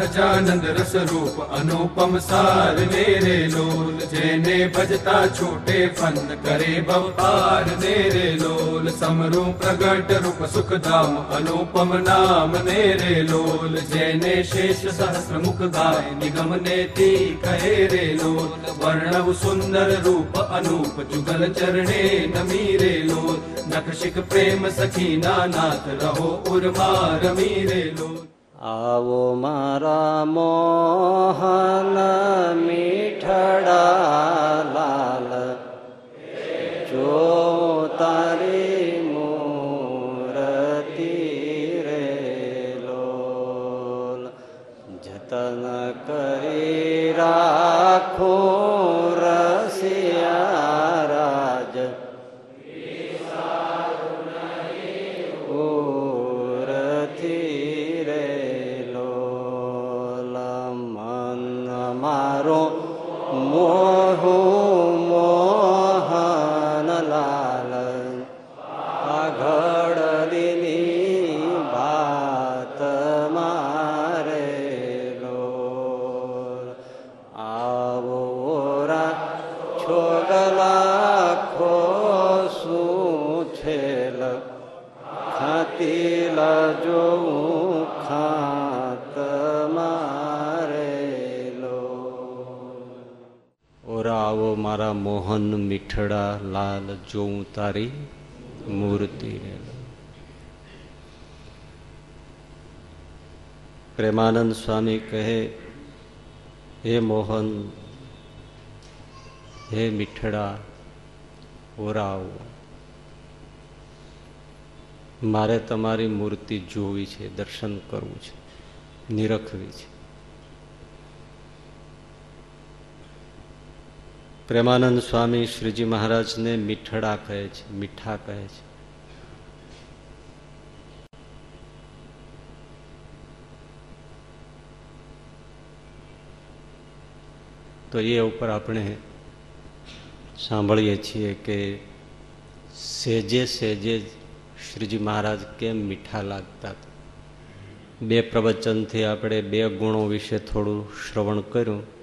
સહજાનંદ રસ રૂપ અનુપમ સાર રે લોલ જેને ભજતા છૂટે ફન કરે ને રે લોલ સમરૂ પ્રગટ રૂપ સુખધામ અનુપમ નામ રે લોલ જેને શેષ સહસ્ર મુખ ગાય નિગમ ને તી કહે રે લોલ વર્ણવ સુંદર રૂપ અનુપ જુગલ ચરણે નમી રે લોલ નખશિક પ્રેમ સખી નાનાથ રહો ઉર્મા રમી રે લોલ આવો મારા મોહન મીઠડા લાલ. જો તારી મૂરતિ રે લોલ જતન કરી રાખો. મોહન મીઠડા, લાલ, જોઉં તારી મૂર્તિ પ્રેમાનંદ સ્વામી કહે, હે મોહન, હે મીઠડા, ઓરાવ. મારે તમારી મૂર્તિ જોવી છે, દર્શન કરવું છે, નિરખવી છે. પ્રેમાનંદ સ્વામી શ્રીજી મહારાજને મીઠડા કહે છે, મીઠા કહે છે. તો એ ઉપર આપણે સાંભળીએ છીએ કે સેજે સેજે શ્રીજી મહારાજ કેમ મીઠા લાગતા? બે પ્રવચનથી આપણે બે ગુણો વિશે થોડું શ્રવણ કર્યું.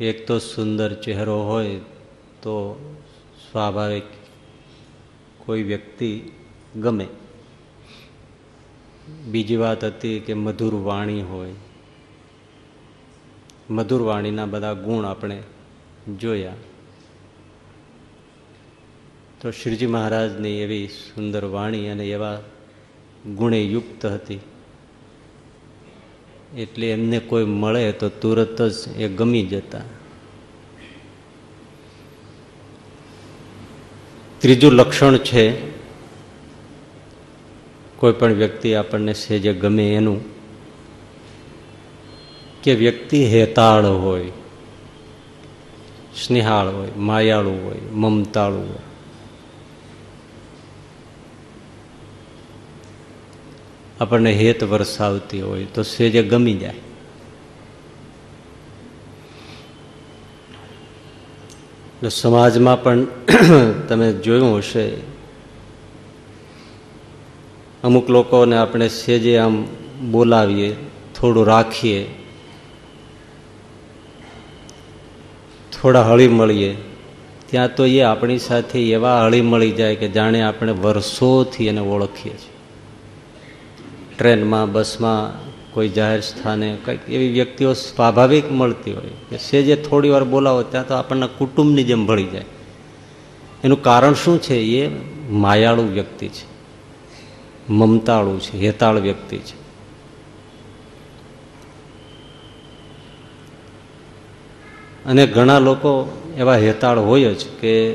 એક તો સુંદર ચહેરો હોય તો સ્વાભાવિક કોઈ વ્યક્તિ ગમે. બીજી વાત હતી કે મધુર વાણી હોય. મધુર વાણીના બધા ગુણ આપણે જોયા. તો શ્રીજી મહારાજની એવી સુંદર વાણી અને એવા ગુણે યુક્ત હતી. એટલે એમને કોઈ મળે તો તુરત જ એ ગમી જતા. ત્રીજું લક્ષણ છે, કોઈ પણ વ્યક્તિ આપણને સેજે ગમે એનું, કે વ્યક્તિ હેતાળ હોય, સ્નેહાળ હોય, માયાળુ હોય, મમતાળુ હોય. આપણને હેત વરસાવતી હોય તો સેજે ગમી જાય. એટલે સમાજમાં પણ તમે જોયું હશે, અમુક લોકોને આપણે સેજે આમ બોલાવીએ, થોડું રાખીએ, થોડા હળી મળીએ, ત્યાં તો એ આપણી સાથે એવા હળી મળી જાય કે જાણે આપણે વર્ષોથી એને ઓળખીએ છીએ. ટ્રેનમાં, બસમાં, કોઈ જાહેર સ્થાને, કંઈક એવી વ્યક્તિઓ સ્વાભાવિક મળતી હોય કે સેજે થોડી વાર બોલાવો, ત્યાં તો આપણને કુટુંબની જેમ ભળી જાય. એનું કારણ શું છે? એ માયાળુ વ્યક્તિ છે. મમતાળુ છે, હેતાળ વ્યક્તિ છે. અને ઘણા લોકો એવા હેતાળ હોય જ કે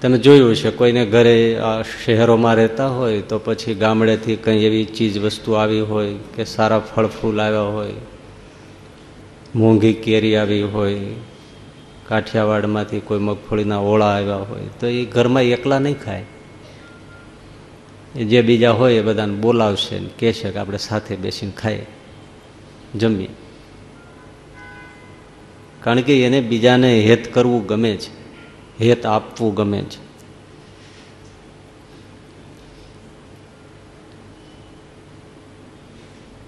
તમે જોયું છે કોઈને ઘરે શહેરોમાં રહેતા હોય તો પછી ગામડેથી કંઈ એવી ચીજ વસ્તુ આવી હોય કે સારા ફળ ફૂલ આવ્યા હોય, મોંઘી કેરી આવી હોય, કાઠિયાવાડમાંથી કોઈ મગફળીના ઓળા આવ્યા હોય, તો એ ઘરમાં એકલા નહીં ખાય. એ જે બીજા હોય એ બધાને બોલાવશે ને કહેશે કે આપણે સાથે બેસીને ખાઈએ, જમીએ. કારણ કે એને બીજાને હેત કરવું ગમે છે. હેત આપવું ગમે છે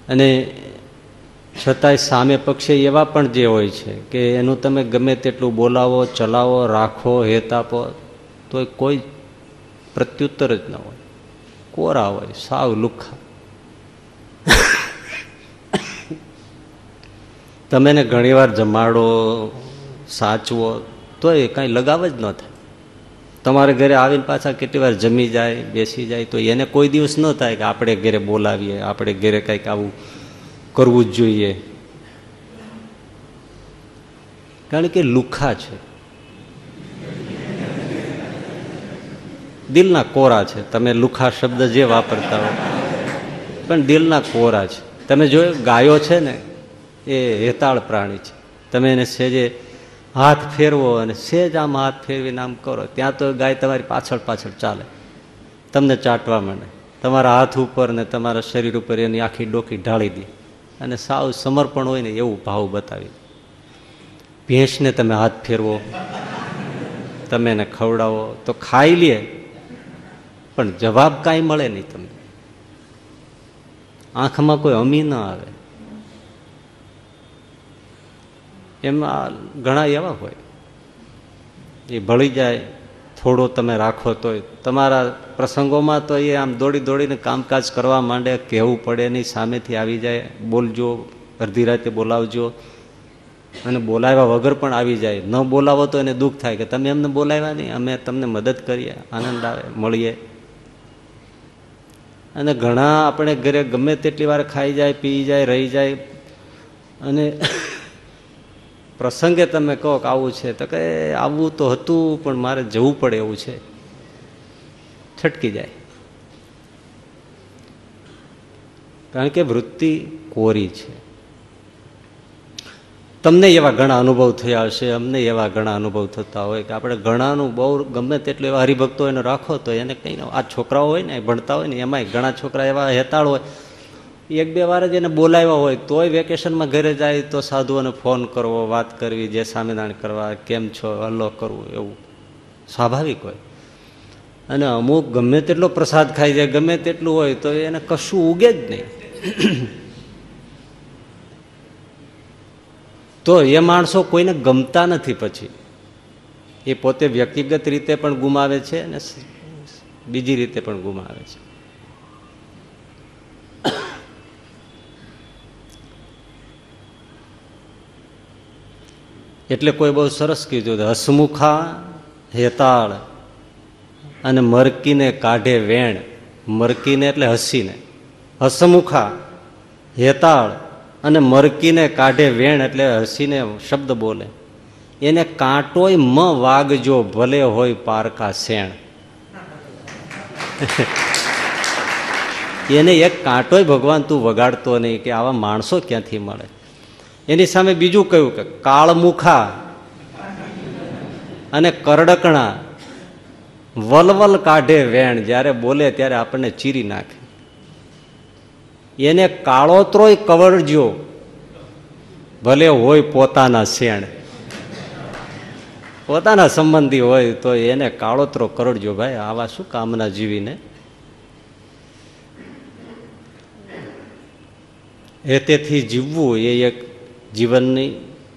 અને છતાંય સામે પક્ષે એવા પણ જે હોય છે કે એનું તમે ગમે તેટલું બોલાવો, ચલાવો, રાખો, હેત આપો તો કોઈ પ્રત્યુત્તર જ ન હોય. કોરા હોય, સાવ લુખા. તમે ઘણીવાર જમાડો, સાચવો તો એ કાંઈ લગાવ જ ન થાય. તમારે ઘરે આવીને પાછા કેટલી વાર જમી જાય, બેસી જાય, તો એને કોઈ દિવસ ન થાય કે આપણે ઘરે બોલાવીએ, આપણે ઘરે કંઈક આવું કરવું જ જોઈએ. કારણ કે લુખા છે. દિલના કોરા છે. તમે લુખા શબ્દ જે વાપરતા હો. પણ દિલના કોરા છે. તમે જો ગાયો છે ને, એ હેતાળ પ્રાણી છે. તમે એને સેજે હાથ ફેરવો અને સેજ આમ હાથ ફેરવીને આમ કરો. ત્યાં તો ગાય તમારી પાછળ પાછળ ચાલે. તમને ચાટવા માંડે. તમારા હાથ ઉપર ને તમારા શરીર ઉપર એની આખી ડોકી ઢાળી દે. અને સાવ સમર્પણ હોય ને એવું ભાવ બતાવી ભેંસને તમે હાથ ફેરવો. તમે એને ખવડાવો. તો ખાઈ લે. પણ જવાબ કાંઈ મળે નહીં તમને. આંખમાં કોઈ અમી ન આવે. એમાં ઘણા એવા હોય. એ ભળી જાય, થોડો તમે રાખો તોય. તમારા પ્રસંગોમાં તો એ આમ દોડી દોડીને કામકાજ કરવા માંડે, કહેવું પડે નહીં સામેથી આવી જાય, બોલજો, અડધી રાતે બોલાવજો. અને બોલાવ્યા વગર પણ આવી જાય. ન બોલાવો તો એને દુઃખ થાય કે તમે એમને બોલાવ્યા નહીં, અમે તમને મદદ કરીએ, આનંદ આવે, મળીએ. અને ઘણા આપણે ઘરે ગમે તેટલી વાર ખાઈ જાય, પી જાય, રહી જાય. અને પ્રસંગે તમે કહો કે આવું છે, તો કે આવવું તો હતું, પણ મારે જવું પડે એવું છે. છટકી જાય. કારણ કે વૃત્તિ કોરી છે. તમને એવા ઘણા અનુભવ થયા હશે, અમને એવા ઘણા અનુભવ થતા હોય કે આપણે ઘણાનું બહુ ગમે તેટલું એવા હરિભક્તો એને રાખો તો એને કંઈ આ છોકરાઓ હોય ને, ભણતા હોય ને, એમાંય ઘણા છોકરા એવા હેતાળ હોય. એક બે વાર જ એને બોલાવ્યા હોય, તોય વેકેશનમાં ઘરે જાય તો સાધુઓને ફોન કરવો, વાત કરવી, જે સામેદાણ કરવા, કેમ છો હલ્લો કરવું, એવું. સ્વાભાવિક હોય. અને અમુક ગમે તેટલો પ્રસાદ ખાઈ જાય, ગમે તેટલું હોય, તો એને કશું ઉગે જ નહીં. તો એ માણસો કોઈને ગમતા નથી પછી. એ પોતે વ્યક્તિગત રીતે પણ ગુમાવે છે અને બીજી રીતે પણ ગુમાવે છે. એટલે કોઈ બહુ સરસ કીધું હસમુખા હેતાળ અને મરકીને કાઢે વેણ. મરકીને એટલે હસીને. હસમુખા હેતાળ અને મરકીને કાઢે વેણ એટલે હસીને શબ્દ બોલે. એને કાંટોય મ વાગજો ભલે હોય પારકા શેણ એને એક કાંટોય ભગવાન તું વગાડતો નહીં કે આવા માણસો ક્યાંથી મળે? એની સામે બીજું કહ્યું કે કાળમુખા અને કરડકણા વલવલ કાઢે વેણ, જ્યારે બોલે ત્યારે આપણને ચીરી નાખે. એને કાળોતરોય કવરજો ભલે હોય પોતાના શેણ. પોતાના સંબંધી હોય તો એને કાળોતરો કરડજો ભાઈ, આવા શું કામના જીવીને? એ તેથી જીવવું એ એક જીવનની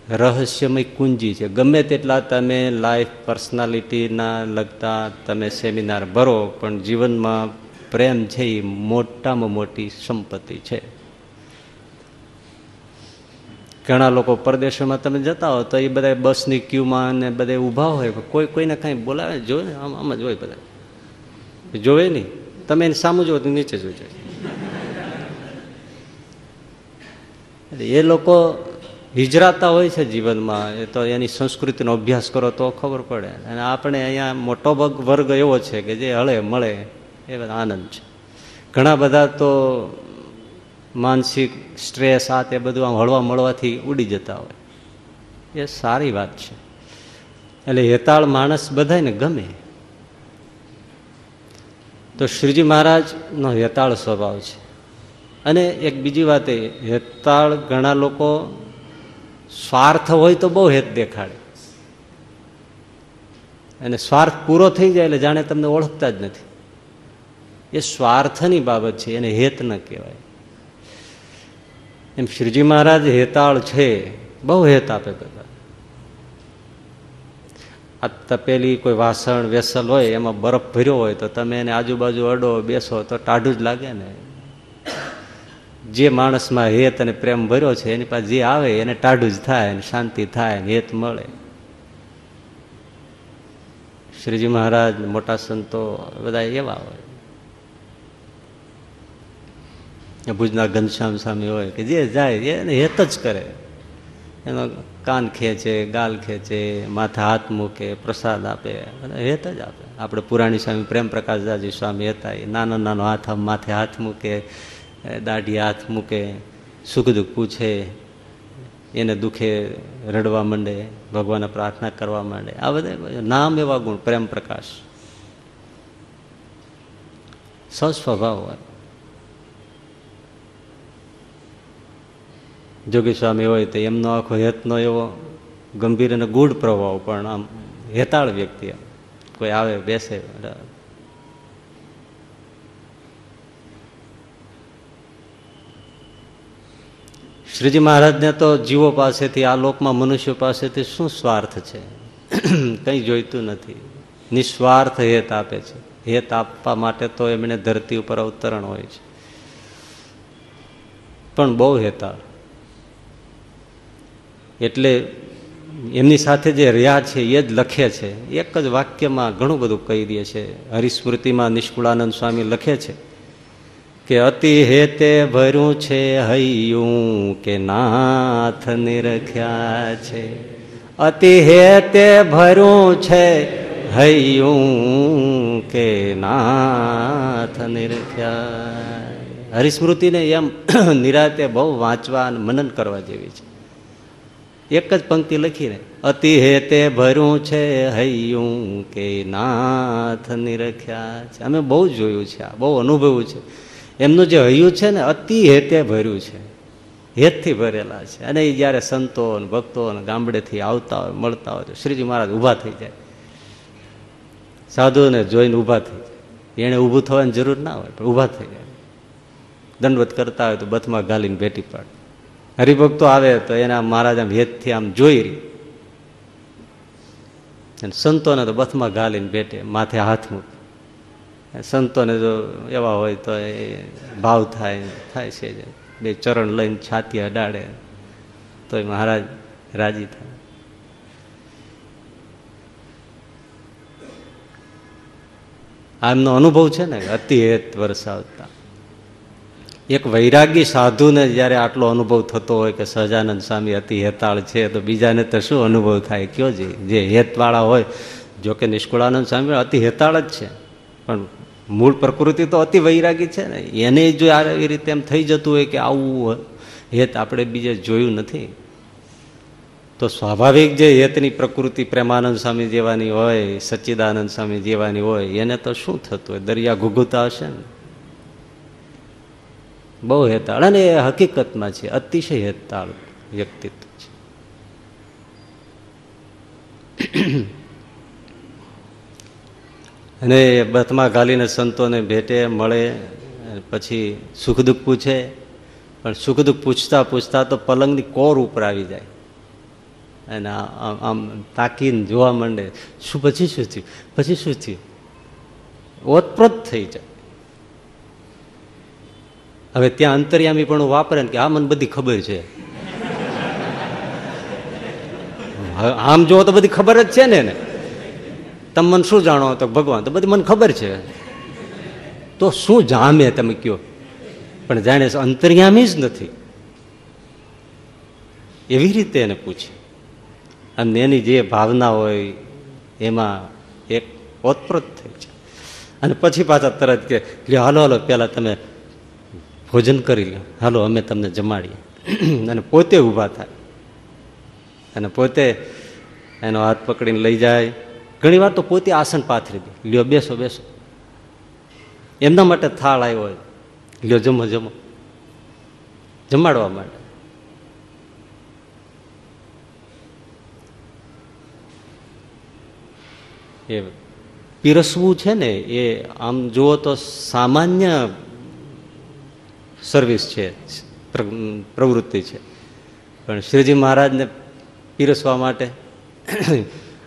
રહસ્યમય કુંજી છે. ગમે તેટલા તમે લાઈફ પર્સનાલિટીના લગતા તમે સેમિનાર ભરો, પણ જીવનમાં પ્રેમ છે એ મોટામાં મોટી સંપત્તિ છે. ઘણા લોકો પરદેશોમાં તમે જતા હો તો એ બધા બસની ક્યુમાં ને બધા ઊભા હોય કોઈ કોઈને કાંઈ બોલાવે? જો ને? આમ આમ જ હોય બધા જોવે નહીં. તમે એની સામું જો તો નીચે જોઈ એ લોકો હિજરાતા હોય છે જીવનમાં, એ તો એની સંસ્કૃતિનો અભ્યાસ કરો તો ખબર પડે. અને આપણે અહીંયા મોટો વર્ગ એવો છે કે જે હળે મળે, એ આનંદ છે. ઘણા બધા તો માનસિક સ્ટ્રેસ, આ તે બધું આમ હળવા મળવાથી ઉડી જતા હોય. એ સારી વાત છે. એટલે હેતાળ માણસ બધાને ગમે. તો શ્રીજી મહારાજનો હેતાળ સ્વભાવ છે. અને એક બીજી વાત એ, હેતાળ ઘણા લોકો સ્વાર્થ હોય તો બહુ હેત દેખાડે. અને સ્વાર્થ પૂરો થઈ જાય એટલે જાણે તમને ઓળખતા જ નથી. એ સ્વાર્થની બાબત છે, એને હેત ન કહેવાય. એમ શ્રીજી મહારાજ હેતાળ છે, બહુ હેત આપે બધા. આ તપેલી કોઈ વાસણ, વેસલ હોય, એમાં બરફ ભર્યો હોય તો તમે એને આજુબાજુ અડો, બેસો તો ટાઢું જ લાગે ને. જે માણસમાં હેત અને પ્રેમ ભર્યો છે, એની પાસે જે આવે, એને ટાઢું જ થાય અને શાંતિ થાય હેત મળે. શ્રીજી મહારાજ મોટા સંતો બધા એવા હોય. ભુજના ઘનશ્યામ સ્વામી હોય કે જે જાય, એને હેત જ કરે. એનો કાન ખેંચે, ગાલ ખેંચે, માથે હાથ મૂકે, પ્રસાદ આપે અને હેત જ આપે. આપણે પુરાણી સ્વામી પ્રેમ પ્રકાશદાસજી સ્વામી હતા, એ નાનો નાનો હાથ માથે હાથ મૂકે દાઢી હાથ મૂકે સુખ દુઃખ પૂછે, એને દુઃખે રડવા માંડે, ભગવાનને પ્રાર્થના કરવા માંડે. આ બધા નામ એવા ગુણ, પ્રેમ પ્રકાશ. સ્વસ્વભાવ હોય. જોગી સ્વામી હોય તો એમનો આખો હેતનો એવો ગંભીર અને ગૂઢ પ્રભાવ, પણ આમ હેતાળ વ્યક્તિ કોઈ આવે, બેસે શ્રીજી મહારાજને તો જીવો પાસેથી, આ લોકમાં મનુષ્યો પાસેથી શું સ્વાર્થ છે? કંઈ જોઈતું નથી. નિસ્વાર્થ હેત આપે છે. હેત આપવા માટે તો એમણે ધરતી ઉપર અવતરણ હોય છે. પણ બહુ હેતાળ. એટલે એમની સાથે જે રહ્યા છે, એ જ લખે છે. એક જ વાક્યમાં ઘણું બધું કહી દે છે. હરિસ્મૃતિમાં નિષ્કુળાનંદ સ્વામી લખે છે. કે અતિ હેતે ભર્યું છે હૈયું કે નાથ નિરખ્યા છે. અતિ હેતે ભર્યું છે હૈયું કે નાથ નિરખ્યા. હરિસ્મૃતિને એમ નિરાતે બહુ વાંચવા અને મનન કરવા જેવી છે. એક જ પંક્તિ લખીને અતિ હેતે ભર્યું છે હૈયું કે નાથ નિરખ્યા છે. અમે બહુ જોયું છે આ, બહુ અનુભવ્યું છે. એમનું જે હૈયું છે ને, અતિ હેતે ભર્યું છે. હેતથી ભરેલા છે. અને એ જ્યારે સંતો ભક્તો ગામડેથી આવતા હોય, મળતા હોય, તો શ્રીજી મહારાજ ઊભા થઈ જાય. સાધુને જોઈને ઊભા થઈ જાય. એને ઊભું થવાની જરૂર ના હોય, પણ ઊભા થઈ જાય. દંડવત કરતા હોય તો બથમાં ગાલીને ભેટી પાડ. હરિભક્તો આવે તો એના મહારાજ આમ હેતથી આમ જોઈ રહી. અને સંતોને તો બથમાં ગાલીને ભેટે, માથે હાથ મૂકે. સંતોને જો એવા હોય તો એ ભાવ થાય થાય છે બે ચરણ લઈને છાતી અડાડે તો મહારાજ રાજી થાય. આ એમનો અનુભવ છે ને, અતિ હેત વરસાવતા. એક વૈરાગી સાધુને જ્યારે આટલો અનુભવ થતો હોય કે સહજાનંદ સ્વામી અતિ હેતાળ છે, તો બીજાને તો શું અનુભવ થાય? કયો જે જે હેતવાળા હોય, જો કે નિષ્કુળાનંદ સ્વામી અતિ હેતાળ જ છે. પણ મૂળ પ્રકૃતિ તો અતિ વૈરાગી છે ને. એને જો આવી રીતે એમ થઈ જતું હોય કે આવું હેત આપણે બીજે જોયું નથી. તો સ્વાભાવિક જે હેતની પ્રકૃતિ પ્રેમાનંદ સ્વામી જેવાની હોય, સચ્ચિદાનંદ સ્વામી જેવાની હોય, એને તો શું થતું હોય? દરિયા ઘુઘુતા હશે ને. બહુ હેતાળ. અને એ હકીકતમાં છે, અતિશય હેતાળ વ્યક્તિત્વ છે. અને બથમાં ઘાલીને સંતોને ભેટે, મળે પછી સુખ દુઃખ પૂછે. પણ સુખ દુઃખ પૂછતા પૂછતા તો પલંગની કોર ઉપર આવી જાય. અને આમ તાકીને જોવા માંડે. શું પછી શું થયું? પછી શું થયું? ઓતપ્રોત થઈ જાય. હવે ત્યાં અંતર્યામી પણ વાપરે ને કે આ મને બધી ખબર છે. આમ જોવો તો બધી ખબર જ છે ને તમે મને શું જાણો? તો ભગવાન, તો બધી મને ખબર છે. તો શું જામે તમે કયો? પણ જાણે અંતર્યામી જ નથી. એવી રીતે એને પૂછે. અને એની જે ભાવના હોય, એમાં એક ઓતપ્રોત થઈ છે અને પછી પાછા તરત કે હાલો હાલો પેલા તમે ભોજન કરી લો. હાલો, અમે તમને જમાડીએ. અને પોતે ઊભા થાય. અને પોતે એનો હાથ પકડીને લઈ જાય. ઘણી વાર તો પોતે આસન પાથરી દે. લ્યો, બેસો બેસો. એમના માટે થાળ આવ્યો હોય. લ્યો, જમો જમો. જમાડવા માટે. એ પીરસવું છે ને, એ આમ જુઓ તો સામાન્ય સર્વિસ છે પ્રવૃત્તિ છે. પણ શ્રીજી મહારાજને પીરસવા માટે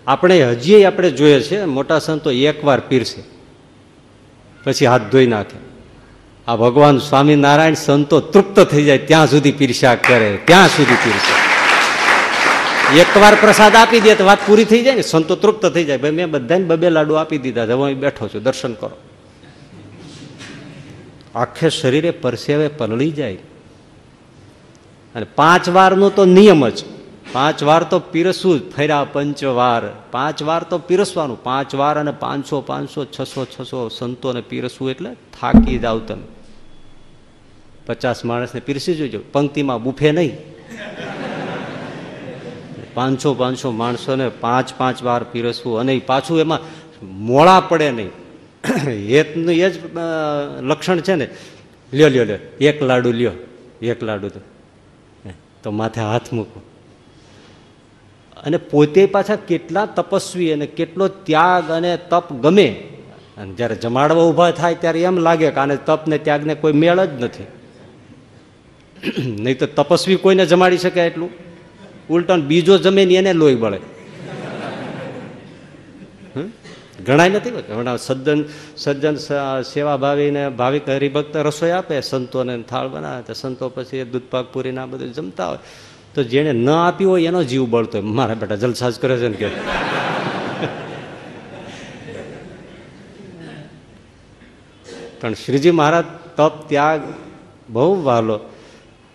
આપણે હજી આપણે જોઈએ છે, મોટા સંતો એકવાર પીરશે. પછી હાથ ધોઈ નાખે. આ ભગવાન સ્વામિનારાયણ સંતો તૃપ્ત થઈ જાય ત્યાં સુધી પીરસ્યા કરે, ત્યાં સુધી પીરસે એકવાર પ્રસાદ આપી દે તો વાત પૂરી થઈ જાય ને, સંતો તૃપ્ત થઈ જાય. ભાઈ, મેં બધાને બબે લાડુ આપી દીધા છે બેઠો છું, દર્શન કરો. આખે શરીરે પરસેવે પલળી જાય. અને પાંચ વારનો તો નિયમ જ. પાંચ વાર તો પીરસવું જ ફર્યા પંચ વાર પાંચ વાર તો પીરસવાનું. પાંચ વાર અને પાંચસો પાંચસો, છસો છસો સંતોને પીરસવું એટલે થાકી જાવ તમે. પચાસ માણસને પીરસી જોજો. પંક્તિમાં બુફે નહીં. પાંચસો પાંચસો માણસોને પાંચ પાંચ વાર પીરસવું અને પાછું એમાં મોળા પડે નહીં. હેતનું એ જ લક્ષણ છે ને. લ્યો લ્યો લ્યો. એક લાડુ લ્યો. એક લાડુ તો માથે હાથ મૂકો. અને પોતે પાછા કેટલા તપસ્વી અને કેટલો ત્યાગ અને તપ ગમે. અને જ્યારે જમાડવા ઊભા થાય ત્યારે એમ લાગે કે આને તપ ને ત્યાગને કોઈ મેળ જ નથી. નહીં તો તપસ્વી કોઈને જમાડી શકે એટલું ઉલટન બીજો જમે ને એને લોહી બળે? ઘણાય નથી. ઘણા સજ્જન સજ્જન સેવા ભાવીને ભાવિક હરિભક્ત રસોઈ આપે, સંતોને થાળ બનાવે, તો સંતો પછી દૂધપાક પૂરીને આ બધું જમતા હોય. તો જેણે ન આપ્યું હોય એનો જીવ બળતો હોય. મારા બેટા જલસાજ કરે છે ને કે. પણ શ્રીજી મહારાજ તપ, ત્યાગ બહુ વાલો.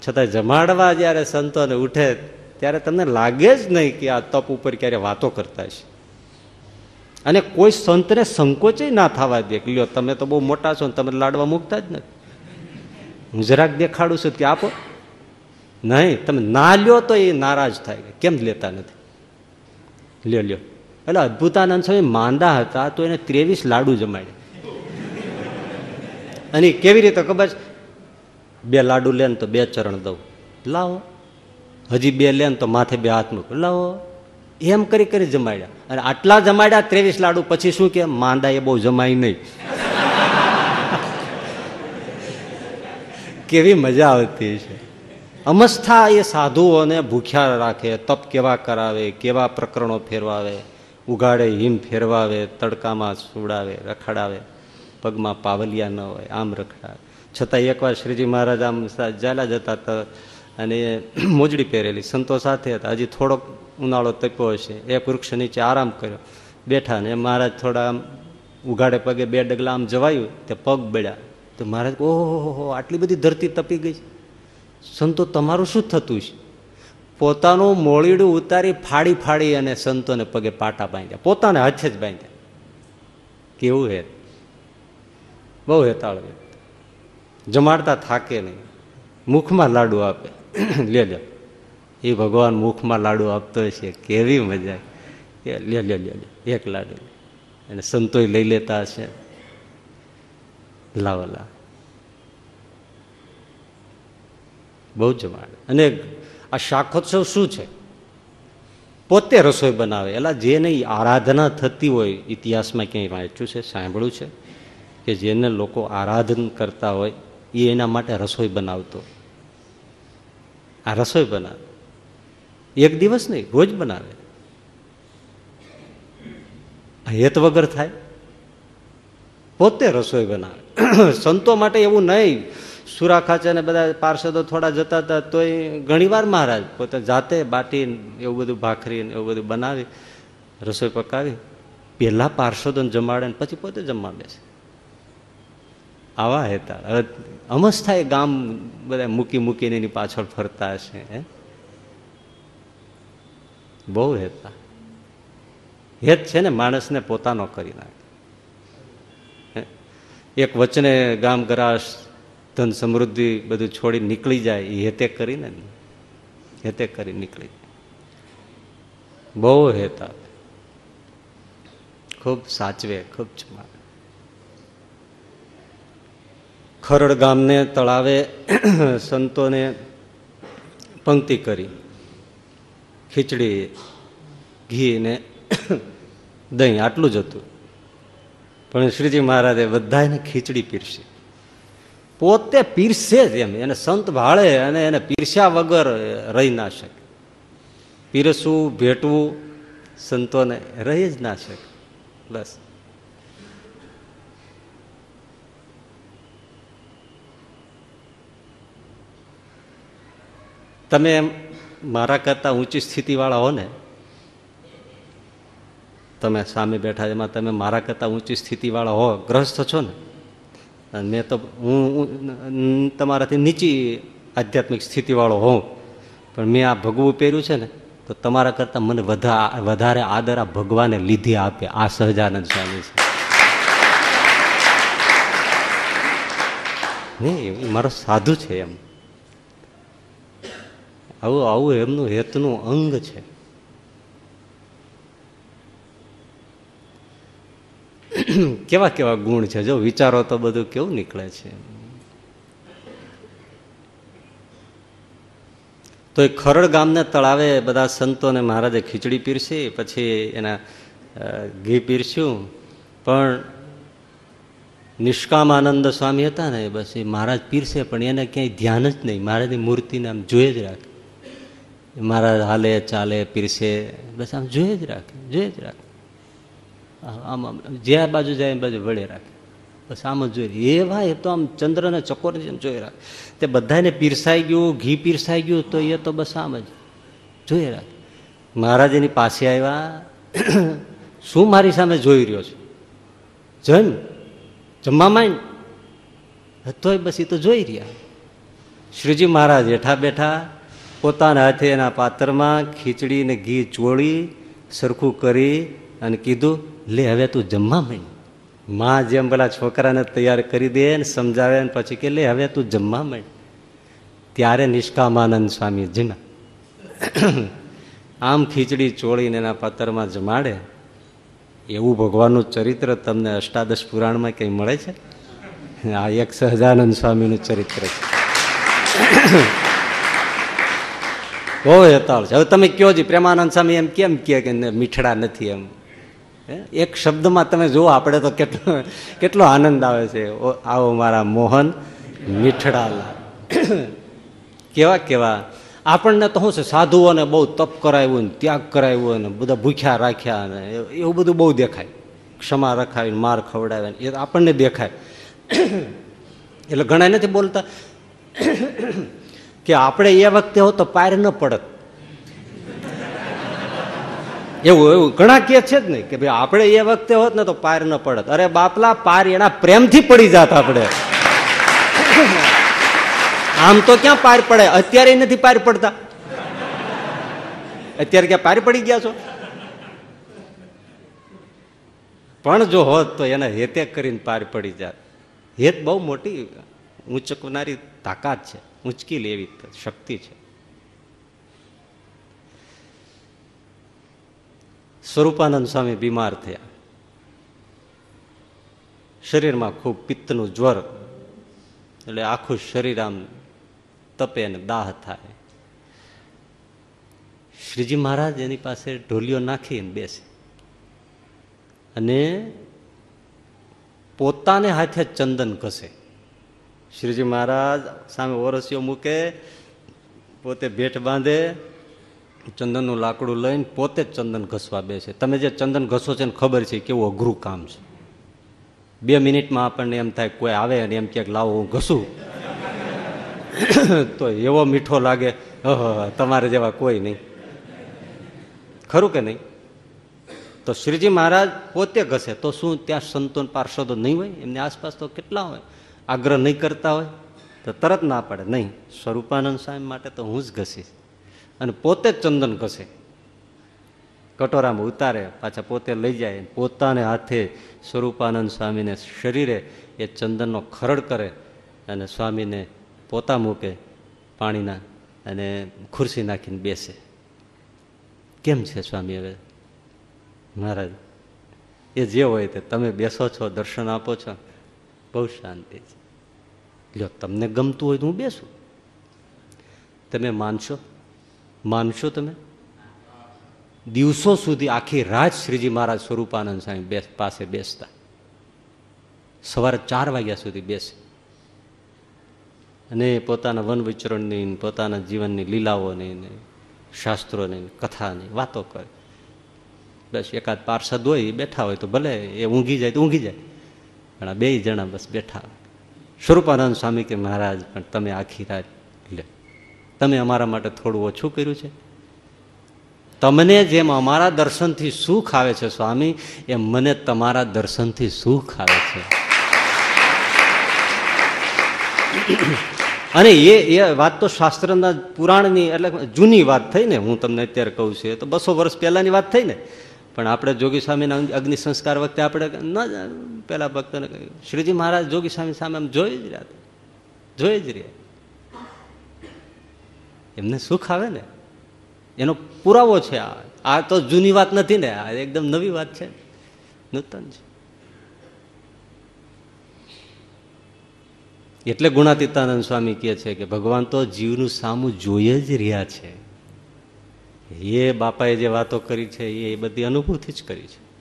છતાં જમાડવા જ્યારે સંતોને ઉઠે, ત્યારે તમને લાગે જ નહીં કે આ તપ ઉપર ક્યારે વાતો કરતા છે અને કોઈ સંતને સંકોચે ના થવા દે લ્યો, તમે તો બહુ મોટા છો ને, તમે લાડવા મૂકતા જ નથી. હું જરાક દેખાડું છું કે આપો. નહીં, તમે ના લ્યો તો એ નારાજ થાય કેમ લેતા નથી? લ્યો લ્યો. એટલે અદભુતાનંદ સ્વામી માંદા હતા તો એને ત્રેવીસ લાડુ જમાડ્યા. અને કેવી રીતે ખબર બે લાડુ લે તો બે ચરણ દઉં. લાવો. હજી બે લે તો માથે બે હાથ મૂક. લાવો. એમ કરી કરી જમાડ્યા. અને આટલા જમાડ્યા ત્રેવીસ લાડુ, પછી શું કે માંદા એ બહુ જમાય નહીં. કેવી મજા આવતી છે અમસ્થા એ સાધુઓને ભૂખ્યા રાખે, તપ કેવા કરાવે, કેવા પ્રકરણો ફેરવાવે ઉગાડે હિમ ફેરવાવે, તડકામાં સુડાવે રખડાવે. પગમાં પાવલિયા ન હોય, આમ રખડાવે. છતાં એકવાર શ્રીજી મહારાજ આમ ચાલ્યા જતા હતા અને મોજડી પહેરેલી. સંતો સાથે હતા. હજી થોડોક ઉનાળો તપ્યો હશે. એક વૃક્ષ નીચે આરામ કર્યો. બેઠા ને મહારાજ થોડા આમ ઉઘાડે પગે બે ડગલા આમ જવાયું. તે પગ બળ્યા. તો મહારાજ ઓહો, આટલી બધી ધરતી તપી ગઈ સંતો તમારું શું થતું છે? પોતાનું મોળીડું ઉતારી ફાડી ફાડી અને સંતોને પગે પાટા બાંધ્યા. પોતાને હાથે જ બાંધ્યા. કેવું હે બહુ હેતાળ જમાડતા થાકે નહીં. મુખમાં લાડુ આપે. લે લે. એ ભગવાન મુખમાં લાડુ આપતો છે કેવી મજા. કે લે લે લે લે. એક લાડુ. અને સંતોય લઈ લેતા હશે. લાવો, લાવ. બહુ જમાડે. અને આ શાખોત્સવ શું છે? પોતે રસોઈ બનાવે. એલા જેને આરાધના થતી હોય, ઇતિહાસમાં ક્યાંય વાંચ્યું છે, સાંભળ્યું છે? કે જેને લોકો આરાધન કરતા હોય, એ એના માટે રસોઈ બનાવતો આ રસોઈ બનાવે. એક દિવસ નહીં, રોજ બનાવે. હેત વગર થાય. પોતે રસોઈ બનાવે. સંતો માટે એવું નહીં સુરા છે ને બધા પાર્ષદો થોડા જતા હતા, તોય ઘણીવાર મહારાજ પોતે જાતે બાટી એવું બધું ભાખરી એવું બધું બનાવી, રસોઈ પકાવી પહેલા પાર્ષદોને જમાડે ને પછી પોતે જમવા બેસે. આવા હેતા હવે અમસ્થા એ ગામ બધા મૂકી મૂકીને એની પાછળ ફરતા હશે બહુ હેતા હેત છે ને માણસને પોતાનો કરી નાખે? એક વચને ગામ ગરાશ ધન સમૃદ્ધિ બધું છોડી નીકળી જાય એ હેતે કરીને હેતે કરી નીકળી બહુ હેતા ખૂબ સાચવે, ખૂબ જમાવે. ખરડ ગામને તળાવે, સંતોને પંક્તિ કરી. ખીચડી, ઘી ને દહીં, આટલું જ હતું. પણ શ્રીજી મહારાજે બધાને ખીચડી પીરસી. પોતે પીરસે જ એમ. એને સંત ભાળે અને એને પીરસ્યા વગર રહી ના શકે. પીરસવું, ભેટવું સંતોને રહી જ ના શકે. બસ. તમે મારા કરતાં ઊંચી સ્થિતિવાળા હો ને, તમે સામે બેઠા, એમાં તમે મારા કરતાં ઊંચી સ્થિતિવાળા હો, ગ્રસ્ત છો ને? મેં તો હું તમારાથી નીચી આધ્યાત્મિક સ્થિતિવાળો હોઉં. પણ મેં આ ભગવું પહેર્યું છે ને, તો તમારા કરતાં મને વધારે આદર આ ભગવાને લીધી આપે, આ સહજાનંદ સ્વામી છે. નહીં મારો સાધુ છે એમ. આવું આવું એમનું હેતનું અંગ છે. કેવા કેવા ગુણ છે? જો વિચારો તો બધું કેવું નીકળે છે? તો એ ખરડ ગામને તળાવે બધા સંતોને મહારાજે ખીચડી પીરસી, પછી એના ઘી પીરસ્યું. પણ નિષ્કામ આનંદ સ્વામી હતા ને, બસ એ મહારાજ પીરસે, પણ એને ક્યાંય ધ્યાન જ નહીં. મહારાજની મૂર્તિને આમ જોઈ જ રાખે. મહારાજ હાલે, ચાલે, પીરસે, બસ આમ જોઈ જ રાખે જોઈ જ રાખે. આમ આમ જે બાજુ જાય એ બાજુ વળે રાખે. બસ આમ જ જોઈ એ તો આમ ચંદ્રને ચકોરની જેમ જોઈ રાખે. તે બધાને પીરસાઈ ગયું, ઘી પીરસાઈ ગયું, તો એ તો બસ આમ જ જોઈ રાખે. મહારાજ એની પાસે આવ્યા, શું મારી સામે જોઈ રહ્યો છે? જન, જમવા માંડ. તોય બસ એ તો જોઈ રહ્યા. શ્રીજી મહારાજ હેઠા બેઠા, પોતાના હાથે એના પાત્રમાં ખીચડી ને ઘી ચોળી સરખું કરી અને કીધું લે, હવે તું જમવા માંડ. માં જેમ પેલા છોકરાને તૈયાર કરી દે ને સમજાવે ને પછી કે, લે, હવે તું જમવા માંડ. ત્યારે નિષ્કામાનંદ સ્વામી જીના આમ ખીચડી ચોળીને એના પાત્રમાં જમાડે. એવું ભગવાનનું ચરિત્ર તમને અષ્ટાદશ પુરાણમાં કંઈ મળે છે? આ એક સહજાનંદ સ્વામીનું ચરિત્ર છે. બહુ હેતાળ છે. હવે તમે કયો છો પ્રેમાનંદ સ્વામી એમ કેમ કે મીઠડા નથી એમ? એક શબ્દમાં તમે જુઓ, આપણે તો કેટલો કેટલો આનંદ આવે છે. આવો મારા મોહન મીઠડાલા. કેવા કેવા. આપણને તો શું છે, સાધુઓને બહુ તપ કરાવ્યું ને ત્યાગ કરાવ્યો ને બધા ભૂખ્યા રાખ્યા ને એવું બધું બહુ દેખાય. ક્ષમા રખાવીને, માર ખવડાવે એ આપણને દેખાય. એટલે ઘણા નથી બોલતા કે આપણે એ વખતે હો તો પાર ન પડત. એવું એવું. ઘણા કે છે જ નહીં કે ભાઈ આપણે એ વખતે હોત ને તો પાર ન પડત. અરે બાપલા, પાર એના પ્રેમથી પડી જાત આપણે. આમ તો ક્યાં પાર પડે? અત્યારે નથી પાર પડતા. અત્યારે ક્યાં પાર પડી ગયા છો? પણ જો હોત તો એને હેતે કરીને પાર પડી જાત. હેત બહુ મોટી ઊંચકનારી તાકાત છે. ઊંચકી લેવી શક્તિ છે. સ્વરૂપાનંદ સ્વામી બીમાર થયા. શરીરમાં ખૂબ પિત્તનું જ્વર, એટલે આખું શરીર આમ તપે અને દાહ થાય. શ્રીજી મહારાજ એની પાસે ઢોલિયો નાખીને બેસે. અને પોતાને હાથે ચંદન ઘસે. શ્રીજી મહારાજ સામે ઓરસીઓ મૂકે, પોતે ભેટ બાંધે ચંદનનું લાકડું લઈને પોતે જ ચંદન ઘસવા બેસે. તમે જે ચંદન ઘસો છે ને ખબર છે કેવું અઘરું કામ છે. બે મિનિટમાં આપણને એમ થાય કોઈ આવે અને એમ ક્યાંક લાવો, હું ઘસું. તો એવો મીઠો લાગે તમારે જેવા કોઈ નહીં. ખરું કે નહીં? તો શ્રીજી મહારાજ પોતે ઘસે. તો શું ત્યાં સંતો પાર્ષદો નહીં હોય? એમની આસપાસ તો કેટલા હોય? આગ્રહ નહીં કરતા હોય? તો તરત ના પડે. નહીં. સ્વરૂપાનંદ સ્વામી માટે તો હું જ ઘસીશ. અને પોતે જ ચંદન ઘસે. કટોરામાં ઉતારે, પાછા પોતે લઈ જાય પોતાને હાથે સ્વરૂપાનંદ સ્વામીને શરીરે એ ચંદનનો ખરડ કરે અને સ્વામીને પોતા મૂકે પાણીના અને ખુરશી નાખીને બેસે. કેમ છે સ્વામી હવે? મહારાજ, એ જે હોય તે તમે બેસો છો, દર્શન આપો છો. બહુ શાંતિ છે. જો તમને ગમતું હોય તો હું બેસું. તમે માનશો? માનશો તમે? દિવસો સુધી આખી રાત શ્રીજી મહારાજ સ્વરૂપાનંદ સ્વામી પાસે બેસતા. સવારે ચાર વાગ્યા સુધી બેસે. અને પોતાના વન વિચરણની પોતાના જીવનની લીલાઓની ને શાસ્ત્રોની કથાની વાતો કરે. બસ એકાદ પાર્ષદ હોય બેઠા હોય તો ભલે એ ઊંઘી જાય તો ઊંઘી જાય. પણ આ બે જણા બસ બેઠા. સ્વરૂપાનંદ સ્વામી કે મહારાજ, પણ તમે આખી રાત તમે અમારા માટે થોડું ઓછું કર્યું છે. તમને જેમ અમારા દર્શનથી સુખ આવે છે, સ્વામી, એમ મને તમારા દર્શનથી સુખ આવે છે. અને એ એ વાત તો શાસ્ત્રના પુરાણની, એટલે જૂની વાત થઈ ને, હું તમને અત્યારે કહું છું, એ તો બસો વર્ષ પહેલાંની વાત થઈ ને. પણ આપણે જોગી સ્વામીના અગ્નિ સંસ્કાર વખતે આપણે ન પેલા ભક્તને કહ્યું, શ્રીજી મહારાજ જોગી સ્વામી સામે આમ જોઈ જ રહ્યા જોઈ જ રહ્યા એમને સુખ આવે ને? એનો પુરાવો છે આ. આ તો જૂની વાત નથી ને, આ એકદમ નવી વાત છે. નૂતન છે. એટલે ગુણાતીતાનંદ સ્વામી કહે છે કે ભગવાન તો જીવનું સામું જોઈ જ રહ્યા છે. એ બાપાએ જે વાતો કરી છે, એ બધી અનુભૂતિ જ કરી છે.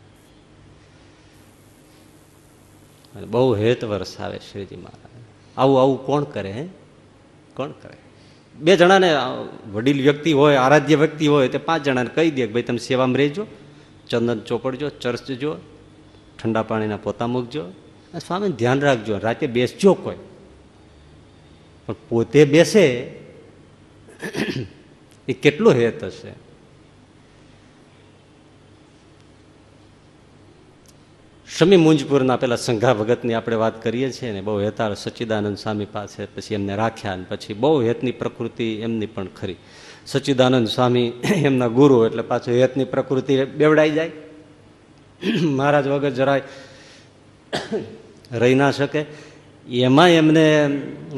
બહુ હેત વર્ષ આવે શ્રીજી મહારાજ. આવું આવું કોણ કરે, હે? કોણ કરે? બે જણાને વડીલ વ્યક્તિ હોય, આરાધ્ય વ્યક્તિ હોય, તે પાંચ જણાને કહી દે કે ભાઈ તમે સેવામાં રહેજો, ચંદન ચોપડજો, ચર્ચજો, ઠંડા પાણીના પોતા મૂકજો. સ્વામીને ધ્યાન રાખજો, રાતે બેસજો કોઈ. પણ પોતે બેસે, એ કેટલો હેત હશે? શમી મુંજપુરના પેલા સંઘા ભગતની આપણે વાત કરીએ છીએ ને, બહુ હેતાળ સચ્ચિદાનંદ સ્વામી પાસે પછી એમને રાખ્યા અને પછી બહુ હેતની પ્રકૃતિ એમની પણ ખરી. સચ્ચિદાનંદ સ્વામી એમના ગુરુ એટલે પાછું હેતની પ્રકૃતિ બેવડાઈ જાય. મહારાજ વગર જરાય રહી ના શકે. એમાં એમને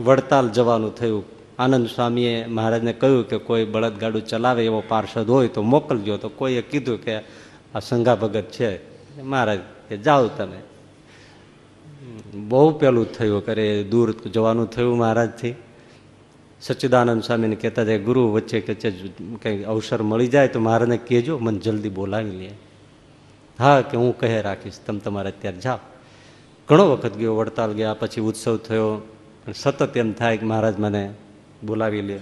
વડતાલ જવાનું થયું. આનંદ સ્વામીએ મહારાજને કહ્યું કે કોઈ બળદગાડું ચલાવે એવો પાર્ષદ હોય તો મોકલજો. તો કોઈએ કીધું કે આ સંઘા ભગત છે. મહારાજ કે જાઓ તમે. બહુ પેલું થયું કરે દૂર જવાનું થયું મહારાજથી. સચ્ચિદાનંદ સ્વામીને કહેતા જાય, ગુરુ વચ્ચે કે કંઈ અવસર મળી જાય તો મહારાજને કહેજો, મને જલ્દી બોલાવી લે. હા, કે હું કહે રાખીશ, તમે તમારે અત્યારે જાઓ. ઘણો વખત ગયો, વડતાલ ગયા, પછી ઉત્સવ થયો, પણ સતત એમ થાય કે મહારાજ મને બોલાવી લે.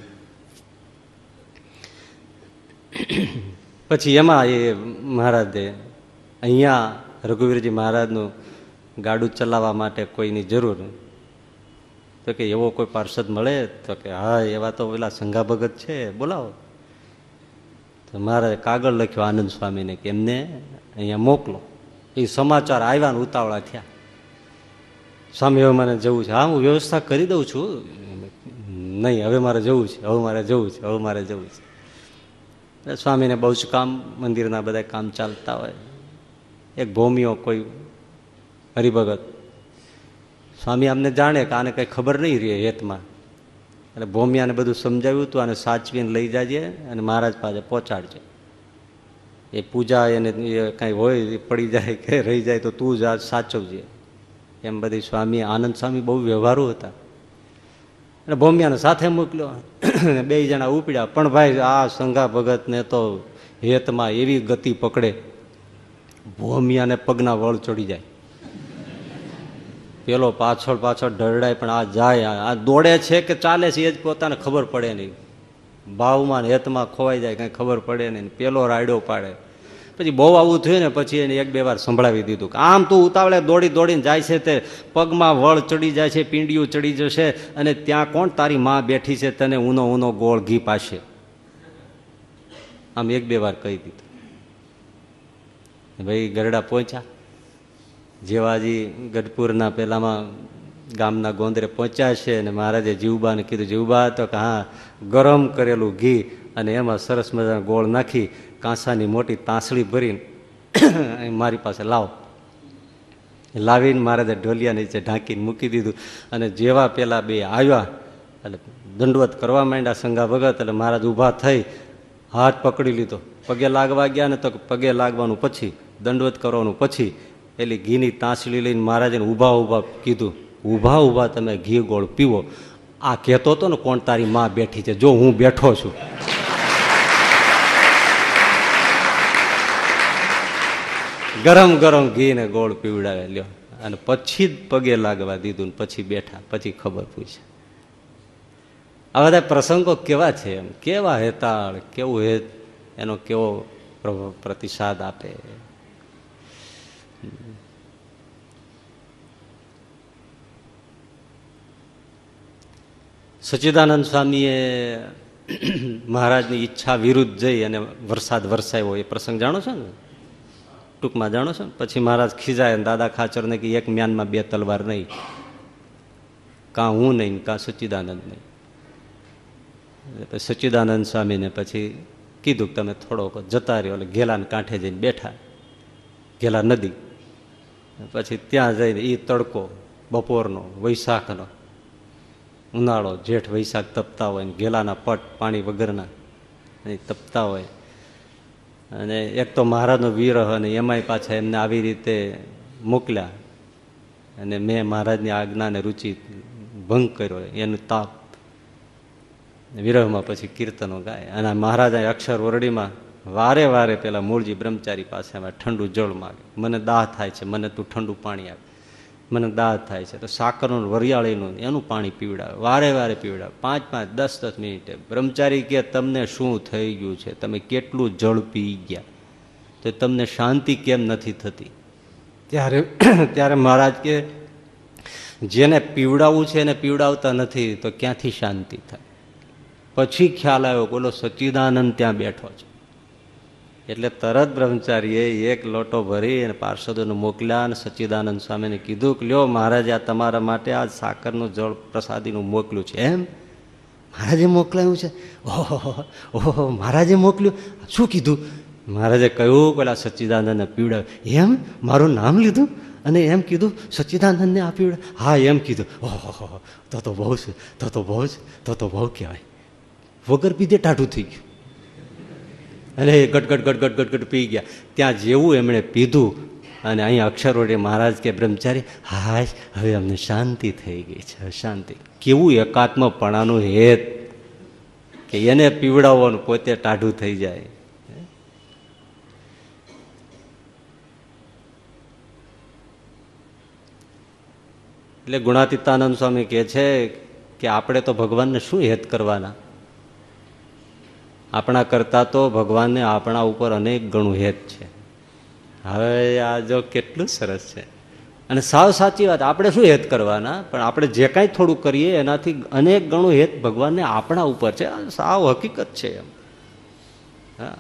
પછી એમાં એ મહારાજે અહીંયા રઘુવીરજી મહારાજનું ગાડું ચલાવવા માટે કોઈની જરૂર તો કે એવો કોઈ પાર્ષદ મળે તો કે, હા એવા તો પેલા સંઘા ભગત છે, બોલાવો. તો મારે કાગળ લખ્યો આનંદ સ્વામીને કે, એમને અહીંયા મોકલો. એ સમાચાર આવ્યા ઉતાવળા થયા. સ્વામી હવે મને જવું છે, હા, હું વ્યવસ્થા કરી દઉં છું. નહીં, હવે મારે જવું છે, હવે મારે જવું છે, હવે મારે જવું છે. સ્વામીને બહુ જ કામ, મંદિરના બધા કામ ચાલતા હોય. એક ભોમિયો કોઈ હરિભગત. સ્વામી અમને જાણે કે આને કંઈ ખબર નહીં રહે હેતમાં. એટલે ભોમિયાને બધું સમજાવ્યું હતું આને સાચવીને લઈ જાજે અને મહારાજ પાસે પહોંચાડજે. એ પૂજા એને એ કાંઈ હોય પડી જાય કે રહી જાય તો તું જ આ સાચવજે. એમ બધી સ્વામી, આનંદ સ્વામી બહુ વ્યવહારુ હતા. અને ભોમિયાને સાથે મોકલ્યો. બે જણા ઉપડ્યા. પણ ભાઈ, આ સંઘા ભગતને તો હેતમાં એવી ગતિ પકડે. ભૂમિયાને પગના વળ ચડી જાય. પેલો પાછળ પાછળ ઢરડાય પણ આ જાય, આ દોડે છે કે ચાલે છે એ જ પોતાને ખબર પડે નહીં. ભાવમાં હેતમાં ખોવાઈ જાય, કાંઈ ખબર પડે નહીં. પેલો રાયડો પાડે. પછી બહુ આવું થયું ને પછી એને એક બે વાર સંભળાવી દીધું કે આમ તું ઉતાવળે દોડી દોડીને જાય છે તે પગમાં વળ ચડી જાય છે, પીંડિયું ચડી જશે અને ત્યાં કોણ તારી માં બેઠી છે તને ઊનો ઊનો ગોળ ઘી પાશે? આમ એક બે વાર કહી દીધું. ભાઈ ગરડા પહોંચ્યા. જેવાજી ગઢપુરના પેલામાં ગામના ગોંદરે પહોંચ્યા છે અને મહારાજે જીવબાને કીધું, જીવબા, તો કે હા, ગરમ કરેલું ઘી અને એમાં સરસ મજાના ગોળ નાખી કાંસાની મોટી તાંસળી ભરીને મારી પાસે લાવો. લાવીને મહારાજે ઢોલિયા નીચે ઢાંકીને મૂકી દીધું અને જેવા પેલા બે આવ્યા, એટલે દંડવત કરવા માંડ્યા સંગા ભગત, એટલે મહારાજ ઊભા થઈ હાથ પકડી લીધો. પગે લાગવા ગયા ને તો પગે લાગવાનું પછી, દંડવત કરવાનું પછી પેલી ઘીની તાંસળી લઈને મહારાજને ઊભા ઊભા કીધું, ઊભા ઊભા તમે ઘી ગોળ પીવો. આ કહેતો હતો ને, કોણ તારી માં બેઠી છે? જો હું બેઠો છું. ગરમ ગરમ ઘી ને ગોળ પીવડાવે લ્યો. અને પછી જ પગે લાગવા દીધું ને પછી બેઠા, પછી ખબર પૂછે. આ બધા પ્રસંગો કેવા છે એમ? કેવા હેતાળ, કેવું હેત એનો કેવો પ્ર- પ્રતિસાદ આપે. સચ્ચિદાનંદ સ્વામીએ મહારાજની ઈચ્છા વિરુદ્ધ જઈ અને વરસાદ વરસાયો એ પ્રસંગ જાણો છો ને? ટૂંકમાં જાણો છો પછી મહારાજ ખીજાય દાદા ખાચરને કે એક મ્યાનમાં બે તલવાર નહીં. કાં હું નહીં કાં સચ્ચિદાનંદ નહીં. સચ્ચિદાનંદ સ્વામીને પછી કીધું કે તમે થોડોક જતા રહ્યો એટલે ઘેલાને કાંઠે જઈને બેઠા. ઘેલા નદી. પછી ત્યાં જઈને એ તડકો, બપોરનો, વૈશાખનો. ઉનાળો, જેઠ વૈશાખ તપતા હોય ને ઘેલાના પટ, પાણી વગરના તપતા હોય. અને એક તો મહારાજનો વિરહ અને એમાંય પાછા એમને આવી રીતે મોકલ્યા. અને મેં મહારાજની આજ્ઞાને રુચિ ભંગ કર્યો. એનું તાપ વિરહમાં પછી કીર્તનો ગાય. અને મહારાજા અક્ષર ઓરડીમાં વારે વારે પેલા મૂળજી બ્રહ્મચારી પાસે આવે ઠંડુ જળ માગે. મને દાહ થાય છે, મને તું ઠંડુ પાણી આપ. મને દાહ થાય છે. તો સાકરનું, વરિયાળીનું, એનું પાણી પીવડાવે. વારે વારે પીવડાવે. પાંચ પાંચ, દસ દસ મિનિટે. બ્રહ્મચારી કે તમને શું થઈ ગયું છે? તમે કેટલું જળ પી ગયા? તો તમને શાંતિ કેમ નથી થતી? ત્યારે ત્યારે મહારાજ કે જેને પીવડાવવું છે, એને પીવડાવતા નથી, તો ક્યાંથી શાંતિ થાય? પછી ખ્યાલ આવ્યો બોલો સચ્ચિદાનંદ ત્યાં બેઠો છે. એટલે તરત બ્રહ્મચારીએ એક લોટો ભરી અને પાર્ષદોને મોકલ્યા અને સચ્ચિદાનંદ સ્વામીને કીધું કે લ્યો મહારાજ, આ તમારા માટે આ સાકરનું જળ પ્રસાદીનું મોકલ્યું છે. એમ? મહારાજે મોકલાયું છે? ઓહો ઓહો મહારાજે મોકલ્યું? શું કીધું? મહારાજે કહ્યું પેલા સચ્ચિદાનંદને પીવડાવ્યું એમ? મારું નામ લીધું? અને એમ કીધું, સચ્ચિદાનંદને આ પીવડાવ. હા, એમ કીધું. ઓહો, તો તો બહુ છે, તો તો બહુ છે, તો તો બહુ કહેવાય. વગર પીધે ટાઢું થઈ ગયું. અને એ ગટગટ ગટગટ ગટ ગટ ગટ ગટ પી ગયા. ત્યાં જેવું એમણે પીધું અને અહીં અક્ષરોડે મહારાજ કે બ્રહ્મચારી હાશ હવે અમને શાંતિ થઈ ગઈ છે શાંતિ. કેવું એકાત્મપણાનું હેત કે એને પીવડાવવાનું પોતે ટાઢું થઈ જાય. એટલે ગુણાતીતાનંદ સ્વામી કહે છે કે આપણે તો ભગવાનને શું હેત કરવાના? આપણા કરતા તો ભગવાનને આપણા ઉપર અનેક ગણું હેત છે. હવે આ જો કેટલું સરસ છે. અને સાવ સાચી વાત, આપણે શું હેત કરવાના? પણ આપણે જે કાંઈ થોડું કરીએ, એનાથી અનેક ગણું હેત ભગવાનને આપણા ઉપર છે. સાવ હકીકત છે એમ. હા.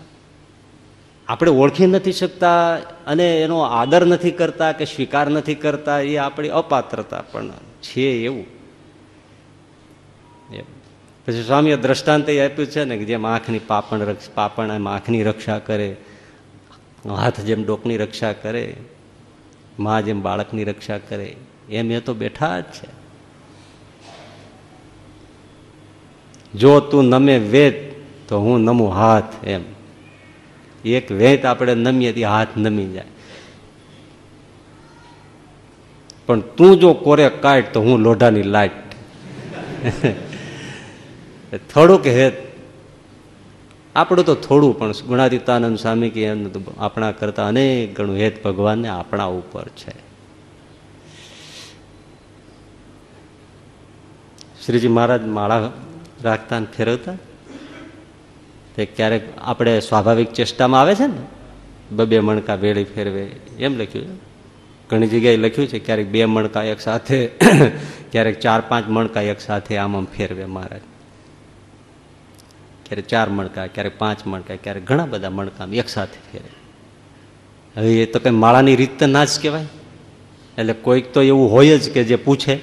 આપણે ઓળખી નથી શકતા અને એનો આદર નથી કરતા કે સ્વીકાર નથી કરતા, એ આપણી અપાત્રતા પણ છે એવું. પછી સ્વામીએ દ્રષ્ટાંત એ આપ્યું છે ને કે જેમ આંખની પાપણ પાપણ એમ આંખની રક્ષા કરે, હાથ જેમ ડોકની રક્ષા કરે, મા જેમ બાળકની રક્ષા કરે, એમ એ તો બેઠા જ છે. જો તું નમે વેદ, તો હું નમું હાથ એમ. એક વેત આપણે નમીએ તે હાથ નમી જાય. પણ તું જો કોરે કાઢ, તો હું લોઢાની લાઈટ. થોડુંક હેત. આપણું તો થોડું, પણ ગુણાતીતાનંદ સ્વામી કે આપણા કરતા અનેક ગણું હેત ભગવાનને આપણા ઉપર છે. શ્રીજી મહારાજ માળા રાખતા ને ફેરવતા. તે ક્યારેક આપણે સ્વાભાવિક ચેષ્ટામાં આવે છે ને, બબે મણકા વેળી ફેરવે, એમ લખ્યું છે. ઘણી જગ્યાએ લખ્યું છે, ક્યારેક બે મણકા એક સાથે, ક્યારેક ચાર પાંચ મણકા એક સાથે આમ આમ ફેરવે મહારાજ. ક્યારેક ચાર મણકા, ક્યારેક પાંચ મણકા, ક્યારેક ઘણા બધા મણકા એક સાથે ફેરે હવે એ તો કંઈ માળાની રીત તો ના જ કહેવાય. એટલે કોઈક તો એવું હોય જ કે જે પૂછે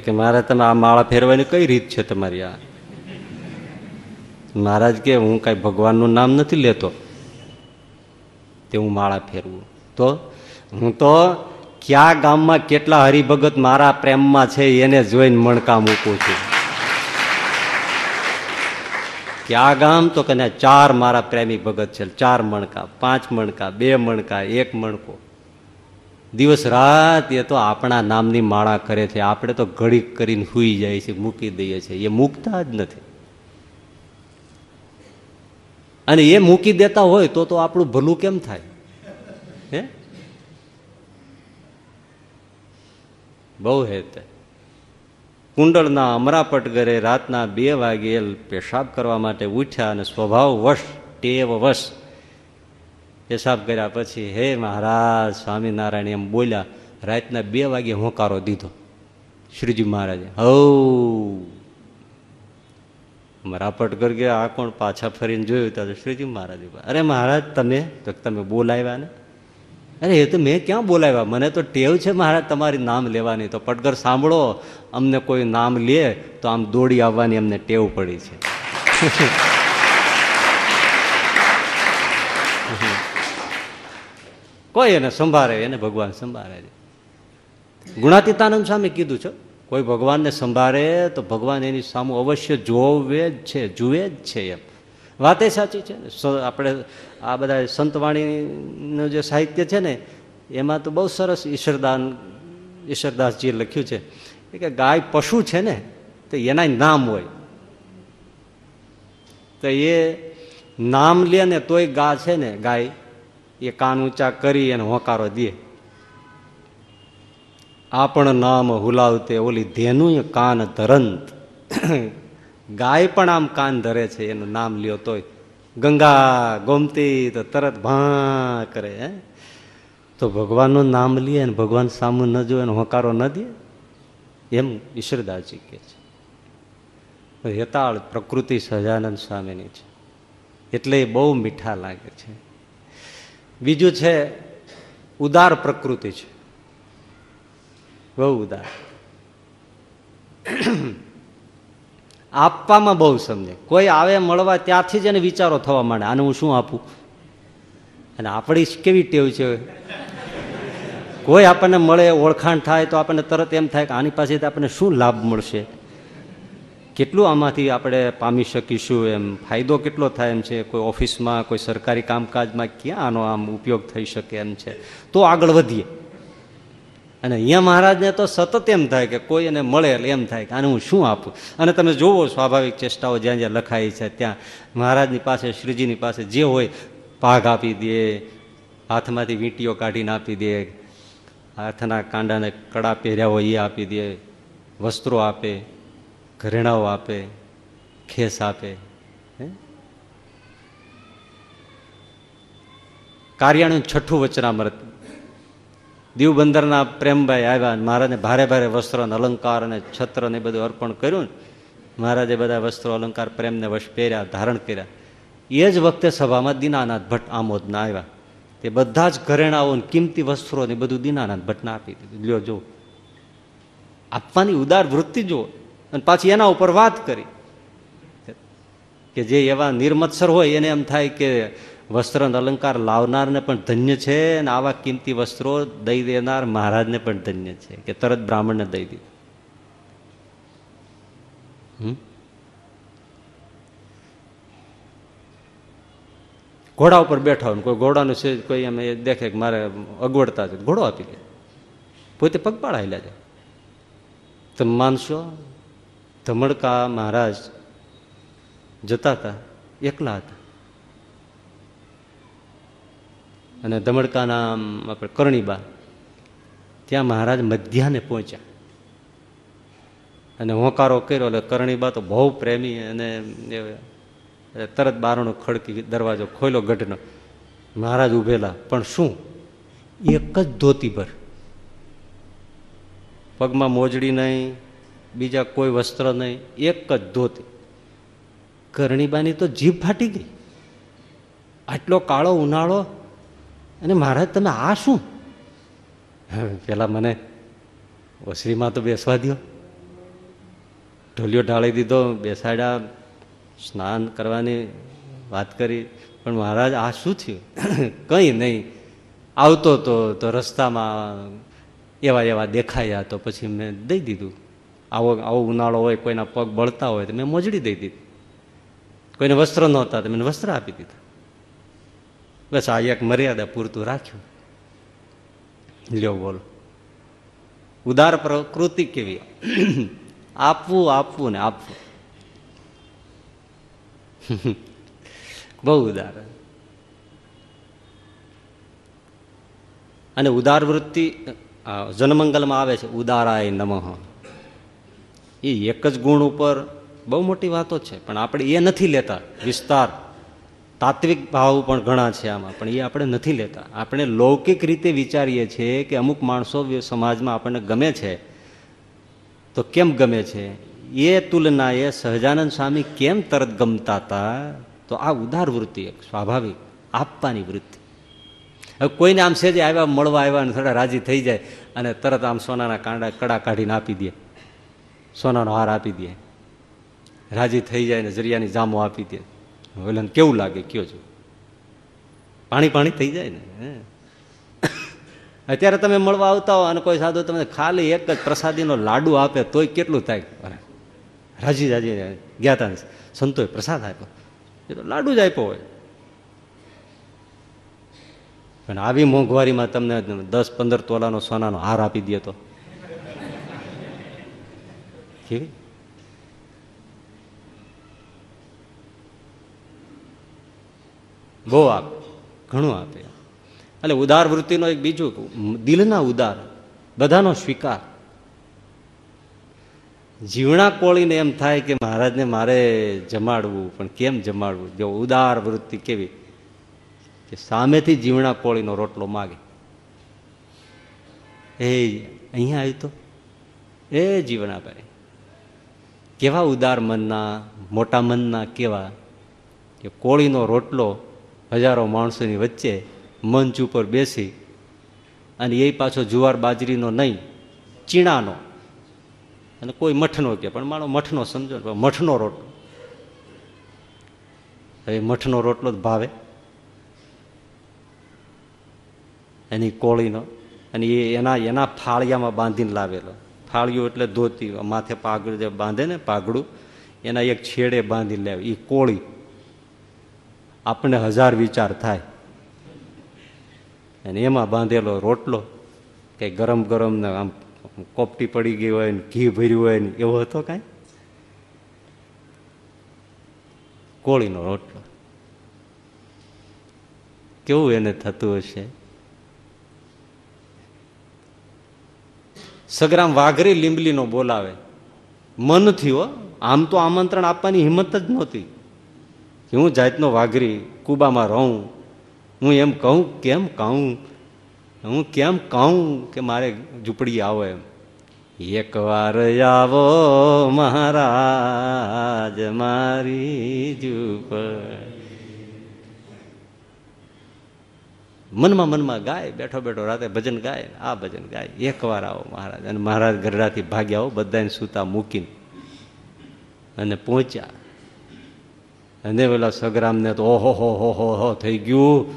કે મારે તમે આ માળા ફેરવાની કઈ રીત છે તમારી આ? મહારાજ કે હું કઈ ભગવાનનું નામ નથી લેતો તે હું માળા ફેરવું. તો હું તો કયા ગામમાં કેટલા હરિભગત મારા પ્રેમમાં છે એને જોઈને મણકા મૂકું છું. ક્યાં ગામ તો કને ચાર મારા પ્રેમી ભગત છે, ચાર મણકા, પાંચ મણકા, બે મણકા, એક મણકો. દિવસ રાત એ તો આપણા નામની માળા કરે છે, આપણે તો ઘડીક કરીને સુઈ જાય છે, મૂકી દઈએ છીએ. એ મૂકતા જ નથી. અને એ મૂકી દેતા હોય તો તો આપણું ભલું કેમ થાય? હે? બહુ હેત. કુંડળના અમરાપટ ઘરે રાતના બે વાગે પેશાબ કરવા માટે ઉઠ્યા અને સ્વભાવ વશ ટેવ વશ પેશાબ કર્યા પછી, હે મહારાજ, સ્વામિનારાયણ, એમ બોલ્યા. રાતના બે વાગે હોંકારો દીધો શ્રીજી મહારાજે. હવ મરાપટ ઘર ગયા, આ કોણ પાછા ફરીને જોયું? તો શ્રીજી મહારાજ અરે મહારાજ, તમે? તો તમે બોલાવ્યા ને? અરે, એ તો મેં ક્યાં બોલાવ્યા? મને તો ટેવ છે મહારાજ તમારી નામ લેવાની. તો પટગર સાંભળો, અમને કોઈ નામ લે તો આમ દોડી આવવાની અમને ટેવ પડી છે. કોઈ એને સંભાળે, એને ભગવાન સંભાળે છે. ગુણાતીતાનંદ સામે કીધું છે, કોઈ ભગવાનને સંભાળે તો ભગવાન એની સામું અવશ્ય જોવે જ છે, જુએ જ છે એમ. વાતે સાચી છે આપણે આ બધા સંતવાણીનું જે સાહિત્ય છે ને, એમાં તો બહુ સરસ ઈશ્વરદાન, ઈશ્વરદાસજીએ લખ્યું છે. કે ગાય પશુ છે ને, તો એના નામ હોય. તો એ નામ લે ને તોય ગા છે ને, ગાય, એ કાન ઊંચા કરી અને હોકારો દે. આપણ નામ હુલાવતે ઓલી ધેનું કાન ધરંત. ગાય પણ આમ કાન ધરે છે, એનું નામ લ્યો તોય. ગંગા ગોમતી તો તરત ભા કરે, હે? તો ભગવાનનું નામ લઈએ અને ભગવાન સામું ન જોવે હોકારો ન દે, એમ ઈશ્વરદાસજી કહે છે. હેતાળ પ્રકૃતિ સહજાનંદ સ્વામીની છે. એટલે એ બહુ મીઠા લાગે છે. બીજું છે, ઉદાર પ્રકૃતિ છે. બહુ ઉદાર. આપવામાં બહુ સમજે. કોઈ આવે મળવા ત્યાંથી જ એને વિચારો થવા માંડે, આને હું શું આપું? અને આપણી કેવી ટેવ છે? કોઈ આપણને મળે, ઓળખાણ થાય, તો આપણને તરત એમ થાય કે આની પાસેથી આપણને શું લાભ મળશે? કેટલું આમાંથી આપણે પામી શકીશું એમ? ફાયદો કેટલો થાય એમ છે? કોઈ ઓફિસમાં, કોઈ સરકારી કામકાજમાં ક્યાં આનો આમ ઉપયોગ થઈ શકે એમ છે? તો આગળ વધીએ. અને અહીંયા મહારાજને તો સતત એમ થાય કે કોઈ એને મળે એટલે એમ થાય કે આને હું શું આપું? અને તમે જોવો સ્વાભાવિક ચેષ્ટાઓ જ્યાં જ્યાં લખાઈ છે, ત્યાં મહારાજની પાસે, શ્રીજીની પાસે જે હોય પાઘ આપી દે, હાથમાંથી વીંટીઓ કાઢીને આપી દે, હાથના કાંડાને કડા પહેર્યા હોય એ આપી દે, વસ્ત્રો આપે, ઘરેણાઓ આપે, ખેસ આપે કાર્યાણું છઠ્ઠું વચનામૃત દીવબંદરના પ્રેમભાઈ આવ્યા મહારાજને ભારે ભારે વસ્ત્ર અને અલંકાર અને છત્ર ને બધું અર્પણ કર્યું મહારાજે બધા વસ્ત્રો, અલંકાર, પ્રેમને વશ પહેર્યા, ધારણ કર્યા. એ જ વખતે સભામાં દીનાનાથ ભટ્ટ આમોદના આવ્યા. તે બધા જ ઘરેણાઓ કિંમતી વસ્ત્રો ને બધું દીનાનાથ ભટ્ટને આપી દીધું. લ્યો જો આપવાની ઉદાર વૃત્તિ જુઓ. અને પાછી એના ઉપર વાત કરી. કે જે એવા નિર્મત્સર હોય એને એમ થાય કે વસ્ત્ર અલંકાર લાવનારને પણ ધન્ય છે અને આવા કિંમતી વસ્ત્રો દઈ દેનાર મહારાજને પણ ધન્ય છે કે તરત બ્રાહ્મણને દઈ દીધું. ઘોડા ઉપર બેઠા હોય કોઈ ઘોડાનું છે, કોઈ એમ દેખે કે મારે અગવડતા છે, ઘોડો આપી દે. પોતે પગપાળા હેલા જાય. તમે માનશો? ધમડકા મહારાજ જતા હતા, એકલા હતા. અને ધમડકાના આપણે કરણીબા, ત્યાં મહારાજ મધ્યાને પહોંચ્યા. અને હોંકારો કર્યો, એટલે કરણીબા તો બહુ પ્રેમી અને તરત બારણો ખડકી દરવાજો ખોલ્યો ગઢનો. મહારાજ ઉભેલા, પણ શું? એક જ ધોતી ભર પગમાં મોજડી નહીં, બીજા કોઈ વસ્ત્ર નહીં, એક જ ધોતી. કરણીબાની તો જીભ ફાટી ગઈ. આટલો કાળો ઉનાળો અને મહારાજ તમે આ શું? પેલા મને ઓસરીમાં તો બેસવા દો ઢોલિયો ઢાળી દીધો, બેસાડ્યા, સ્નાન કરવાની વાત કરી. પણ મહારાજ, આ શું થયું? કંઈ નહીં. આવતો તો તો રસ્તામાં એવા એવા દેખાયા તો પછી મેં દઈ દીધું. આવો આવો ઉનાળો હોય, કોઈના પગ બળતા હોય તો મેં મોજડી દઈ દીધી. કોઈને વસ્ત્ર નહોતા તો મેં વસ્ત્ર આપી દીધા. બસ આ એક મર્યાદા પૂરતું રાખ્યું. લ્યો બોલો. ઉદાર પ્રકૃતિ કેવી? આપવું આપવું ને આપવું. બહુ ઉદાર. અને ઉદાર વૃત્તિ જનમંગલમાં આવે છે, ઉદારાય નમઃ. એ એક જ ગુણ ઉપર બહુ મોટી વાતો છે, પણ આપણે એ નથી લેતા વિસ્તાર. તાત્વિક ભાવ પણ ઘણા છે આમાં, પણ એ આપણે નથી લેતા. આપણે લૌકિક રીતે વિચારીએ છીએ કે અમુક માણસો સમાજમાં આપણને ગમે છે. તો કેમ ગમે છે? એ તુલનાએ સહજાનંદ સ્વામી કેમ તરત ગમતા હતા? તો આ ઉદાર વૃત્તિ, એક સ્વાભાવિક આપવાની વૃત્તિ. હવે કોઈને આમ સેજે આવ્યા, મળવા આવ્યા અને થોડા રાજી થઈ જાય અને તરત આમ સોનાના કાંડા, કડા કાઢીને આપી દે. સોનાનો હાર આપી દે. રાજી થઈ જાય ને જરિયાની જામો આપી દે. ઓલાને કેવું લાગે? કયો છો? પાણી પાણી થઈ જાય ને? અત્યારે તમે મળવા આવતા હો અને કોઈ સાધુ તમને ખાલી એક જ પ્રસાદીનો લાડુ આપે તોય કેટલું થાય? રાજી રાજી ગયા હતા સંતોએ પ્રસાદ આપ્યો. એ તો લાડુ જ આપ્યો હોય. પણ આવી મોંઘવારીમાં તમને દસ પંદર તોલાનો સોનાનો હાર આપી દે તો. કેવી? બહુ આપે, ઘણું આપે. એટલે ઉદાર વૃત્તિનો એક બીજું દિલના ઉદાર, બધાનો સ્વીકાર. જીવણા કોળીને એમ થાય કે મહારાજને મારે જમાડવું, પણ કેમ જમાડવું? જો ઉદાર વૃત્તિ કેવી? કે સામેથી જીવણા કોળીનો રોટલો માગે. એ અહીંયા આવ્યું તો? એ જીવણાભાઈ. કેવા ઉદાર મનના, મોટા મનના કેવા કે કોળીનો રોટલો હજારો માણસોની વચ્ચે મંચ ઉપર બેસી અને એ પાછો જુવાર બાજરીનો નહીં, ચીણાનો. અને કોઈ મઠનો કે, પણ મારો મઠનો સમજો મઠનો રોટલો. હવે મઠનો રોટલો જ ભાવે. એની કોળીનો અને એ એના એના ફાળિયામાં બાંધીને લાવેલો. ફાળિયું એટલે ધોતી, માથે પાઘડું જે બાંધે ને, પાઘડું, એના એક છેડે બાંધી લાવે એ કોળી આપણને હજાર વિચાર થાય. અને એમાં બાંધેલો રોટલો, કે ગરમ ગરમ ને આમ કોપટી પડી ગઈ હોય ને ઘી ભર્યું હોય ને એવો હતો કાંઈ? કોળીનો રોટલો. કેવું એને થતું હશે? સગ્રામ વાઘરી લીંબલીનો બોલાવે. મનથી હો, આમ તો આમંત્રણ આપવાની હિંમત જ નહોતી. હું જાતનો વાઘરી કુબામાં રહું, હું એમ કહું, કેમ કહું? હું કેમ કહું કે મારે ઝૂંપડી આવો? એમ એક વાર આવો મહારાજ મારી ઝૂંપડ. મનમાં મનમાં ગાય, બેઠો બેઠો રાતે ભજન ગાય, આ ભજન ગાય, એક વાર આવો મહારાજ. અને મહારાજ ગરડાથી ભાગ્યા આવો બધાને સૂતા મૂકીને અને પહોંચ્યા. અને પેલા સગરામને તો ઓહો, હો હો હો હો થઈ ગયું.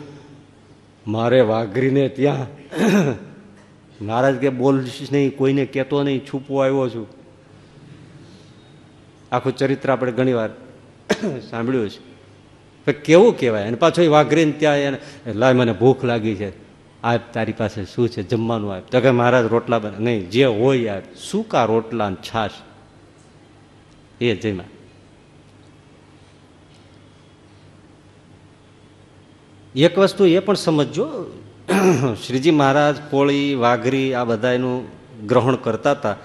મારે વાઘરીને ત્યાં મહારાજ કે બોલશીશ નહીં, કોઈને કહેતો નહીં, છૂપવો આવ્યો છું. આખું ચરિત્ર આપણે ઘણી વાર સાંભળ્યું છે કેવું કહેવાય? અને પાછો એ વાઘરીને ત્યાં એને લાય, મને ભૂખ લાગી છે. આપ તારી પાસે શું છે? જમવાનું આપ. તો કે મહારાજ રોટલા બને. નહીં, જે હોય આપ. સૂકા રોટલા છાશ. એ જમ્યા એક વસ્તુ એ પણ સમજજો, શ્રીજી મહારાજ કોળી વાઘરી આ બધા એનું ગ્રહણ કરતા હતા.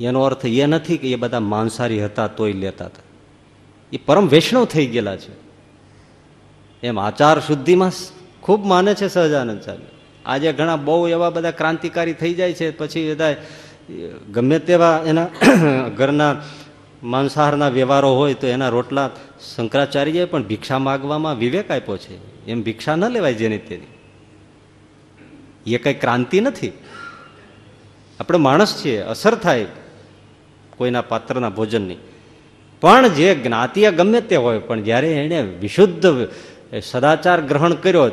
એનો અર્થ એ નથી કે એ બધા માંસાહારી હતા તોય લેતા હતા. એ પરમ વૈષ્ણવ થઈ ગયેલા છે. એમ આચાર શુદ્ધિમાં ખૂબ માને છે સહજાનંદ ચાલે આજે ઘણા બહુ એવા બધા ક્રાંતિકારી થઈ જાય છે, પછી બધા, ગમે તેવા એના ઘરના માંસાહારના વ્યવહારો હોય તો એના રોટલા શંકરાચાર્યએ પણ ભિક્ષા માગવામાં વિવેક આપ્યો છે. એમ ભિક્ષા ન લેવાય જેની તેની. એ કઈ ક્રાંતિ નથી. આપણે માણસ છીએ, અસર થાય કોઈના પાત્રના ભોજનની. પણ જે જ્ઞાતિય ગમે તે હોય, પણ જ્યારે એણે વિશુદ્ધ સદાચાર ગ્રહણ કર્યો,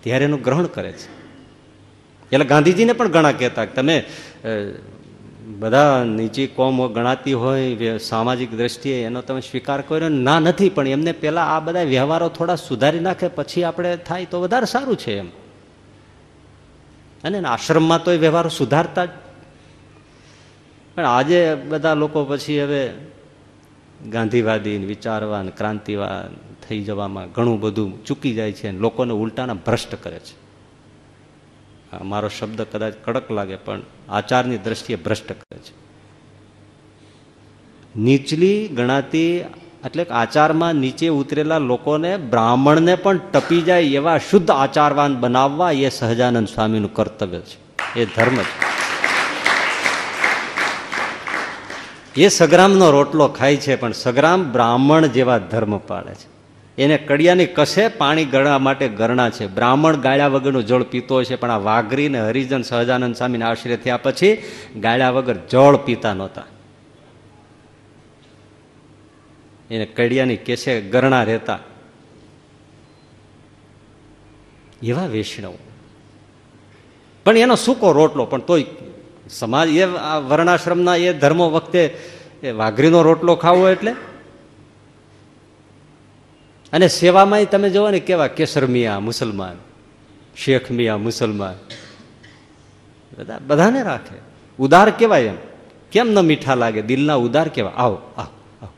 ત્યારે એનું ગ્રહણ કરે છે. એટલે ગાંધીજીને પણ ઘણા કહેતા તમે બધા નીચી કોમ ગણાતી હોય સામાજિક દ્રષ્ટિએ એનો તમે સ્વીકાર કર્યો? ના, નથી, પણ એમને પહેલાં આ બધા વ્યવહારો થોડા સુધારી નાખે, પછી આપણે થાય તો વધારે સારું છે એમ. અને આશ્રમમાં તો એ વ્યવહારો સુધારતા જ. પણ આજે બધા લોકો પછી હવે ગાંધીવાદી વિચારવાન ક્રાંતિવાદ થઈ જવામાં ઘણું બધું ચૂકી જાય છે લોકોને ઉલટાના ભ્રષ્ટ કરે છે. મારો શબ્દ કદાચ કડક લાગે, પણ આચારની દ્રષ્ટિએ ભ્રષ્ટ કરે છે. નીચલી ગણાતી, એટલે આચારમાં નીચે ઉતરેલા લોકોને બ્રાહ્મણને પણ ટપી જાય એવા શુદ્ધ આચારવાન બનાવવા એ સહજાનંદ સ્વામીનું કર્તવ્ય છે. એ ધર્મ છે. એ સગ્રામનો રોટલો ખાય છે, પણ સગ્રામ બ્રાહ્મણ જેવા ધર્મ પાળે છે. એને કડિયાની કશે પાણી ગળવા માટે ગરણા છે. બ્રાહ્મણ ગાળ્યા વગરનું જળ પીતો છે, પણ આ વાઘરી ને હરિજન સહજાનંદ સ્વામીના આશ્રય થયા પછી ગાળ્યા વગર જળ પીતા નહોતા. એને કડિયાની કેસે ગરણા રહેતા. એવા વૈષ્ણવ. પણ એનો સૂકો રોટલો, પણ તોય સમાજ, એ વર્ણાશ્રમના એ ધર્મો વખતે એ વાઘરીનો રોટલો ખાવો એટલે અને સેવામાં તમે જોવો ને કેવા કેસર મિયા મુસલમાન, શેખ મિયા મુસલમાન. બધા, બધાને રાખે. ઉદાર કેવાય એમ. કેમ ન મીઠા લાગે? દિલના ઉદાર કેવા? આવો આવો.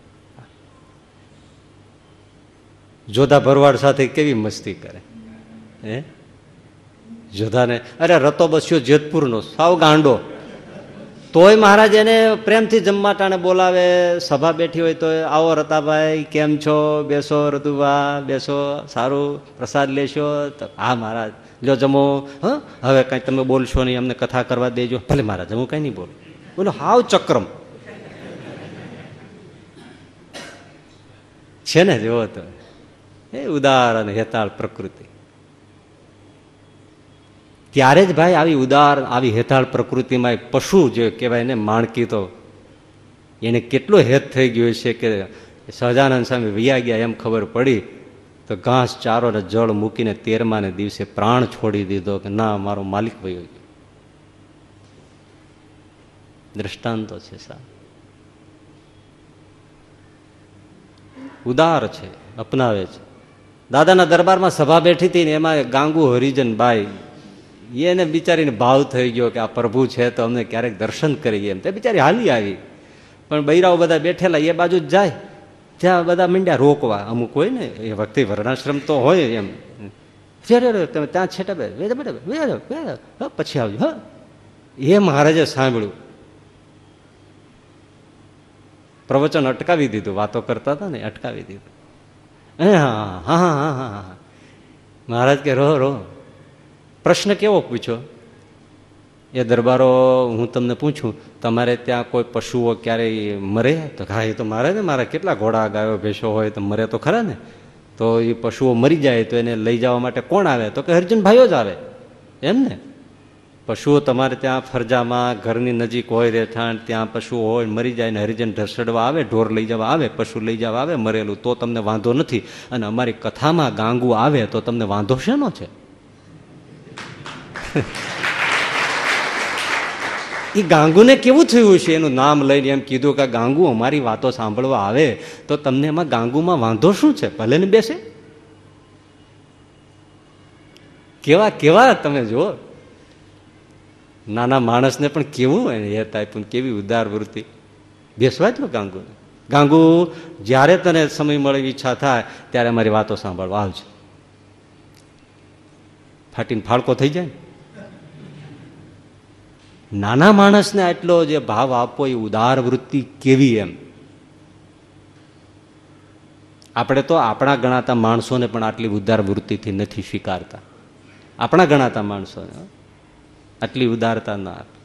જોધા ભરવાડ સાથે કેવી મસ્તી કરે? હે? જોધાને, અરે રતો બસ્યો જેતપુરનો, સાવ ગાંડો. તોય મહારાજ એને પ્રેમથી જમવા ટાણે બોલાવે, સભા બેઠી હોય તો આવો રતાભાઈ, કેમ છો? બેસો રતુભા, બેસો, સારું, પ્રસાદ લેશો? તો, હા, મહારાજ જો જમો, હ? હવે કંઈ તમે બોલશો નહીં, અમને કથા કરવા દેજો. ભલે મહારાજ, હું કંઈ નહીં બોલું. બોલો, હાવ ચક્રમ. છે ને, જેવો તો. એ ઉદાર અને હેતાળ પ્રકૃતિ. ત્યારે જ ભાઈ આવી ઉદાર, આવી હેતાળ પ્રકૃતિમાં પશુ જે કહેવાય ને માણકી તો એને કેટલો હેત થઈ ગયો છે કે સહજાનંદ સ્વામી વૈયા ગયા એમ ખબર પડી, તો ઘાસ, ચારો ને જળ મૂકીને તેરમાને દિવસે પ્રાણ છોડી દીધો કે ના, મારો માલિક વયો ગયો. દ્રષ્ટાંતો છે સા ઉદાર છે, અપનાવે છે. દાદાના દરબારમાં સભા બેઠી હતી ને એમાં ગાંગુ હરિજન બાઈ એને બિચારીને ભાવ થઈ ગયો કે આ પ્રભુ છે, તો અમને ક્યારેક દર્શન કરીએ એમ. તે બિચારી હાલી આવી. પણ બૈરાઓ બધા બેઠેલા, એ બાજુ જ જાય. ત્યાં બધા મીંડ્યા રોકવા. અમુક હોય ને, એ વખતે વર્ણાશ્રમ તો હોય એમ. તમે ત્યાં છેટા બે પછી આવજો હ. એ મહારાજે સાંભળ્યું. પ્રવચન અટકાવી દીધું. વાતો કરતા હતા ને, અટકાવી દીધું. હા હા હા હા હા મહારાજ કે રો રો પ્રશ્ન કેવો પૂછો એ દરબારો હું તમને પૂછું, તમારે ત્યાં કોઈ પશુઓ ક્યારેય મરે? તો હા, એ તો મારે ને, મારા કેટલા ઘોડા, ગાયો, ભેંસો હોય, તો મરે તો ખરા ને? તો એ પશુઓ મરી જાય, તો એને લઈ જવા માટે કોણ આવે? તો કે હરિજન ભાઈઓ જ આવે. એમ ને? પશુઓ તમારે ત્યાં ફરજામાં, ઘરની નજીક હોય, રહેઠાણ, ત્યાં પશુઓ હોય, મરી જાય ને હરિજન ઢસડવા આવે, ઢોર લઈ જવા આવે, પશુ લઈ જવા આવે, મરેલું, તો તમને વાંધો નથી. અને અમારી કથામાં ગાંગુ આવે, તો તમને વાંધો શેનો છે? એ ગાંગુને કેવું થયું છે? એનું નામ લઈને એમ કીધું કે, ગાંગુ, અમારી વાતો સાંભળવા આવે, તો તમને એમાં ગાંગુમાં વાંધો શું છે? ભલે ને બેસે. કેવા કેવા તમે જુઓ. નાના માણસને પણ કેવું એને હેત આપ્યું કેવી ઉદાર વૃત્તિ. બેસવા જ ગાંગુને. ગાંગુ, જ્યારે તને સમય મળે, ઈચ્છા થાય, ત્યારે અમારી વાતો સાંભળવા આવજો. ફાટીને ફાળકો થઈ જાય નાના માણસને આટલો જે ભાવ આપવો એ ઉદાર વૃત્તિ કેવી એમ? આપણે તો આપણા ગણાતા માણસોને પણ આટલી ઉદાર વૃત્તિથી નથી સ્વીકારતા. આપણા ગણાતા માણસોને આટલી ઉદારતા ના આપે.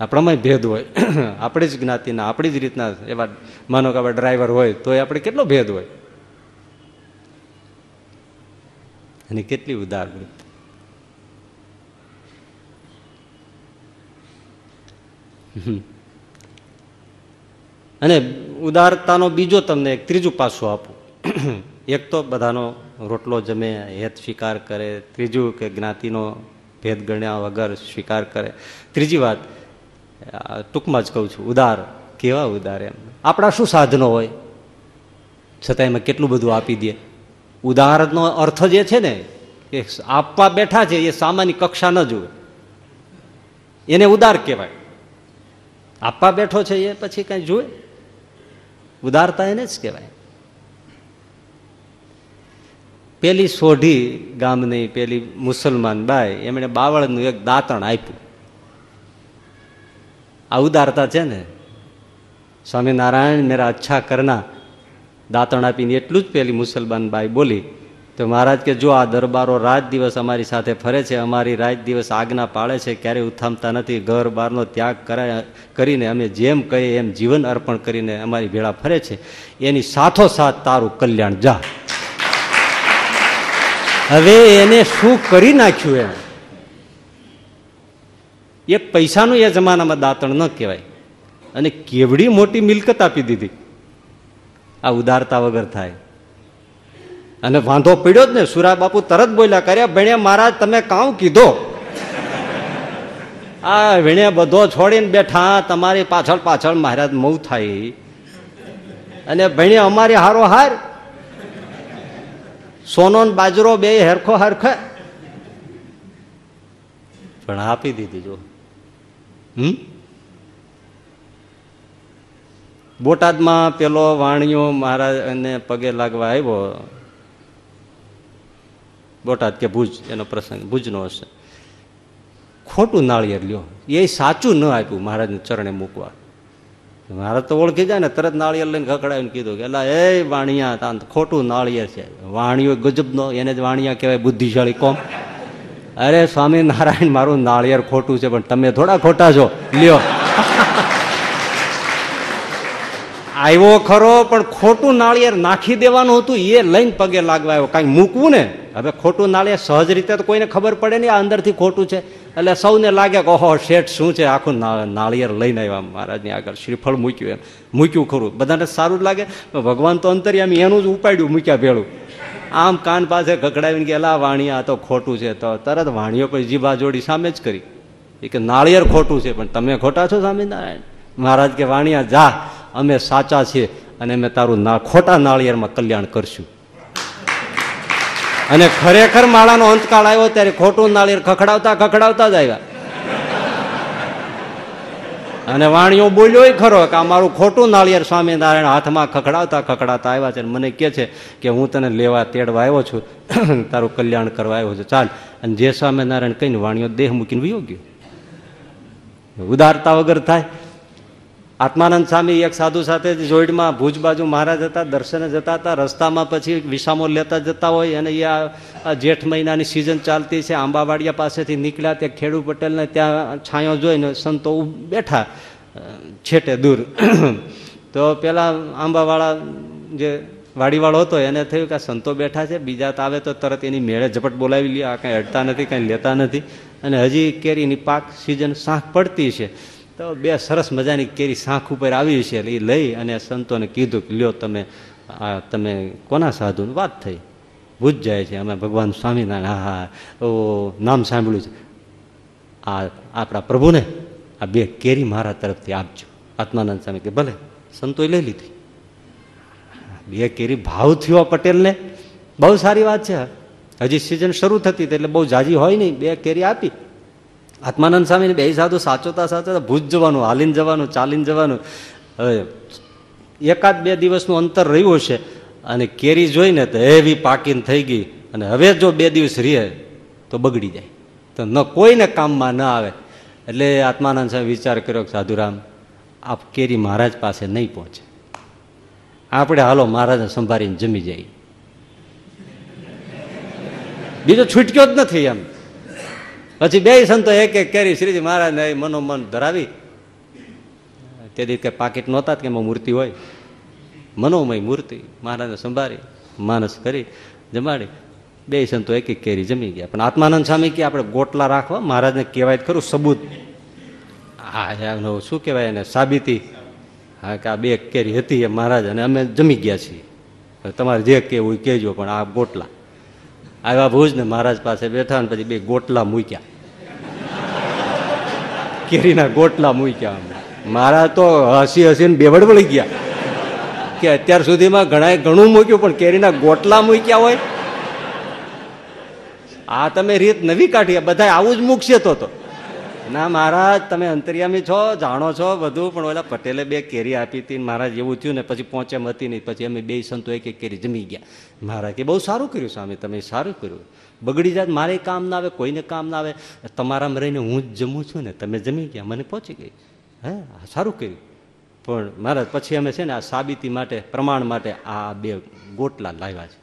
આપણામાં ભેદ હોય. આપણી જ જ્ઞાતિના આપણી જ રીતના એવા માનો કે ડ્રાઈવર હોય તો આપણે કેટલો ભેદ હોય? અને કેટલી ઉદાર વૃત્તિ? અને ઉદારતાનો બીજો તમને એક ત્રીજું પાસું આપું. એક તો બધાનો રોટલો જમે, હેત સ્વીકાર કરે, ત્રીજું કે જ્ઞાતિનો ભેદ ગણ્યા વગર સ્વીકાર કરે. ત્રીજી વાત ટૂંકમાં જ કહું છું, ઉદાર, કેવા ઉદાર એમ. આપણા શું સાધનો હોય? છતાં એમાં કેટલું બધું આપી દે. ઉદારનો અર્થ જે છે ને, એ આપવા બેઠા છે, એ સામાન્ય કક્ષા ન જુએ. એને ઉદાર કહેવાય. આપવા બેઠો છે એ પછી કઈ જુએ ઉદારતા એને જ કહેવાય. પેલી સોઢી ગામની પેલી મુસલમાન બાઈ, એમણે બાવળનું એક દાંતણ આપ્યું. આ ઉદારતા છે ને? સ્વામિનારાયણ, મેરા અચ્છા કરના દાંતણ આપીને એટલું જ પેલી મુસલમાન બાઈ બોલી તો મહારાજ કે, જો આ દરબારો રાત દિવસ અમારી સાથે ફરે છે, અમારી રાત દિવસ આજ્ઞા પાળે છે, ક્યારેય ઉથામતા નથી, ઘર બારનો ત્યાગ કરીને અમે જેમ કહીએ એમ જીવન અર્પણ કરીને અમારી ભેળા ફરે છે. એની સાથોસાથ તારું કલ્યાણ જા. હવે એને શું કરી નાખ્યું એમ એ પૈસાનું એ જમાનામાં દાંતણ ન કહેવાય. અને કેવડી મોટી મિલકત આપી દીધી. આ ઉદારતા વગર થાય. અને વાંધો પડ્યો જ ને. સુરા બાપુ તરત બોલ્યા કર્યા, ભણ્યા મહારાજ, તમે કાઉ કીધો? આ ભણે બધો છોડીને બેઠા, તમારી પાછળ પાછળ મહારાજ મઉ થાય. અને ભણ્યા, અમારી હારો હાર. સોનો બાજરો બે હેરખો હરખે. પણ આપી દીધી જો. હમ? બોટાદમાં પેલો વાણિયો મહારાજને પગે લાગવા આવ્યો. બોટાદ કે ભુજ, એનો પ્રસંગ, ભુજનો હશે. ખોટું નાળિયેર લ્યો. એ સાચું ન આપ્યું મહારાજને ચરણે મૂકવા. મહારાજ તો ઓળખી જાય ને, તરત નાળિયેર લઈને ખકડાવીને કીધું કે, એલા, એ વાણિયા ખોટું નાળિયેર છે. વાણિયો ગજબનો, એને જ વાણિયા કહેવાય, બુદ્ધિશાળી કોમ. અરે સ્વામિનારાયણ, મારું નાળિયેર ખોટું છે, પણ તમે થોડા ખોટા છો. લ્યો. આવ્યો ખરો, પણ ખોટું નાળિયેર નાખી દેવાનું હતું, એ લઈને પગે લાગવા આવ્યો. કાંઈ મૂકવું ને? હવે ખોટું નાળિયેર સહજ રીતે તો કોઈને ખબર પડે નહીં, આ અંદરથી ખોટું છે. એટલે સૌને લાગે કે, ઓહો, શેઠ શું છે? આખું નાળિયેર લઈને આવ્યા મહારાજની આગળ. શ્રીફળ મૂક્યું એમ. મૂક્યું ખરું. બધાને સારું લાગે. ભગવાન તો અંતરિયામી, એનું જ ઉપાડ્યું મૂક્યા ભેળું. આમ કાન પાસે ખકડાવીને કે એલા વાણિયા તો ખોટું છે. તો તરત વાણીઓ પછી જીભા જોડી સામે જ કરી. એ કે, નાળિયેર ખોટું છે, પણ તમે ખોટા છો, સ્વામિનારાયણ? મહારાજ કે, વાણિયા, જા. અમે સાચા છીએ અને અમે તારું ના ખોટા નાળિયેરમાં કલ્યાણ કરશું. અને ખરેખર માળાનો અંતકાળ આવ્યો ત્યારે ખોટું નાળિયેર ખખડાવતા ખખડાવતા જ આવ્યા. અને વાણીઓ બોલ્યો ખરો કે આ મારું ખોટું નાળિયેર સ્વામિનારાયણ હાથમાં ખખડાવતા ખખડાવતા આવ્યા છે મને કે છે કે હું તને લેવા તેડવા આવ્યો છું. તારું કલ્યાણ કરવા આવ્યો છું. ચાલ. અને જે સ્વામિનારાયણ કહીને વાણીઓ દેહ મૂકીને વયો ઉદારતા વગર થાય. આત્માનંદ સ્વામી એક સાધુ સાથે જોઈડમાં ભુજ બાજુ મહારાજ હતા, દર્શને જતા હતા, રસ્તામાં પછી વિસામો લેતા જતા હોય અને એ આ જેઠ મહિનાની સિઝન ચાલતી છે, આંબાવાડિયા પાસેથી નીકળ્યા, ત્યાં ખેડુ પટેલને ત્યાં છાંયો જોઈને સંતો બેઠા છેટે દૂર. તો પેલા આંબાવાળા જે વાડીવાળો હતો, એને થયું કે સંતો બેઠા છે, બીજા તો આવે તો તરત એની મેળે ઝપટ બોલાવી લે આ કાંઈ અડતા નથી, કાંઈ લેતા નથી. અને હજી કેરીની પાક સિઝન સાંખ પડતી છે. તો બે સરસ મજાની કેરી સાંખ ઉપર આવી છે એટલે એ લઈ અને સંતોને કીધું કે લ્યો તમે, આ તમે કોના સાધુની વાત થઈ? ભૂજ જાય છે અમે ભગવાન સ્વામિનારાયણ, હા હા, ઓ, નામ સાંભળ્યું છે. આ આપણા પ્રભુને આ બે કેરી મારા તરફથી આપજો. આત્માનંદ સ્વામી કે ભલે, સંતોએ લઈ લીધી. બે કેરી ભાવ થયો પટેલને. બહુ સારી વાત છે. હજી સિઝન શરૂ થતી એટલે બહુ જાજી હોય નહીં. બે કેરી આપી. આત્માનંદ સ્વામીને બે સાધુ સાચોતા સાચોતા ભૂજ જવાનું, હાલીને જવાનું, ચાલીને જવાનું. હવે એકાદ બે દિવસનું અંતર રહ્યું છે અને કેરી જોઈને તો એવી પાકીને થઈ ગઈ અને હવે જો બે દિવસ રહે તો બગડી જાય. તો ન કોઈને કામમાં ન આવે. એટલે આત્માનંદ સાહેબ વિચાર કર્યો કે સાધુરામ, આપ કેરી મહારાજ પાસે નહીં પહોંચે. આપણે હાલો મહારાજને સંભાળીને જમી જાય બીજો છૂટક્યો જ નથી એમ. પછી બે સંતો એક એક કેરી શ્રીજી મહારાજને મનોમન ધરાવી. તે દિવસ કે પાકીટ નહોતા કે એમાં મૂર્તિ હોય. મનોમય મૂર્તિ મહારાજને સંભાળી, માનસ કરી, જમાડી. બે સંતો એક એક કેરી જમી ગયા. પણ આત્માનંદ સ્વામી કે આપણે ગોટલા રાખવા? મહારાજને કહેવાય ખરું સબૂત. હા શું કહેવાય એને? સાબિતી. હા, કે આ બે કેરી હતી એ મહારાજ અને અમે જમી ગયા છીએ. તમારે જે કહેવું એ કહેજો, પણ આ ગોટલા. આવ્યા ભુજ ને મહારાજ પાસે બેઠા ને પછી બે ગોટલા મૂક્યા. કેરીના ગોટલા મૂક્યા મહારાજ તો હસી હસીને બેવડ વળી ગયા. કે અત્યાર સુધીમાં ઘણા ઘણું મૂક્યું, પણ કેરીના ગોટલા મૂક્યા હોય? આ તમે રીત નવી કાઢી બધા આવું જ મૂકશે તો. ના, મહારાજ, તમે અંતરિયામી છો, જાણો છો બધું, પણ ઓલા પટેલે બે કેરી આપી હતી મહારાજ એવું થયું ને પછી પહોંચે હતી નહીં, પછી અમે બે સંતો એક એક કેરી જમી ગયા. મહારાજ એ બહુ સારું કર્યું સ્વામી, તમે સારું કર્યું. બગડી જાય મારે કામ ના આવે, કોઈને કામ ના આવે. તમારામાં રહીને હું જ જમું છું ને, તમે જમી ગયા, મને પહોંચી ગઈ. હે, સારું કર્યું. પણ મહારાજ, પછી અમે છે ને આ સાબિતી માટે, પ્રમાણ માટે આ બે ગોટલા લાવ્યા છે.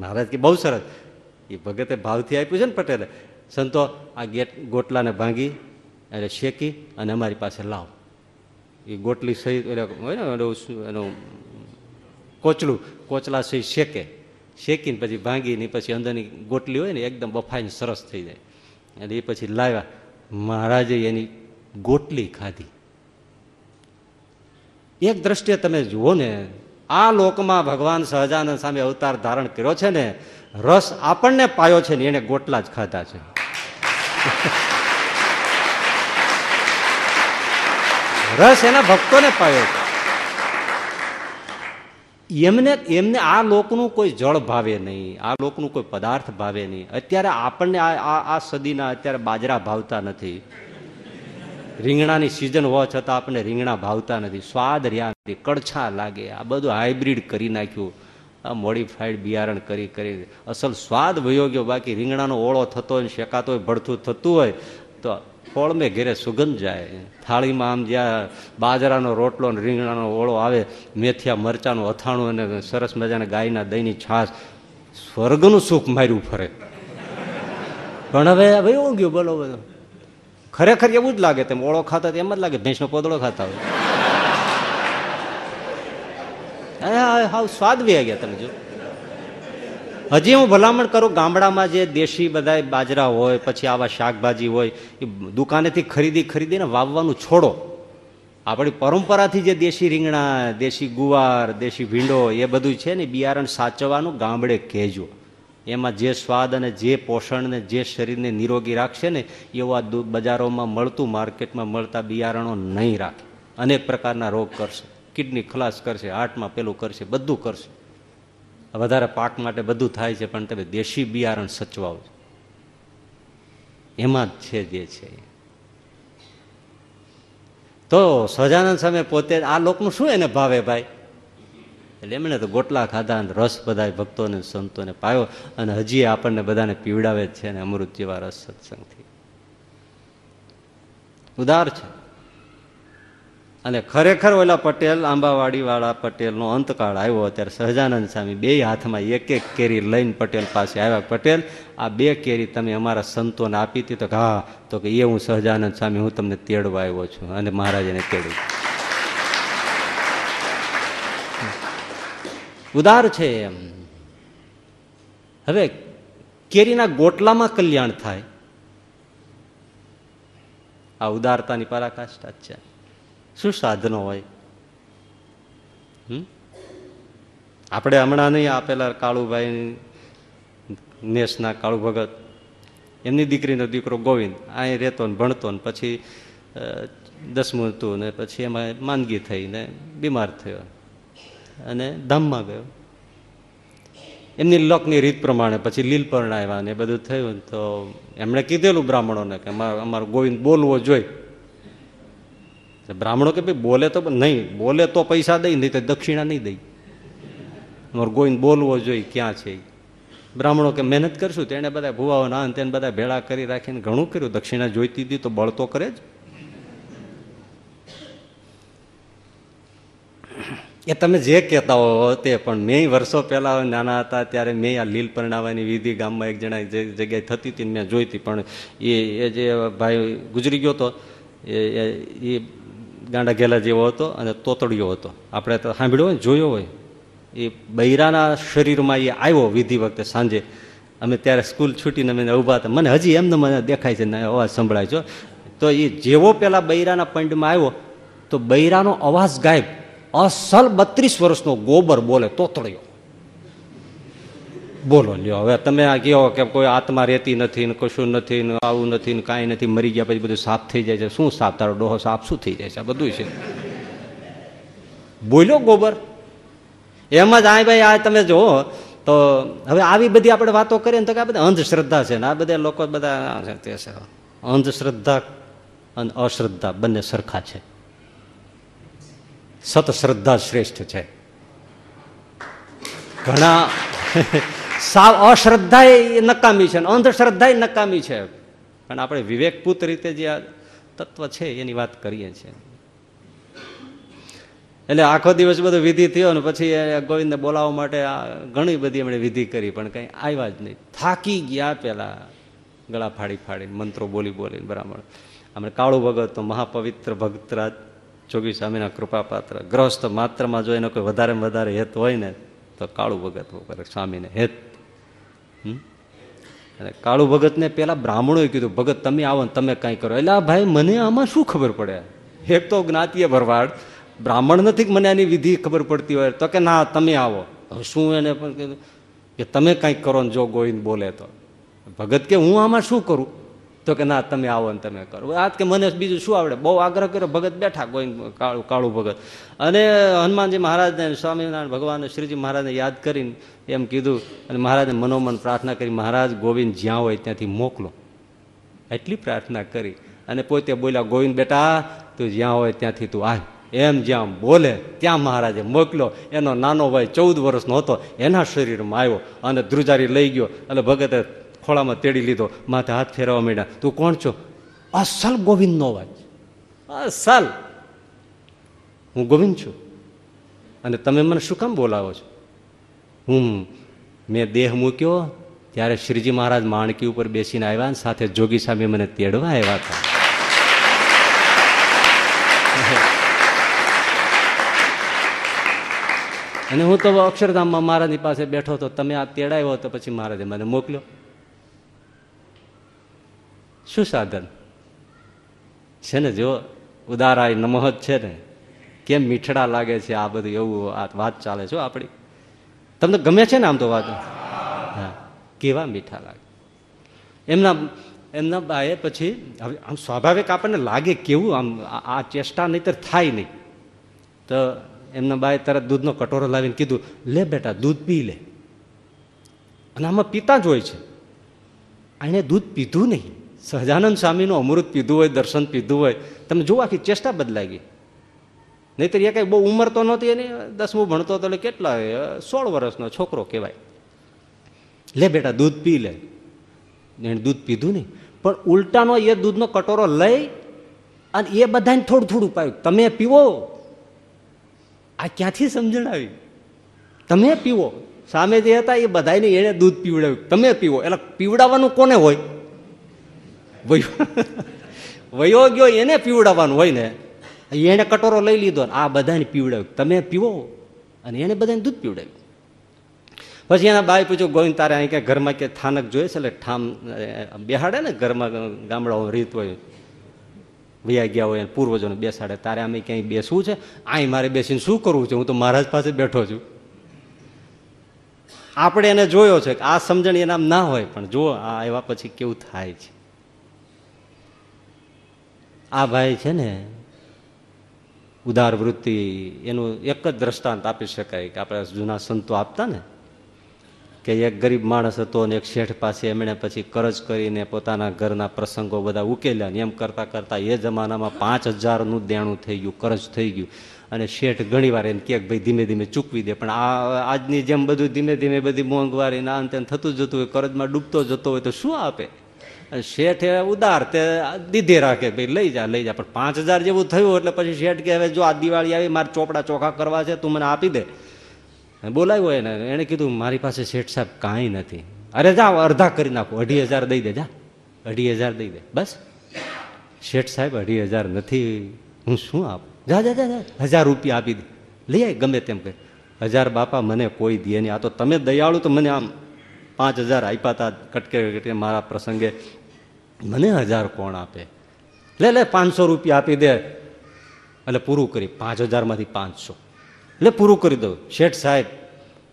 મહારાજ કે, બહુ સરસ. એ ભગતે ભાવથી આપ્યું છે ને પટેલે. સંતો આ ગેટ ગોટલાને ભાંગી એટલે શેકી અને અમારી પાસે લાવ. એ ગોટલી સહિત એનું કોચલું, કોચલા સહિત શેકે. શેકીને પછી ભાંગીને પછી અંદરની ગોટલી હોય ને, એકદમ બફાઈને સરસ થઈ જાય. એટલે એ પછી લાવ્યા. મહારાજે એની ગોટલી ખાધી. એક દ્રષ્ટિએ તમે જુઓ ને, આ લોકમાં ભગવાન સહજાનંદ સામે અવતાર ધારણ કર્યો છે ને, રસ આપણને પાયો છે ને, એને ગોટલા જ ખાધા છે. રસ એના ભક્તોને પાયો છે. એમને એમને આ લોકનું કોઈ જળ ભાવે નહીં, આ લોકનું કોઈ પદાર્થ ભાવે નહીં. અત્યારે આપણને આ, આ- સદીના અત્યારે બાજરા ભાવતા નથી. રીંગણાની સિઝન હોવા છતાં આપણને રીંગણા ભાવતા નથી. સ્વાદ રહ્યા નથી કડછા લાગે, આ બધું હાઇબ્રિડ કરી નાખ્યું. આ મોડિફાઈડ બિયારણ કરી કરી. અસલ સ્વાદ વયો ગયો, બાકી રીંગણાનો ઓળો થતો હોય શેકાતો હોય ભડથું થતું હોય, તો ફોળમે ઘેરે સુગંધ જાય. થાળીમાં આમ જ્યાં બાજરાનો રોટલો અને રીંગણાનો ઓળો આવે, મેથિયા, મરચાનું અથાણું અને સરસ મજાના ગાયના દહીંની છાશ, સ્વર્ગનું સુખ માર્યું ફરે. પણ હવે ભાઈ એવું ગયું બોલો બધો. ખરેખર એવું જ લાગે, તેમ ઓળો ખાતા એમ જ લાગે, ભેંસનો પોદળો ખાતા હોય. હાવ સ્વાદ બી ગયા તમે જો. હજી હું ભલામણ કરું, ગામડામાં જે દેશી બધા બાજરા હોય, પછી આવા શાકભાજી હોય, એ દુકાનેથી ખરીદી ખરીદીને વાવવાનું છોડો. આપણી પરંપરાથી જે દેશી રીંગણા, દેશી ગુવાર, દેશી ભીંડો, એ બધું છે ને, બિયારણ સાચવવાનું ગામડે કહેજો. એમાં જે સ્વાદ અને જે પોષણ ને જે શરીરને નિરોગી રાખશે ને, એવું આ બજારોમાં મળતું, માર્કેટમાં મળતા બિયારણો નહીં રાખે. અનેક પ્રકારના રોગ કરશે. કિડની ખલાસ કરશે, હાર્ટમાં પેલું કરશે, બધું કરશે. વધારે પાક માટે બધું થાય છે, પણ તમે દેશી બિયારણ સચવાવો એમાં જ છે જે છે તો સહજાનંદ સામે પોતે આ લોકનું શું એને ભાવે ભાઈ? એટલે એમણે તો ગોટલા ખાધા અને રસ બધા ભક્તોને સંતોને પાયો અને હજી આપણને બધાને પીવડાવે જ છે અને અમૃત જેવા રસ સત્સંગથી. ઉદાર છે. અને ખરેખર ઓલા પટેલ આંબાવાડી વાળા પટેલનો અંતકાળ આવ્યો ત્યારે સહજાનંદ સ્વામી બે હાથમાં એક એક કેરી લઈને પટેલ પાસે આવ્યા. પટેલ, આ બે કેરી તમે અમારા સંતોને આપી હતી તો હા તો કે એ હું સહજાનંદ સ્વામી, હું તમને તેડવા આવ્યો છું અને મહારાજને તેડું ઉદાર છે એમ. હવે કેરીના ગોટલામાં કલ્યાણ થાય. આ ઉદારતાની પરાકાષ્ઠા છે. શું સાધનો હોય? આપણે હમણાં નહીં આપેલા કાળુભાઈ નેસના કાળુ ભગત. એમની દીકરીનો દીકરો ગોવિંદ. અહીં રહેતો ને ભણતો ને પછી દસમું હતું ને પછી એમાં માંદગી થઈ ને બીમાર થયો. અને ધામમાં ગયો. એમની લોકની રીત પ્રમાણે પછી લીલપર્ણ આવ્યા ને એ બધું થયું તો એમણે કીધેલું બ્રાહ્મણોને કે અમારો ગોવિંદ બોલવો જોઈએ. બ્રાહ્મણો કે ભાઈ બોલે તો નહીં, બોલે તો પૈસા દઈ, નહીં તો દક્ષિણા નહીં દઈ. અમારો ગોઈને બોલવો જોઈએ ક્યાં છે બ્રાહ્મણો કે મહેનત કરશું તેણે બધા ભુવાઓ ના તેને બધા ભેળા કરી રાખીને ઘણું કર્યું. દક્ષિણા જોઈતી હતી તો બળતો કરે જ. એ તમે જે કહેતા હો તે પણ મેં વર્ષો પહેલા નાના હતા ત્યારે મેં આ લીલ પરણાવવાની વિધિ ગામમાં એક જણા જે જગ્યાએ થતી હતી મેં જોઈતી. પણ એ જે ભાઈ ગુજરી ગયો હતો એ ગાંડા ઘેલા જેવો હતો અને તોતડિયો હતો. આપણે તો સાંભળ્યો હોય જોયો હોય. એ બૈરાના શરીરમાં એ આવ્યો વિધિ વખતે સાંજે. અમે ત્યારે સ્કૂલ છૂટીને અમે ઊભા હતા. મને હજી એમને મને દેખાય છે ને અવાજ સંભળાય છે. તો એ જેવો પેલા બૈરાના પંડમાં આવ્યો, તો બૈરાનો અવાજ ગાયબ. અસલ બત્રીસ વર્ષનો ગોબર બોલે તોતળ્યો બોલો લ્યો. હવે તમે આ કહો કે કોઈ આત્મા રહેતી નથી ને કશું નથી ને આવું નથી ને કાંઈ નથી, મરી ગયા પછી બધું સાફ થઈ જાય છે. શું સાફ? તારો ડોહો સાફ શું થઈ જાય છે? બધું છે. બોલ્યો ગોબર. એમ જ આ ભાઈ, આ તમે જુઓ, તો હવે આવી બધી આપણે વાતો કરીએ ને તો કે આ બધા અંધશ્રદ્ધા છે ને, આ બધા લોકો બધા તે છે. અંધશ્રદ્ધા અને અશ્રદ્ધા બંને સરખા છે. સતશ્રદ્ધા શ્રેષ્ઠ છે. ઘણા સાવ અશ્રદ્ધા એ નકામી છે અંધશ્રદ્ધા નકામી છે. પણ આપણે વિવેકપૂત રીતે જે આ તત્વ છે, એની વાત કરીએ છીએ. એટલે આખો દિવસ બધો વિધિ થયો ને પછી એ ગોવિંદને બોલાવવા માટે ઘણી બધી એમણે વિધિ કરી, પણ કંઈ આવ્યા જ નહીં. થાકી ગયા પેલા ગળા ફાડી ફાડી મંત્રો બોલી બોલી બરાબર આપણે કાળું ભગત તો મહાપવિત્ર ભક્તરાજ જોગી સ્વામીના કૃપાપાત્ર. ગ્રહસ્થ માત્રમાં જો એનો કોઈ વધારે વધારે હેત હોય ને, તો કાળું ભગત સ્વામીને હેત અને કાળું ભગતને પેલા બ્રાહ્મણોએ કીધું, ભગત, તમે આવો ને તમે કાંઈ કરો. એટલે આ ભાઈ મને આમાં શું ખબર પડે? એક તો જ્ઞાતીય ભરવાડ. બ્રાહ્મણ નથી મને આની વિધિ ખબર પડતી હોય. તો કે, ના, તમે આવો. શું એને પણ કીધું કે, તમે કાંઈક કરો ને જો ગોવિંદ બોલે તો. ભગત કે, હું આમાં શું કરું? તો કે ના, તમે આવો ને તમે કરો. આ કે મને બીજું શું આવડે? બહુ આગ્રહ કર્યો, ભગત બેઠા ગોવિંદ કાળું કાળું ભગત. અને હનુમાનજી મહારાજને, સ્વામિનારાયણ ભગવાન શ્રીજી મહારાજને યાદ કરીને એમ કીધું અને મહારાજને મનોમન પ્રાર્થના કરી, મહારાજ, ગોવિંદ જ્યાં હોય ત્યાંથી મોકલો. એટલી પ્રાર્થના કરી અને પોતે બોલ્યા, ગોવિંદ બેટા, તું જ્યાં હોય ત્યાંથી તું આવ એમ જ્યાં બોલે, ત્યાં મહારાજે મોકલ્યો એનો નાનો ભાઈ ચૌદ વર્ષનો હતો, એના શરીરમાં આવ્યો અને ધ્રુજારી લઈ ગયો. એટલે ભગતે ખોળામાં તેડી લીધો. માથે હાથ ફેરવા માંડ્યા. તું કોણ છો? અસલ ગોવિંદનો અવાજ અસલ હું ગોવિંદ છું. અને તમે મને શું કામ બોલાવો છો? હું, મેં દેહ મૂક્યો, ત્યારે શ્રીજી મહારાજ માણકી ઉપર બેસીને આવ્યા અને સાથે જોગી સામે મને તેડવા આવ્યા હતા. અને હું તો અક્ષરધામમાં મહારાજની પાસે બેઠો હતો. તમે આ તેડાવ્યો તો પછી મહારાજે મને મોકલ્યો. શું સાધન છે ને, જો ઉદારાય નમહત છે ને, કેમ મીઠડા લાગે છે આ બધું એવું આ વાત ચાલે છે આપણી? તમને ગમે છે ને આમ તો વાત? હા, કેવા મીઠા લાગે? એમના એમના બાએ પછી, હવે આમ સ્વાભાવિક આપણને લાગે કેવું આમ, આ ચેષ્ટા નહીતર થાય નહીં. તો એમના બાએ તરત દૂધનો કટોરો લાવીને કીધું, લે બેટા, દૂધ પી લે. અને આમાં પીતા જ હોય છે. એણે દૂધ પીધું નહીં. સહજાનંદ સ્વામીનું અમૃત પીધું હોય, દર્શન પીધું હોય, તમે જુઓ આખી ચેષ્ટા બદલાઈ ગઈ. નહીતર એ કંઈ બહુ ઉંમર તો નહોતી, એની દસમું ભણતો હતો, એટલે કેટલા સોળ વર્ષનો છોકરો કહેવાય. લે બેટા, દૂધ પી લે. એણે દૂધ પીધું નહીં. પણ ઉલટાનો એ દૂધનો કટોરો લઈ અને એ બધાને થોડું થોડું પાયું. તમે પીવો. આ ક્યાંથી સમજણ આવી તમે પીવો. સામે જે હતા, એ બધાને એણે દૂધ પીવડાવ્યું. તમે પીવો. એટલે પીવડાવવાનું કોને હોય? વયો ગયો એને પીવડાવવાનું હોય ને, એને કટોરો લઈ લીધો આ બધાને પીવડાવ્યું. તમે પીવો અને એને બધાને દૂધ પીવડાવ્યું. પછી એના બાઈ પૂછ્યું, ગોવિંદ, તારે અહીં ક્યાંક ઘરમાં કે થાનક જોઈએ છે એટલે ઠામ બેહાડે ને ઘરમાં ગામડાઓ રીત હોય. ભૈયા ગયા હોય પૂર્વજોને બેસાડે. તારે અમે ક્યાંય બેસવું છે? અહીં મારે બેસીને શું કરવું છે? હું તો મહારાજ પાસે બેઠો છું. આપણે એને જોયો છે આ સમજણ એના ના હોય, પણ જુઓ આ આવ્યા પછી કેવું થાય છે? આ ભાઈ છે ને, ઉદાર વૃત્તિ, એનું એક જ દ્રષ્ટાંત આપી શકાય કે આપણે જૂના સંતો આપતા ને, કે એક ગરીબ માણસ હતો અને એક શેઠ પાસે એમણે પછી કરજ કરીને પોતાના ઘરના પ્રસંગો બધા ઉકેલ્યા ને એમ કરતાં કરતાં એ જમાનામાં પાંચ હજારનું દેણું થઈ ગયું, કરજ થઈ ગયું. અને શેઠ ઘણીવાર એમ કે ભાઈ ધીમે ધીમે ચૂકવી દે, પણ આ આજની જેમ બધું ધીમે ધીમે બધી મોંઘવારી ના અંતે થતું જતું હોય, કરજમાં ડૂબતો જતો હોય તો શું આપે? શેઠ ઉદાર તે દીધે રાખે, ભાઈ લઈ જા લઈ જા. પણ પાંચ હજાર જેવું થયું એટલે પછી શેઠ કે, હવે જો આ દિવાળી આવી, મારે ચોપડા ચોખા કરવા છે, તું મને આપી દે. બોલાવ્યો એને એણે કીધું, મારી પાસે શેઠ સાહેબ કાંઈ નથી. અરે, જા અડધા કરી નાખો, અઢી હજાર દઈ દે, જા. અઢી હજાર દઈ દે. બસ. શેઠ સાહેબ, અઢી હજાર નથી, હું શું આપું? જા જા જા હજાર રૂપિયા આપી દે. લઈ આવી ગમે તેમ કહે હજાર બાપા, મને કોઈ દે નહીં. આ તો તમે દયાળુ તો મને આમ પાંચ હજાર આપ્યા હતા કટકે કટકે મારા પ્રસંગે મને હજાર કોણ આપે? લે લે, પાંચસો રૂપિયા આપી દે. એટલે પૂરું કરી, પાંચ હજારમાંથી પાંચસો. એટલે પૂરું કરી દઉં. શેઠ સાહેબ,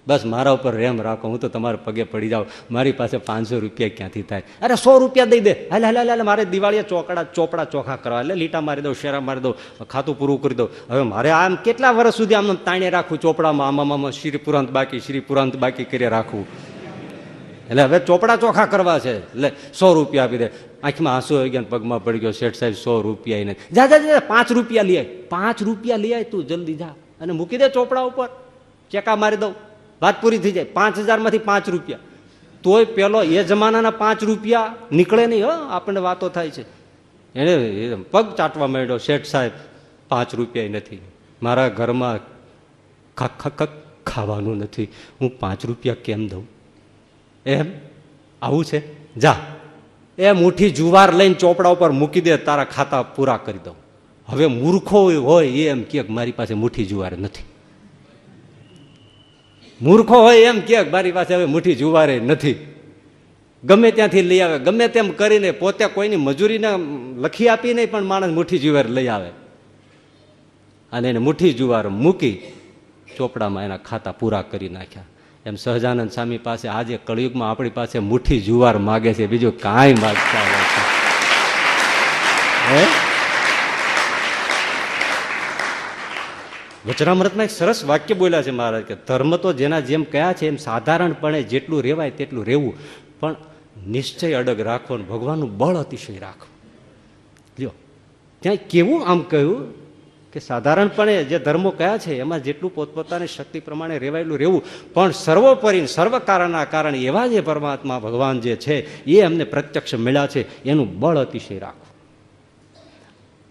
બસ મારા ઉપર રેમ રાખો, હું તો તમારા પગે પડી જાઉં. મારી પાસે પાંચસો રૂપિયા ક્યાંથી થાય? અરે, સો રૂપિયા દઈ દે. હાલ હાલ હાલ મારે દિવાળીએ ચોકડા, ચોપડા ચોખા કરવા. એટલે લીટા મારી દઉં, શેરા મારી દઉં, ખાતું પૂરું કરી દઉં. હવે મારે આમ કેટલા વર્ષ સુધી આમ તાણે રાખવું? ચોપડામાં આમાં, શ્રી પુરાંત બાકી, શ્રી પુરાંત બાકી કરી રાખવું. એટલે હવે ચોપડા ચોખા કરવા છે. એટલે સો રૂપિયા આપી દે. આંખમાં આંસુ આવી ગયા પગમાં પડી ગયો. શેઠ સાહેબ સો રૂપિયા એને. જા જા જા, પાંચ રૂપિયા લઈ પાંચ રૂપિયા લઈ આય તું, જલ્દી જા. અને મૂકી દે ચોપડા ઉપર. ચેકા મારી દઉં. વાત પૂરી થઈ જાય. પાંચ હજારમાંથી પાંચ રૂપિયા. તોય પેલો એ જમાનાના પાંચ રૂપિયા નીકળે નહીં, હો. આપણને વાતો થાય છે. એને પગ ચાટવા માંડ્યો. શેઠ સાહેબ, પાંચ રૂપિયા નથી. મારા ઘરમાં ખક ખક ખાવાનું નથી. હું પાંચ રૂપિયા કેમ દઉં? એમ? આવું છે? જા. એ મુઠ્ઠી જુવાર લઈને ચોપડા ઉપર મૂકી દે, તારા ખાતા પૂરા કરી દઉં. હવે મૂર્ખો હોય એ એમ કે મારી પાસે મુઠ્ઠી જુવાર નથી. મૂર્ખો હોય એમ કે મારી પાસે હવે મુઠ્ઠી જુવારે નથી. ગમે ત્યાંથી લઈ આવે, ગમે તેમ કરીને પોતે કોઈની મજૂરીને લખી આપી નહીં, પણ માણસ મુઠ્ઠી જુવાર લઈ આવે. અને એને મુઠ્ઠી જુવાર મૂકી ચોપડામાં એના ખાતા પૂરા કરી નાખ્યા. એમ સહજાનંદ સ્વામી પાસે આજે કળિયુગમાં આપણી પાસે મુઠ્ઠી જુવાર માગે છે, બીજું કાંઈ માગતા છે. હે? વચનામૃતમાં એક સરસ વાક્ય બોલ્યા છે મહારાજ કે, ધર્મ તો જેના જેમ કયા છે એમ સાધારણપણે જેટલું રહેવાય તેટલું રહેવું પણ નિશ્ચય અડગ અને ભગવાનનું બળ અતિશય રાખવું લ્યો. ત્યાં કેવું આમ કહ્યું? કે સાધારણપણે જે ધર્મો કયા છે, એમાં જેટલું પોતપોતાની શક્તિ પ્રમાણે રહેવાયેલું રહેવું, પણ સર્વોપરી સર્વ કારણના કારણે એવા જે પરમાત્મા ભગવાન જે છે, એ અમને પ્રત્યક્ષ મળ્યા છે, એનું બળ અતિશય રાખવું.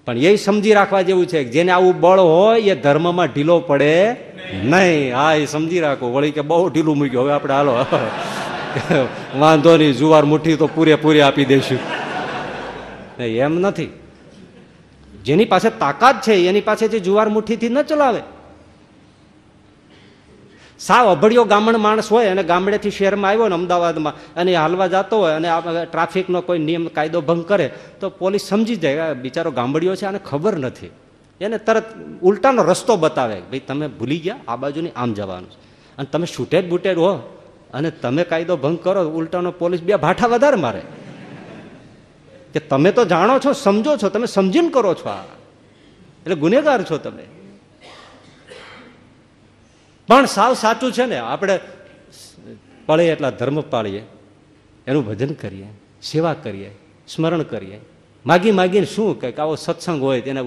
પણ એ સમજી રાખવા જેવું છે જેને આવું બળ હોય, એ ધર્મમાં ઢીલો પડે નહીં. હા, એ સમજી રાખો. વળી કે બહુ ઢીલું મૂક્યું. હવે આપણે હાલો. વાંધો નહીં. જુવાર મુઠ્ઠી તો પૂરેપૂરી આપી દઈશું એમ નથી. જેની પાસે તાકાત છે, એની પાસે જે જુવાર મુઠ્ઠીથી ન ચલાવે. સાવ અભળ્યો ગામણ માણસ હોય અને ગામડેથી શહેરમાં આવ્યો ને અમદાવાદમાં અને હાલવા જતો હોય અને ટ્રાફિકનો કોઈ નિયમ, કાયદો ભંગ કરે, તો પોલીસ સમજી જાય બિચારો ગામડિયો છે આને ખબર નથી. એને તરત ઉલટાનો રસ્તો બતાવે ભાઈ તમે ભૂલી ગયા, આ બાજુની આમ જવાનું અને તમે છૂટેડ બૂટેડ હો અને તમે કાયદો ભંગ કરો, ઉલટાનો પોલીસ બે ભાઠા વધારે મારે. કે તમે તો જાણો છો, સમજો છો, તમે સમજીને કરો છો આ. એટલે ગુનેગાર છો તમે. પણ સાવ સાચું છે ને, આપણે પાળીએ એટલા ધર્મ પાળીએ, એનું ભજન કરીએ, સેવા કરીએ, સ્મરણ કરીએ. માગી માગીને શું કંઈક આવો સત્સંગ હોય તેને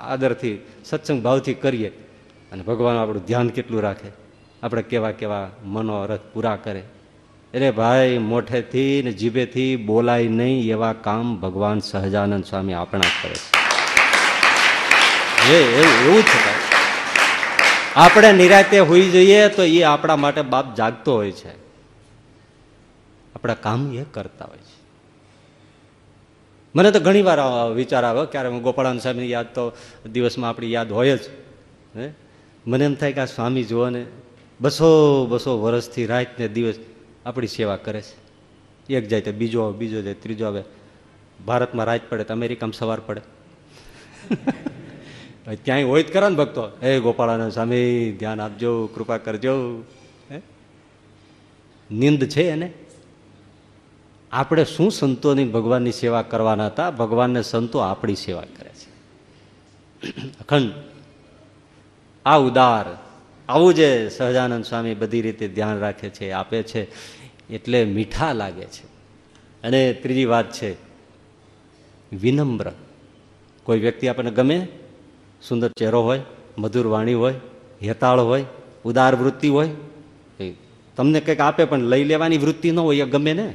આદરથી, સત્સંગ ભાવથી કરીએ. અને ભગવાન આપણું ધ્યાન કેટલું રાખે. આપણે કેવા કેવા મનોરથ પૂરા કરે. એટલે ભાઈ મોઠેથી ને જીભેથી બોલાય નહીં એવા કામ ભગવાન સહજાનંદ સ્વામી આપણા કરે છે. એવું છે. આપણે નિરાતે હોઈ જઈએ તો એ આપણા માટે બાપ જાગતો હોય છે. આપણા કામ એ કરતા હોય છે. મને તો ઘણી વાર વિચાર આવે, ક્યારે હું ગોપાળાન સ્વામીની યાદ તો દિવસમાં આપણી યાદ હોય જ. હે? મને એમ થાય કે આ સ્વામી જુઓ ને, બસો બસો વર્ષથી રાત ને દિવસ આપણી સેવા કરે છે. એક જાય તો બીજો આવે બીજો જાય ત્રીજો આવે. ભારતમાં રાત પડે તો અમેરિકામાં સવાર પડે. ક્યાંય હોય જ કરો ને ભક્તો. હે ગોપાળાનંદ સ્વામી ધ્યાન આપજો કૃપા કરજો. નિંદ છે એને? આપણે શું સંતોની ભગવાનની સેવા કરવાના હતા? ભગવાનને સંતો આપણી સેવા કરે છે. અખંડ. આ ઉદાર. આવું જે સહજાનંદ સ્વામી બધી રીતે ધ્યાન રાખે છે આપે છે. એટલે મીઠા લાગે છે. અને ત્રીજી વાત છે, વિનમ્ર. કોઈ વ્યક્તિ આપણને ગમે, સુંદર ચહેરો હોય, મધુર વાણી હોય, હેતાળ હોય, ઉદાર વૃત્તિ હોય તમને કંઈક આપે પણ લઈ લેવાની વૃત્તિ ન હોય, એ ગમે ને?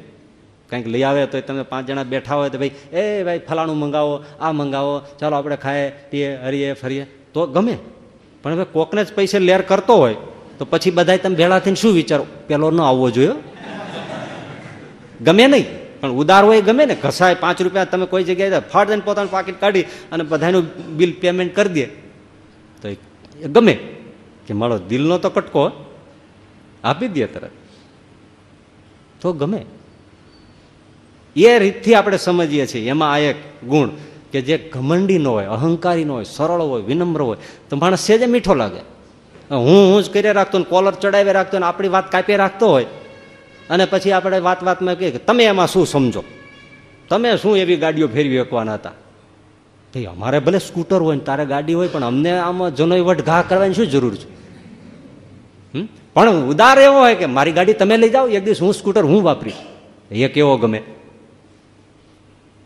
કંઈક લઈ આવે તો તમે પાંચ જણા બેઠા હોય તો ભાઈ, એ ભાઈ, ફલાણું મંગાવો, આ મંગાવો, ચાલો આપણે ખાઈએ, પીએ, હરીએ, ફરીએ. તો ગમે. પણ હવે કોકને જ પૈસે લેર કરતો હોય, તો પછી બધા તમે ભેળા થઈને શું વિચારો? પેલો ન આવવો જોઈએ. ગમે નહીં, પણ ઉદાર હોય ગમે ને. ઘસાય પાંચ રૂપિયા, તમે કોઈ જગ્યાએ ફાટ દઈને પોતાનું પાકીટ કાઢી અને બધાનું બિલ પેમેન્ટ કરી દે. તો એ ગમે. કે મારો દિલનો તો કટકો આપી દે તરત. તો ગમે. એ રીતથી આપણે સમજીએ છીએ. એમાં આ એક ગુણ કે જે ઘમંડી નો હોય, અહંકારી નો હોય, સરળ હોય, વિનમ્ર હોય, તો માણસ સેજે મીઠો લાગે. હું હું જ કરી રાખતો ને કોલર ચડાવી રાખતો ને, આપણી વાત કાપી રાખતો હોય અને પછી આપણે વાત વાતમાં કહીએ કે તમે એમાં શું સમજો? તમે શું એવી ગાડીઓ ફેરવી શકવાના હતા? ભાઈ અમારે ભલે સ્કૂટર હોય ને તારે ગાડી હોય, પણ અમને આમાં જનોય વટ ઘા કરવાની શું જરૂર છે? પણ ઉદાર એવો હોય કે મારી ગાડી તમે લઈ જાઓ, એક દિવસ હું સ્કૂટર હું વાપરીશ. એ કેવો ગમે?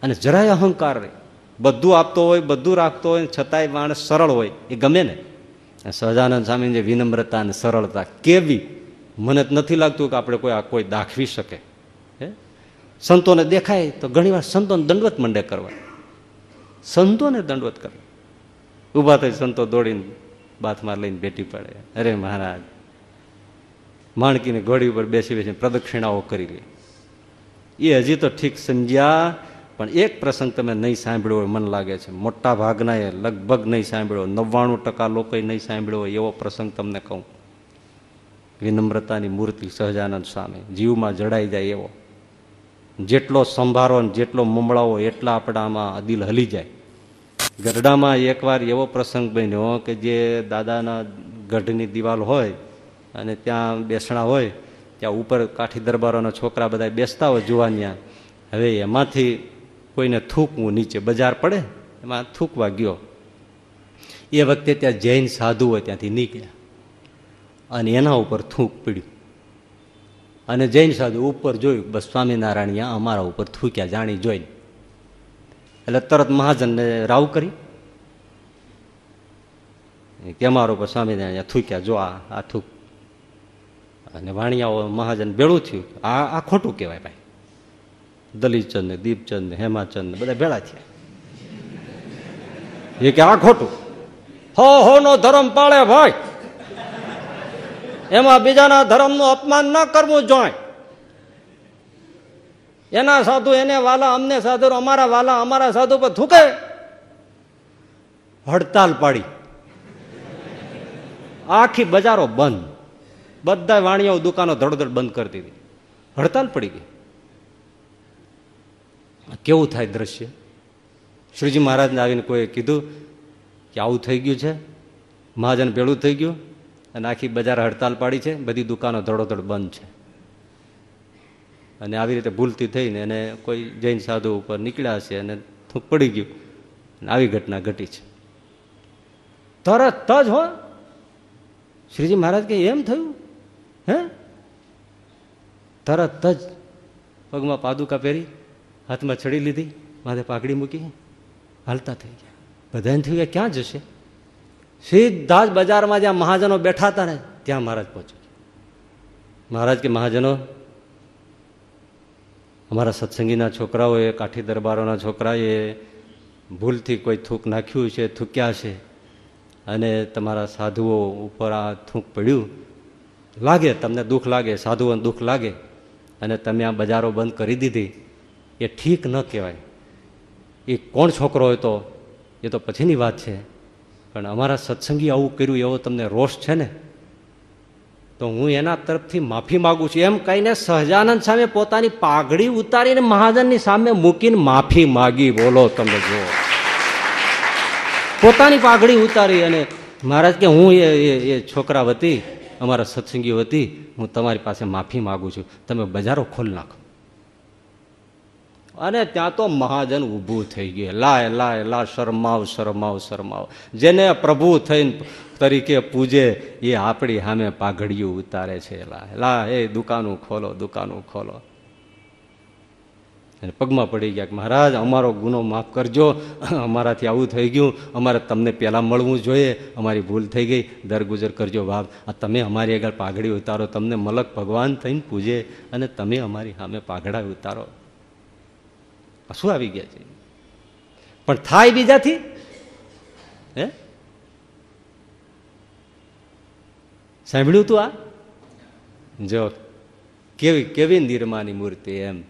અને જરાય અહંકાર રહે બધું આપતો હોય, બધું રાખતો હોય, છતાંય માણસ સરળ હોય. એ ગમે ને? સહજાનંદ સ્વામી જે વિનમ્રતા અને સરળતા, કેવી મને નથી લાગતું કે આપણે કોઈ આ કોઈ દાખવી શકે. હે? સંતોને દેખાય તો ઘણીવાર સંતોને દંડવત મંડે કરવા. સંતોને દંડવત કરવા. ઊભા થઈ સંતો દોડીને બાથમાં લઈને ભેટી પડે. અરે મહારાજ, માણકીની ઘોડી ઉપર બેસી બેસીને પ્રદક્ષિણાઓ કરી લે. એ હજી તો ઠીક સમજ્યા, પણ એક પ્રસંગ તમે નહીં સાંભળ્યો હોય મને લાગે છે. મોટા ભાગનાએ લગભગ નહીં સાંભળ્યો નવ્વાણું ટકા લોકોએ નહીં સાંભળ્યો હોય એવો પ્રસંગ તમને કહું. વિનમ્રતાની મૂર્તિ સહજાનંદ સ્વામી. જીવમાં જડાઈ જાય એવો. જેટલો સંભારો ને જેટલો મમળાવો એટલા આપણામાં દિલ હલી જાય. ગઢડામાં એકવાર એવો પ્રસંગ બન્યો કે જે દાદાના ગઢની દિવાલ હોય અને ત્યાં બેસણા હોય, ત્યાં ઉપર કાઠી દરબારોના છોકરા બધા બેસતા હોય જુવાનિયા હવે એમાંથી કોઈને થૂકવું નીચે બજાર પડે, એમાં થૂકવા ગયો. એ વખતે ત્યાં જૈન સાધુ હોય ત્યાંથી નીકળ્યા. અને એના ઉપર થૂંક પીડ્યું. અને જૈન સાધુ ઉપર જોયું, બસ સ્વામિનારાયણ અમારા ઉપર થૂક્યા, જાણી જોઈને. એટલે તરત મહાજનને રાવ કરી. કે, અમારા ઉપર સ્વામિનારાયણ થૂક્યા, જો આ થૂક. અને વાણિયાઓ મહાજન ભેળું થયું. આ આ ખોટું કહેવાય ભાઈ. દલીચંદ ને દીપચંદ ને હેમાચંદ ને બધા ભેળા થયા. એ કે, આ ખોટું. હો હો, નો ધર્મ પાળે ભાઈ. એમાં બીજાના ધર્મનું અપમાન ન કરવું જોઈએ એના સાધુ એને વાલા, અમને સાધુ, અમારા વાલા, અમારા સાધુ પર થૂકે. હડતાલ પાડી. આખી બજારો બંધ. બધા વાણીઓ દુકાનો ધડધડ બંધ કરી દીધી. હડતાલ પડી ગઈ. કેવું થાય દ્રશ્ય? શ્રીજી મહારાજને આવીને કોઈ કીધું કે આવું થઈ ગયું છે. મહાજન ભેળું થઈ ગયું. અને આખી બજાર હડતાલ પાડી છે. બધી દુકાનો ધડોધડ બંધ છે. અને આવી રીતે ભૂલતી થઈને એને કોઈ જૈન સાધુ ઉપર નીકળ્યા હશે અને પડી ગયું. અને આવી ઘટના ઘટી છે. તરત જ હો. શ્રીજી મહારાજ કે એમ થયું? હે? તરત જ પગમાં પાદુકા પહેરી, હાથમાં છડી લીધી. માથે પાઘડી મૂકી. હાલતા થઈ ગયા. બધાને થયું ક્યાં જશે? સીધા જ બજારમાં જ્યાં મહાજનો બેઠા હતા ને, ત્યાં મહારાજ પહોંચ્યો. મહારાજ કે, મહાજનો, અમારા સત્સંગીના છોકરાઓએ, કાઠી દરબારોના છોકરાએ ભૂલથી કોઈ થૂક નાખ્યું છે, થૂક્યા છે અને તમારા સાધુઓ ઉપર આ થૂંક પડ્યું. લાગે, તમને દુઃખ લાગે, સાધુઓને દુઃખ લાગે અને તમે આ બજારો બંધ કરી દીધી. એ ઠીક ન કહેવાય. એ કોણ છોકરો હોય તો? એ તો પછીની વાત છે. પણ અમારા સત્સંગી આવું કર્યું એવો તમને રોષ છે ને? તો હું એના તરફથી માફી માગું છું. એમ કહીને સહજાનંદ સામે પોતાની પાઘડી ઉતારીને મહાજનની સામે મૂકીને માફી માગી. બોલો તમે જુઓ. પોતાની પાઘડી ઉતારી અને મહારાજ કે હું એ છોકરા વતી, અમારા સત્સંગીઓ વતી, હું તમારી પાસે માફી માગું છું. તમે બજારો ખોલ નાખો. અને ત્યાં તો મહાજન ઊભું થઈ ગયું. લાય લાય લા શરમાવ શરમાવ શરમાવ. જેને પ્રભુ થઈને તરીકે પૂજે, એ આપણી સામે પાઘડિયું ઉતારે છે. લા લા એ દુકાનું ખોલો દુકાનું ખોલો. અને પગમાં પડી ગયા કે, મહારાજ, અમારો ગુનો માફ કરજો. અમારાથી આવું થઈ ગયું. અમારે તમને પહેલાં મળવું જોઈએ. અમારી ભૂલ થઈ ગઈ. દરગુજર કરજો બાપ આ તમે અમારી આગળ પાઘડી ઉતારો. તમને મલક ભગવાન થઈને પૂજે અને તમે અમારી સામે પાઘડા ઉતારો. શું આવી ગયા છે? પણ થાય બીજાથી? હે? સાંભળ્યું તું આ? જો, કેવી કેવી નિર્માની મૂર્તિ એમ.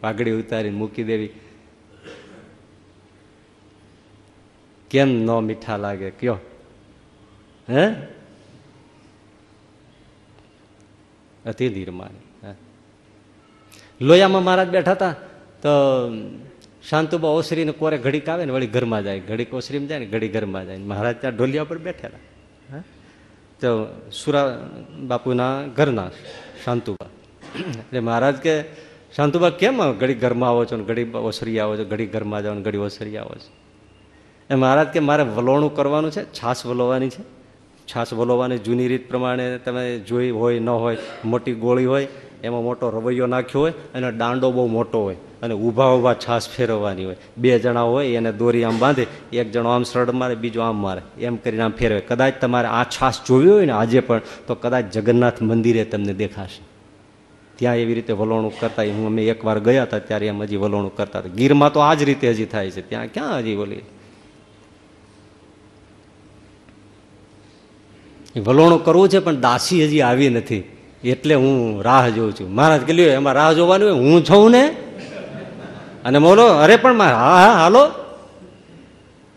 પાઘડી ઉતારીને મૂકી દેવી. કેમ ન મીઠા લાગે? કયો? હે? અતિ નિર્માની લોયામાં મહારાજ બેઠા હતા. તો શાંતુબા ઓસરીને કોરે ઘડીક આવે ને વળી ઘરમાં જાય. ઘડીક ઓસરીમાં જાય ને ઘડી ઘરમાં જાય. મહારાજ ત્યાં ઢોલિયા પર બેઠેલા. તો સુરા બાપુના ઘરના શાંતુબા. એટલે મહારાજ કે શાંતુબા કેમ ઘડી ઘરમાં આવો છો ને ઘડી ઓસરી આવો છો ઘડી ઘરમાં જાઓ ને ઘડી ઓસરી આવો છો? એ મહારાજ કે મારે વલોણું કરવાનું છે છાસ વલોવાની છે. છાસ વલોવાની જૂની રીત પ્રમાણે તમે જોઈ હોય ન હોય મોટી ગોળી હોય એમાં મોટો રવૈયો નાખ્યો હોય અને દાંડો બહુ મોટો હોય. અને ઊભા ઊભા છાસ ફેરવવાની હોય. બે જણા હોય, એને દોરી આમ બાંધે, એક જણો આમ સરળ મારે, બીજો આમ મારે. એમ કરીને આમ ફેરવે. કદાચ તમારે આ છાસ જોવી હોય ને આજે પણ, તો કદાચ જગન્નાથ મંદિરે તમને દેખાશે. ત્યાં એવી રીતે વલોણું કરતા હું અમે એકવાર ગયા હતા ત્યારે એમ હજી વલોણું કરતા હતા. ગીરમાં તો આ જ રીતે હજી થાય છે. ત્યાં ક્યાં હજી બોલી વલોણું કરવું છે, પણ દાસી હજી આવી નથી. એટલે હું રાહ જોઉં છું. મહારાજ કે લ્યો એમાં રાહ જોવાની હોય, હું છું ને અને બોલો, અરે પણ હા હા, હાલો.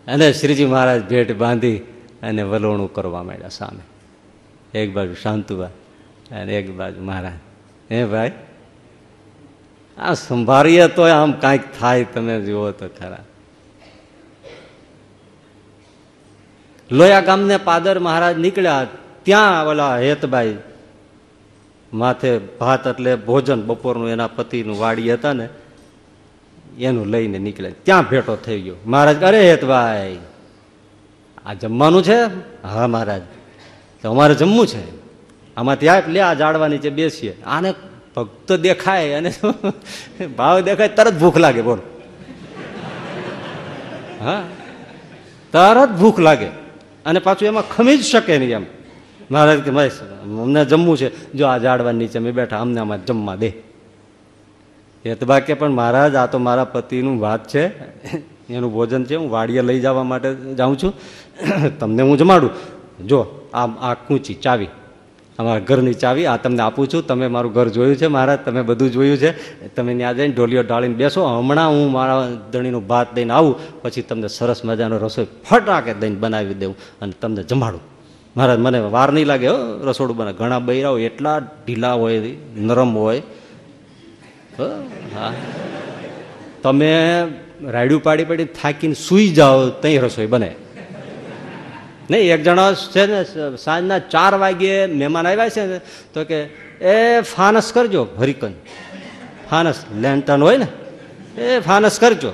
અને શ્રીજી મહારાજ ભેટ બાંધી અને વલોણું કરવા માંડ્યા સામે. એક બાજુ શાંતુબા અને એક બાજુ મહારાજ. હે ભાઈ? આ સંભાળીએ તો આમ કાંઈક થાય, તમે જુઓ તો ખરા. લોયા ગામને પાદર મહારાજ નીકળ્યા, ત્યાં ઓલા હેતભાઈ માથે ભાત એટલે ભોજન બપોરનું એના પતિનું વાડી હતા ને એનું લઈને નીકળે. ત્યાં ભેટો થઈ ગયો. મહારાજ અરે હેતભાઈ આ જમવાનું છે? હા, મહારાજ. તો અમારે જમવું છે. આમાં ત્યાં લે આ જાડવા નીચે બેસીએ. આને ભક્ત દેખાય અને ભાવ દેખાય, તરત ભૂખ લાગે, બોલ. હા, તરત ભૂખ લાગે. અને પાછું એમાં ખમી જ શકે નહીં એમ. મહારાજ કે મહેશ અમને જમવું છે. જો આ જાડવા નીચે અમે બેઠા, અમને આમાં જમવા દે. તો પણ મહારાજ, આ તો મારા પતિનું વાત છે. એનું ભોજન છે, હું વાડીએ લઈ જવા માટે જાઉં છું. તમને હું જમાડું. જો આ આ કૂંચી ચાવી, અમારા ઘરની ચાવી, આ તમને આપું છું. તમે મારું ઘર જોયું છે મહારાજ, તમે બધું જોયું છે. તમે ત્યાં જઈને ઢોલિયો ઢાળીને બેસો. હમણાં હું મારા ધણીનું ભાત દઈને આવું, પછી તમને સરસ મજાનો રસોઈ ફટાકે દઈને બનાવી દઉં અને તમને જમાડું. મહારાજ, મને વાર નહીં લાગે હો રસોડું બને ઘણા બૈરાઓ એટલા ઢીલા હોય, નરમ હોય હો, તમે રાયડું પાડી પાડી થાકીને સૂઈ જાઓ ત્યાં રસોઈ બને. નહીં એક જણા છે ને સાંજના ચાર વાગ્યે મહેમાન આવ્યા છે ને તો કે એ ફાનસ કરજો હરિકન. ફાનસ લેન્ટન હોય ને એ ફાનસ કરજો.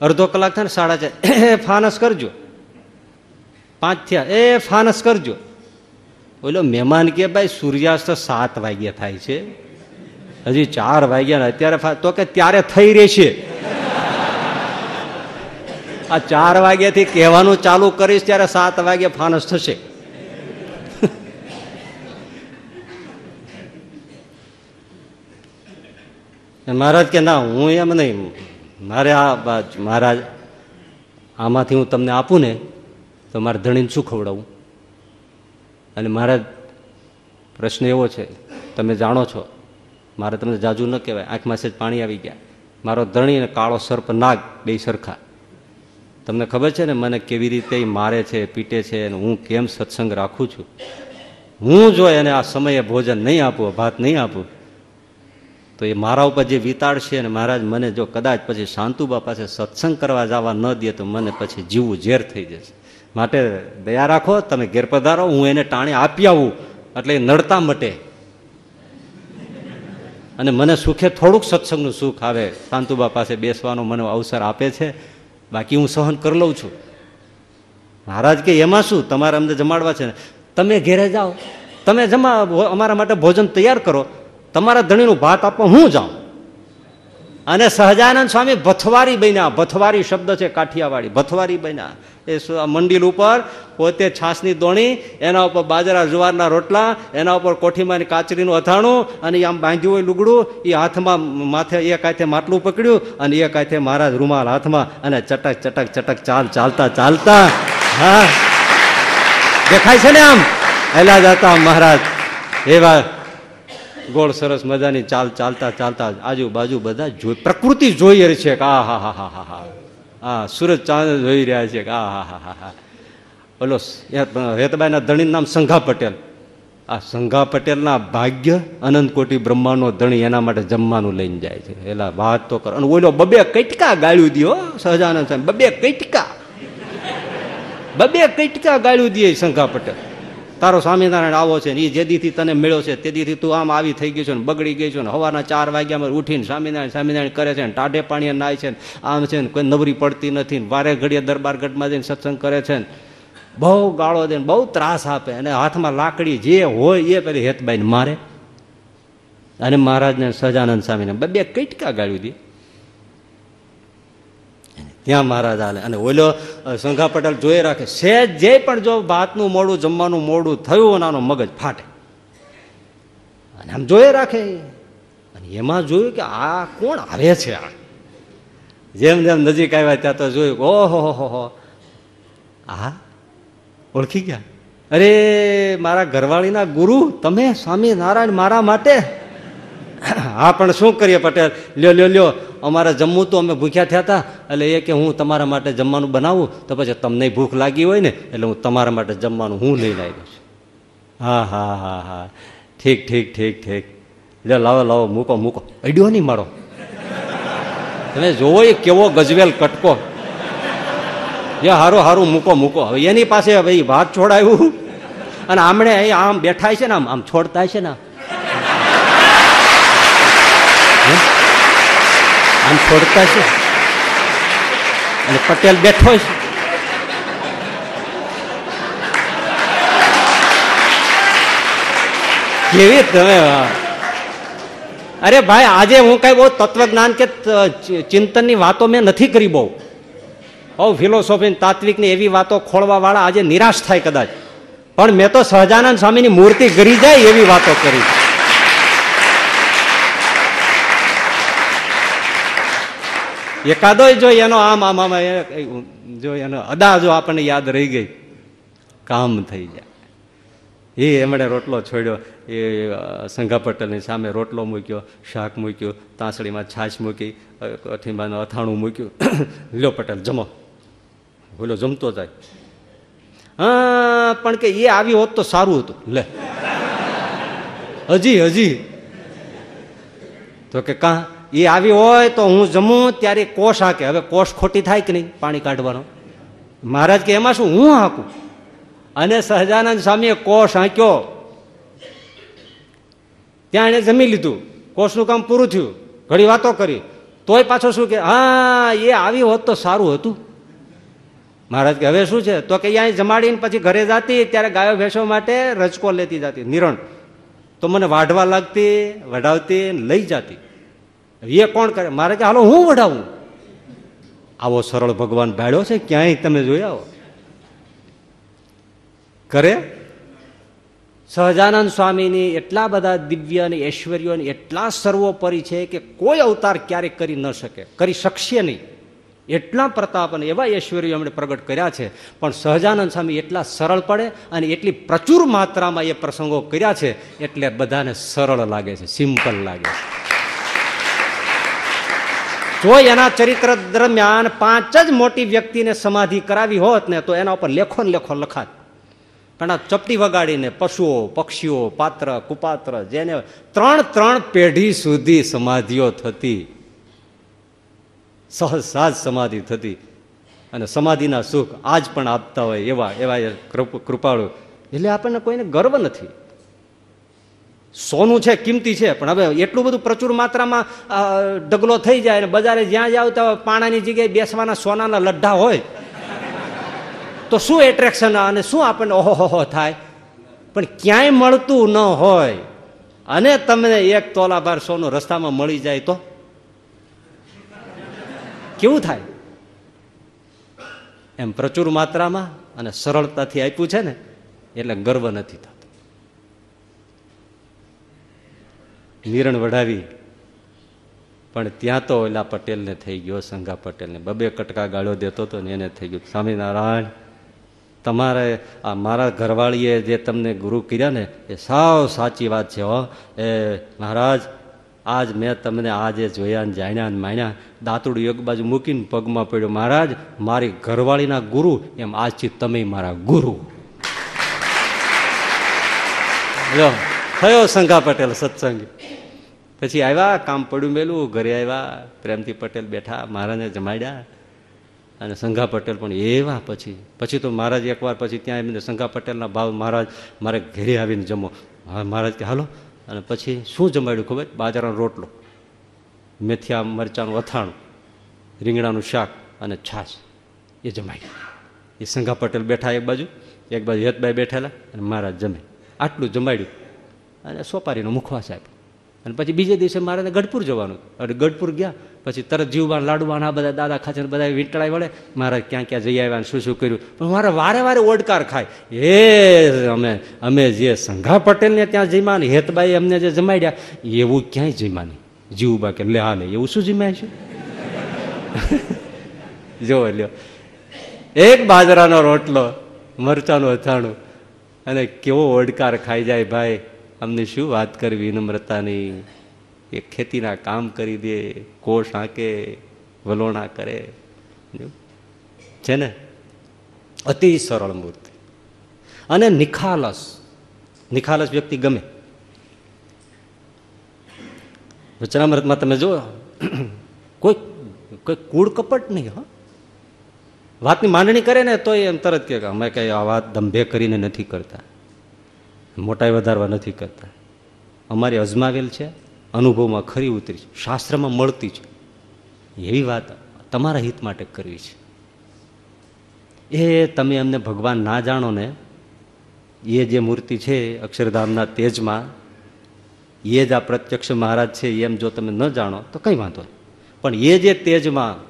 અડધો કલાક થાય ને સાડા ચાર એ ફાનસ કરજો. પાંચ થયા એ ફાનસ કરજો. ઓલો મહેમાન કે ભાઈ સૂર્યાસ્ત સાત વાગ્યે થાય છે. હજી ચાર વાગ્યા અત્યારે તો કે ત્યારે થઈ રહેશે. આ ચાર વાગ્યાથી કહેવાનું ચાલુ કરીશ ત્યારે સાત વાગે ફાનસ થશે. મહારાજ કે, ના, હું એમ નહીં. મારે આ મહારાજ, આમાંથી હું તમને આપું ને, તો મારે ધણીને શું ખવડાવું? અને મહારાજ, પ્રશ્ન એવો છે, તમે જાણો છો મારે તમને જાજુ ન કહેવાય. આંખમાં સેજ પાણી આવી ગયા. મારો ધણી કાળો સર્પ નાગ બે સરખા. તમને ખબર છે ને, મને કેવી રીતે મારે છે, પીટે છે અને હું કેમ સત્સંગ રાખું છું? હું જો એને આ સમયે ભોજન નહીં આપું ભાત નહીં આપું, તો એ મારા ઉપર જે વિતાડશે અને મહારાજ મને જો કદાચ પછી શાંતુબા પાસે સત્સંગ કરવા જવા ન દે, તો મને પછી જીવવું ઝેર થઈ જશે. માટે દયા રાખો, તમે ઘેર પધારો, હું એને ટાણે આપી આવું, એટલે નડતા મટે. અને મને સુખે થોડુંક સત્સંગનું સુખ આવે. શાંતુબા પાસે બેસવાનો મને અવસર આપે છે. બાકી હું સહન કરી લઉં છું. મહારાજ કે, એમાં શું? તમારે અમને જમાડવા છે તમે ઘેરે જાઓ. તમે જમા, અમારા માટે ભોજન તૈયાર કરો. તમારા ધણીનું ભાત આપવા હું જાઉં? અને સહજાનંદ સ્વામી ભથવારી બન્યા. ભથવારી શબ્દ છે કાઠિયાવાડી. ભથવારી બન્યા. એ મંડિલ ઉપર પોતે છાસની દોણી, એના ઉપર બાજરા જુવારના રોટલા, એના ઉપર કોઠીમાંની કાચરીનું અથાણું અને આમ બાંધ્યું હોય લુગડું એ હાથમાં માથે એક હાથે માટલું પકડ્યું અને એક હાથે મહારાજ રૂમાલ હાથમાં અને ચટક ચટક ચટક ચાલ, ચાલતા ચાલતા. હા. દેખાય છે ને આમ? એલા જતા મહારાજ. એવા ગોળ સરસ મજાની ચાલ ચાલતા ચાલતા આજુબાજુ બધા જોઈ, પ્રકૃતિ જોઈ રહી છે કે આ હા હા હા હા હા. હા સૂરજ ચાંદ જોઈ રહ્યા છે કે આ હા હા હા હા. ઓલો હેતબાઈના ધણીનું નામ સંઘા પટેલ. આ સંઘા પટેલના ભાગ્ય અનંત કોટી બ્રહ્માનો ધણી એના માટે જમવાનું લઈને જાય છે. એલા, વાત તો કર. અને ઓલો બબે કટકા ગાળ્યું દો સહજાનંદ સાહેબ. બબે કટકા. બબે કટકા ગાળ્યું દે સંઘા પટેલ. તારો સ્વામિનારાયણ આવો છે ને એ જે તને મળ્યો છે તે દીથી તું આમ આવી થઈ ગયું છે ને, બગડી ગઈ છે ને સવારના ચાર વાગ્યામાં ઉઠીને સ્વામિનારાયણ સ્વામિનારાયણ કરે છે ને, ટાઢે પાણીએ નાય છે ને, આમ છે ને, કોઈ નવરી પડતી નથી વારે ઘડીએ દરબારગઢમાં જઈને સત્સંગ કરે છે ને, બહુ ગાળો દે બહુ ત્રાસ આપે અને હાથમાં લાકડી જે હોય એ પેલી હેતબાઈને મારે. અને મહારાજને સહજાનંદ સ્વામીને બે કઈટકા ગાળ્યું દી. ત્યાં મહારાજ હાલે અને ઓલો સંઘા પટેલ જોઈ રાખે. છે જે પણ જો ભાતનું મોડું, જમવાનું મોડું થયું નાનો મગજ ફાટે. અને આમ જોઈ રાખે. અને એમાં જોયું કે આ કોણ આવે છે આ? જેમ જેમ નજીક આવ્યા ત્યાં તો જોયું ઓહો, હો હો આ ઓળખી ગયા. અરે, મારા ઘરવાળીના ગુરુ, તમે સ્વામી નારાયણ મારા માટે હા, પણ શું કરીએ પટેલ? લ્યો લ્યો લ્યો. અમારે જમવું તો અમે ભૂખ્યા થયા હતા. એટલે એ કે હું તમારા માટે જમવાનું બનાવું, તો પછી તમને ભૂખ લાગી હોય ને, એટલે હું તમારા માટે જમવાનું હું લઈને આવ્યો છું. હા હા હા હા. ઠીક ઠીક ઠીક ઠીક. લ્યો, લાવો લાવો, મૂકો મૂકો. અડ્યો નહીં મારો. તમે જોવો એ કેવો ગજવેલ કટકો. એ હારું હારું, મૂકો મૂકો. હવે એની પાસે હવે ભાત છોડાયું. અને આમણે આમ બેઠા છે ને આમ આમ છોડતા છે ને આમ છોડતા છે. અને પટેલ બેઠો છે. કેવી તમે અરે ભાઈ, આજે હું કઈ બહુ તત્વજ્ઞાન કે ચિંતનની વાતો મેં નથી કરી બહુ. બહુ ફિલોસોફી તાત્વિકની એવી વાતો ખોળવા વાળા આજે નિરાશ થાય કદાચ. પણ મેં તો સહજાનંદ સ્વામીની મૂર્તિ ગરી જાય એવી વાતો કરી. એકાદો જો એનો આમ આમ આમ જો એનો અદા જો આપણને યાદ રહી ગઈ, કામ થઈ જાય. એ એમણે રોટલો છોડ્યો, એ સંઘા પટેલની સામે રોટલો મૂક્યો, શાક મૂક્યું, તાંસળીમાં છાશ મૂકી કઠીમાં અથાણું મૂક્યું. લ્યો પટેલ, જમો. બોલો, જમતો જાય. હા, પણ કે એ આવી હોત તો સારું હતું. લે. હજી હજી. તો કે કા? એ આવી હોય તો હું જમું, ત્યારે કોષ હાકે. હવે કોષ ખોટી થાય કે નહીં? પાણી કાઢવાનો. મહારાજ કે, એમાં શું? હું હાંકું? અને સહજાનંદ સ્વામીએ કોષ હાંક્યો. ત્યાં એને જમી લીધું. કોષનું કામ પૂરું થયું. ઘણી વાતો કરી. તોય પાછો શું કે, હા, એ આવી હોત તો સારું હતું. મહારાજ કે, હવે શું છે? તો કે અહીંયા જમાડીને પછી ઘરે જતી, ત્યારે ગાયો ભેંસો માટે રજકો લેતી જતી, નિરણ. તો મને વાઢવા લાગતી, વઢાવતી, લઈ જતી. એ કોણ કરે? મારે કે હાલો હું વઢાવું? આવો સરળ ભગવાન ભાડ્યો છે, ક્યાંય તમે જોઈ આવો. કરે? સહજાનંદ સ્વામીની એટલા બધા દિવ્ય અને ઐશ્વર્યો એટલા સર્વોપરી છે કે કોઈ અવતાર ક્યારેય કરી ન શકે, કરી શકશે નહીં. એટલા પ્રતાપ અને એવા ઐશ્વર્યો એમણે પ્રગટ કર્યા છે. પણ સહજાનંદ સ્વામી એટલા સરળ પડે અને એટલી પ્રચુર માત્રામાં એ પ્રસંગો કર્યા છે, એટલે બધાને સરળ લાગે છે, સિમ્પલ લાગે છે. જો એના ચરિત્ર દરમિયાન પાંચ જ મોટી વ્યક્તિને સમાધિ કરાવી હોત ને, તો એના ઉપર લેખો ને લેખો લખાત. પણ આ ચપટી વગાડીને પશુઓ, પક્ષીઓ, પાત્ર, કુપાત્ર, જેને ત્રણ ત્રણ પેઢી સુધી સમાધિઓ થતી સહજ સાજ સમાધિ થતી. અને સમાધિના સુખ આજ પણ આપતા હોય એવા એવા કૃપાળુ. એટલે આપણને કોઈને ગર્વ નથી. સોનું છે, કિંમતી છે, પણ હવે એટલું બધું પ્રચુર માત્રામાં ડગલો થઈ જાય અને બજારે જ્યાં જાવ ત્યાં પાણાની જગ્યાએ બેસવાના સોનાના લડ્ઢા હોય. તો શું એટ્રેક્શન અને શું આપણને ઓહો થાય? પણ ક્યાંય મળતું ન હોય. અને તમને એક તોલા બાર સોનું રસ્તામાં મળી જાય તો? કેવું થાય? એમ પ્રચુર માત્રામાં અને સરળતાથી આપ્યું છે ને, એટલે ગર્વ નથી થતો. નિરણ વઢાવી. પણ ત્યાં તો ઓલા પટેલને થઈ ગયો સંઘા પટેલને. બબે કટકા ગાળો દેતો હતો ને એને થઈ ગયું. સ્વામિનારાયણ, તમારે આ મારા ઘરવાળીએ જે તમને ગુરુ કર્યા ને, એ સાવ સાચી વાત છે હો. એ મહારાજ, આજ મેં તમને આજે જોયા ને જાણ્યા ને માણ્યા. દાંતડું એક બાજુ મૂકીને પગમાં પડ્યો, મહારાજ, મારી ઘરવાળીના ગુરુ, એમ આજથી તમે મારા ગુરુ. થયો સંઘા પટેલ સત્સંગ. પછી આવ્યા, કામ પડ્યું મેલું, ઘરે આવ્યા, પ્રેમથી પટેલ બેઠા, મહારાજને જમાડ્યા અને સંઘા પટેલ પણ એવા પછી. પછી તો મહારાજ એકવાર પછી ત્યાં એમને સંઘા પટેલના ભાવ મહારાજ મારે ઘરે આવીને જમો. મહારાજ કે, હાલો. અને પછી શું જમાડ્યું ખબર? બાજરાનો રોટલો, મેથિયા મરચાનું અથાણું, રીંગણાનું શાક અને છાશ. એ જમાડ્યું. એ સંઘા પટેલ બેઠા એક બાજુ એક બાજુ હેતભાઈ બેઠેલા અને મહારાજ જમે. આટલું જમાડ્યું. અને સોપારીનો મુખવાસ આપ્યો. અને પછી બીજે દિવસે મારે ગઢપુર જવાનું અને ગઢપુર ગયા, પછી તરત જીવવાન લાડુવાન આ બધા દાદા ખાચર બધા વીંટળાઈ વળે. મારે ક્યાં ક્યાં જઈ આવ્યા શું શું કર્યું. પણ મારે વારે વારે ઓડકાર ખાય. એ અમે અમે જે સંઘા પટેલને ત્યાં જમ્યા ને, હેતબાઈ અમને જે જમાડ્યા, એવું ક્યાંય જમ્યા નહીં. જીવબા કે, લે ને એવું શું જમાય છે? જો, લ્યો. એક બાજરાનો રોટલો, મરચાનું અથાણું અને કેવો ઓડકાર ખાઈ જાય ભાઈ. અમને શું વાત કરવી વિનમ્રતાની? એ ખેતીના કામ કરી દે, કોષ આંકે વલોણા કરે. છે ને? અતિ સરળ મૂર્તિ. અને નિખાલસ. નિખાલસ વ્યક્તિ ગમે. વચનામૃતમાં તમે જો કોઈ કોઈ કૂળ કપટ નહીં, હા. વાતની માંડણી કરે ને તો એમ તરત કે અમે કઈ આ વાત દંભે કરીને નથી કરતા. મોટાઈ વધારવા નથી કરતા. અમારી અજમાવેલ છે, અનુભવમાં ખરી ઉતરી છે, શાસ્ત્રમાં મળતી છે. એવી વાત તમારા હિત માટે કરવી છે. એ તમે એમને ભગવાન ના જાણો ને, એ જે મૂર્તિ છે અક્ષરધામના તેજમાં, એ જ આ પ્રત્યક્ષ મહારાજ છે એમ જો તમે ન જાણો, તો કંઈ વાંધો નહીં. પણ એ જે તેજમાં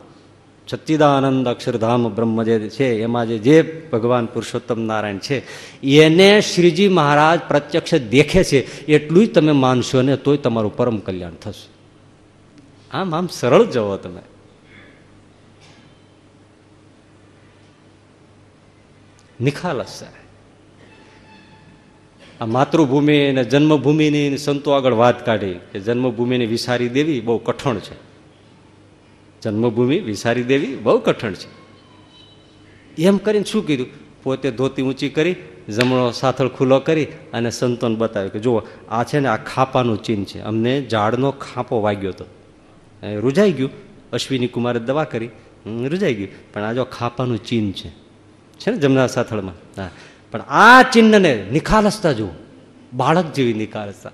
સચ્ચિદાનંદ અક્ષરધામ બ્રહ્મ જે છે, એમાં જે જે ભગવાન પુરુષોત્તમ નારાયણ છે, એને શ્રીજી મહારાજ પ્રત્યક્ષ દેખે છે એટલું જ તમે માનશો ને તોય તમારું પરમ કલ્યાણ થશે. આમ આમ સરળ જવો તમે. નિખાલસ છે. આ માતૃભૂમિ અને જન્મભૂમિની સંતો આગળ વાત કાઢી કે જન્મભૂમિને વિસારી દેવી બહુ કઠણ છે. જન્મભૂમિ વિસારી દેવી બહુ કઠણ છે. એમ કરીને શું કીધું? પોતે ધોતી ઊંચી કરી, જમણો સાથળ ખુલ્લો કરી અને સંતોન બતાવ્યું કે, જુઓ, આ છે ને આ ખાપાનું ચિહ્ન છે. અમને ઝાડનો ખાંપો વાગ્યો હતો રૂજાઈ ગયું. અશ્વિની કુમારે દવા કરી. રૂજાઈ ગયું. પણ આ જો ખાપાનું ચિહ્ન છે. છે ને જમના સાથળમાં? હા. પણ આ ચિહ્નને નિખાલસતા જુઓ. બાળક જેવી નિખાલસતા.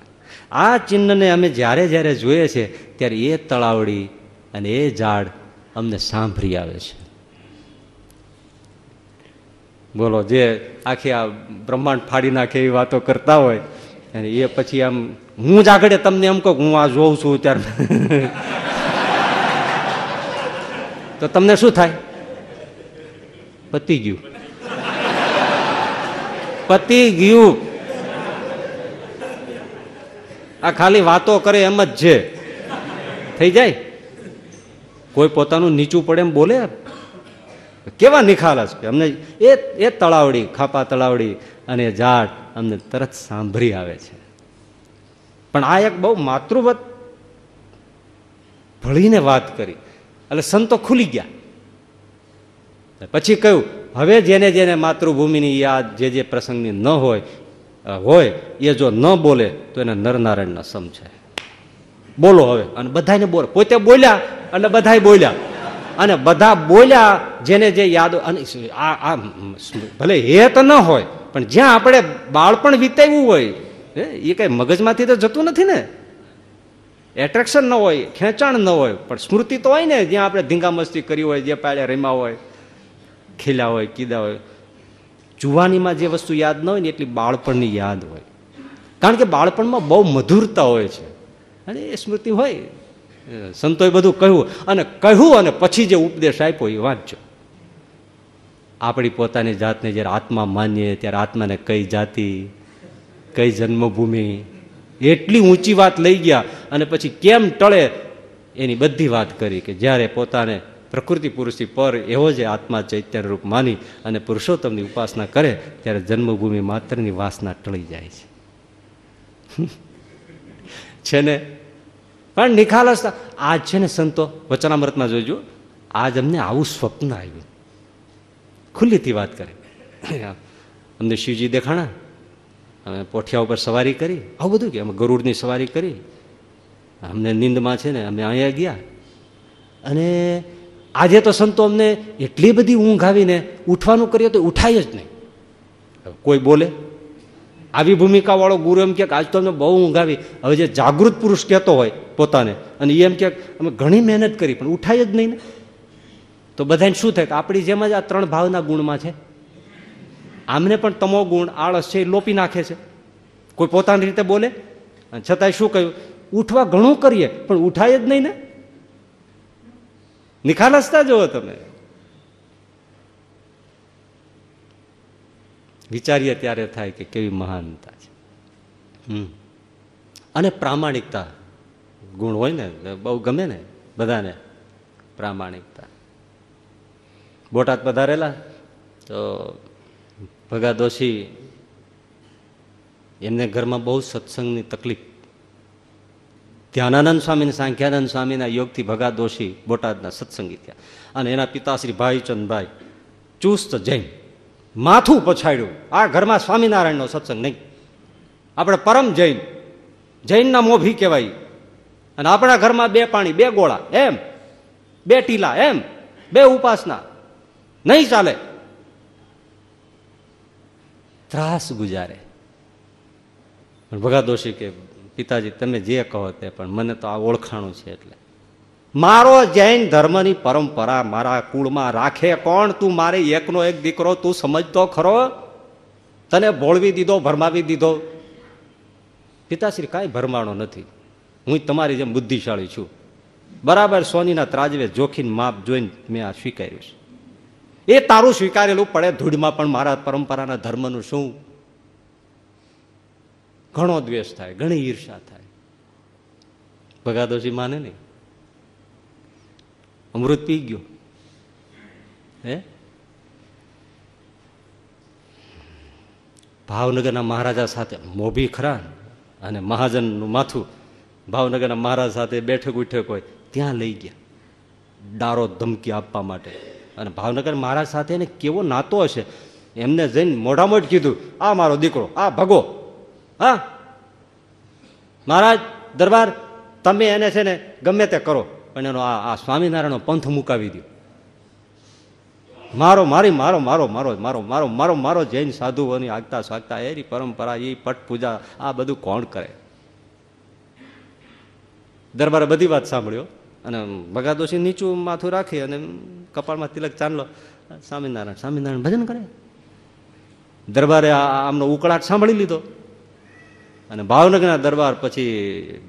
આ ચિહ્નને અમે જ્યારે જ્યારે જોઈએ છે, ત્યારે એ તળાવડી અને એ ઝાડ અમને સાંભળી આવે છે. બોલો, જે આખી આ બ્રહ્માંડ ફાડી નાખે એવી વાતો કરતા હોય, અને એ પછી આમ, હું જ આગળ તમને એમ કહું હું આ જોઉં છું ત્યારે તો તમને શું થાય? પતી ગયું. પતી ગયું. આ ખાલી વાતો કરે એમ જ છે. થઈ જાય? કોઈ પોતાનું નીચું પડે એમ બોલે? કેવા નિખાલસ કે અમને એ એ તળાવડી, ખાપા તળાવડી અને ઝાડ અમને તરત સાંભળી આવે છે. પણ આ એક બહુ માતૃવત ભળીને વાત કરી. એટલે સંતો ખુલી ગયા. પછી કહ્યું, હવે જેને જેને માતૃભૂમિની યાદ જે જે પ્રસંગની ન હોય હોય, એ જો ન બોલે તો એને નરનારાયણના સમ છે. બોલો હવે. અને બધાને બોલો. પોતે બોલ્યા અને બધા બોલ્યા. અને બધા બોલ્યા જેને જે યાદ અને આ આ ભલે હેત ન હોય, પણ જ્યાં આપણે બાળપણ વિતાવ્યું હોય એ કઈ મગજમાંથી તો જતું નથી ને. એટ્રેક્શન ન હોય, ખેંચાણ ન હોય, પણ સ્મૃતિ તો હોય ને, જ્યાં આપણે ધીંગા મસ્તી કરી હોય, જે પાડે રમ્યા હોય, ખીલ્યા હોય, કીધા હોય. જુવાનીમાં જે વસ્તુ યાદ ન હોય ને, એટલી બાળપણની યાદ હોય. કારણ કે બાળપણમાં બહુ મધુરતા હોય છે. અને એ સ્મૃતિ હોય. સંતોએ બધું કહ્યું અને કહ્યું અને પછી જે ઉપદેશ આપ્યો એ વાંચજો આપણી પોતાની જાતને જ્યારે આત્મા માનીએ ત્યારે આત્માને કઈ જાતિ, કઈ જન્મભૂમિ, એટલી ઊંચી વાત લઈ ગયા અને પછી કેમ ટળે એની બધી વાત કરી કે જ્યારે પોતાને પ્રકૃતિ પુરુષથી પર એવો જ આત્મા ચૈત્ય રૂપ માની અને પુરુષોત્તમની ઉપાસના કરે ત્યારે જન્મભૂમિ માત્રની વાસના ટળી જાય છે ને? પણ નિખાલસતા આજ છે ને સંતો, વચનામૃતમાં જોજો. આજ અમને આવું સ્વપ્ન આવ્યું. ખુલ્લીથી વાત કરે. અમને શિવજી દેખાણા. અમે પોઠિયા ઉપર સવારી કરી. આવું બધું કે અમે ગરુડની સવારી કરી. અમને નીંદમાં છે ને અમે અહીંયા ગયા. અને આજે તો સંતો અમને એટલી બધી ઊંઘ આવીને ઉઠવાનું કરીએ તો ઉઠાય જ નહીં. કોઈ બોલે? આવી ભૂમિકા વાળો ગુરુ એમ કે આજ તો અમને બહુ ઊંઘ આવી હવે જે જાગૃત પુરુષ કહેતો હોય પોતાને, અને એ એમ કે અમે ઘણી મહેનત કરી, પણ ઉઠાય જ નહીં ને. તો બધાને શું થાય કે આપણી જેમ જ આ ત્રણ ભાવના ગુણમાં છે. આમને પણ તમો ગુણ, આળસ છે, એ લોપી નાખે છે. કોઈ પોતાની રીતે બોલે? અને છતાંય શું કહ્યું? ઉઠવા ઘણું કરીએ, પણ ઉઠાય જ નહીં ને. નિખાલસતા જુઓ તમે. વિચારીએ ત્યારે થાય કે કેવી મહાનતા છે. હમ. અને પ્રામાણિકતા ગુણ હોય ને બહુ ગમે ને બધાને પ્રામાણિકતા. બોટાદ પધારેલા, તો ભગા દોશી એમને ઘરમાં બહુ સત્સંગની તકલીફ. ધ્યાનાનંદ સ્વામી સાંખ્યાનંદ સ્વામીના યોગથી ભગા દોશી બોટાદના સત્સંગી થયા. અને એના પિતાશ્રી ભાઈચંદભાઈ ચુસ્ત જૈન. માથું પછાડ્યું. આ ઘરમાં સ્વામિનારાયણનો સત્સંગ નહીં. આપણે પરમ જૈન. જૈનના મોભી કહેવાય. અને આપણા ઘરમાં બે પાણી, બે ગોળા, એમ. બે ટીલા, એમ. બે ઉપાસના. નહીં ચાલે. ત્રાસ ગુજારે. પણ ભગા દોશી કે, પિતાજી, તમે જે કહો તે, પણ મને તો આ ઓળખાણું છે એટલે. મારો જૈન ધર્મની પરંપરા મારા કુળમાં રાખે કોણ? તું મારે એકનો એક દીકરો, તું સમજતો ખરો? તને ભોળવી દીધો, ભરમાવી દીધો. પિતાશ્રી કાંઈ ભરમાણો નથી. હું તમારી જેમ બુદ્ધિશાળી છું. બરાબર સોનીના ત્રાજવે જોખીન માપ જોઈને મેં આ સ્વીકાર્યું છે. એ તારું સ્વીકારેલું પડે ધૂળમાં, પણ મારા પરંપરાના ધર્મનું શું? ઘણો દ્વેષ થાય, ઘણી ઈર્ષા થાય. ભગાદોશી માને નહીં. અમૃત પી ગયો. હે? ભાવનગરના મહારાજા સાથે મોભી ખરા અને મહાજનનું માથું ભાવનગરના મહારાજ સાથે બેઠક ઉઠક હોય, ત્યાં લઈ ગયા. ડારો ધમકી આપવા માટે. અને ભાવનગર મહારાજ સાથે એને કેવો નાતો હશે? એમને જઈને મોઢા મોઢ કીધું, આ મારો દીકરો, આ ભગો. હા? મહારાજ દરબાર, તમે એને છે ને ગમે તે કરો. પણ એનો આ સ્વામિનારાયણનો પંથ મુકાવી દો મારો મારી મારો મારો મારો મારો મારો મારો મારો જૈન સાધુઓની આગતા સાગતા એની પરંપરા એ પટ પૂજા, આ બધું કોણ કરે? દરબારે બધી વાત સાંભળ્યો અને ભગાદોશી નીચું માથું રાખી અને કપાળમાં તિલક ચાંદલો. સ્વામિનારાયણ સ્વામિનારાયણ ભજન કરે. દરબારે આમનો ઉકળાટ સાંભળી લીધો. અને ભાવનગરના દરબાર પછી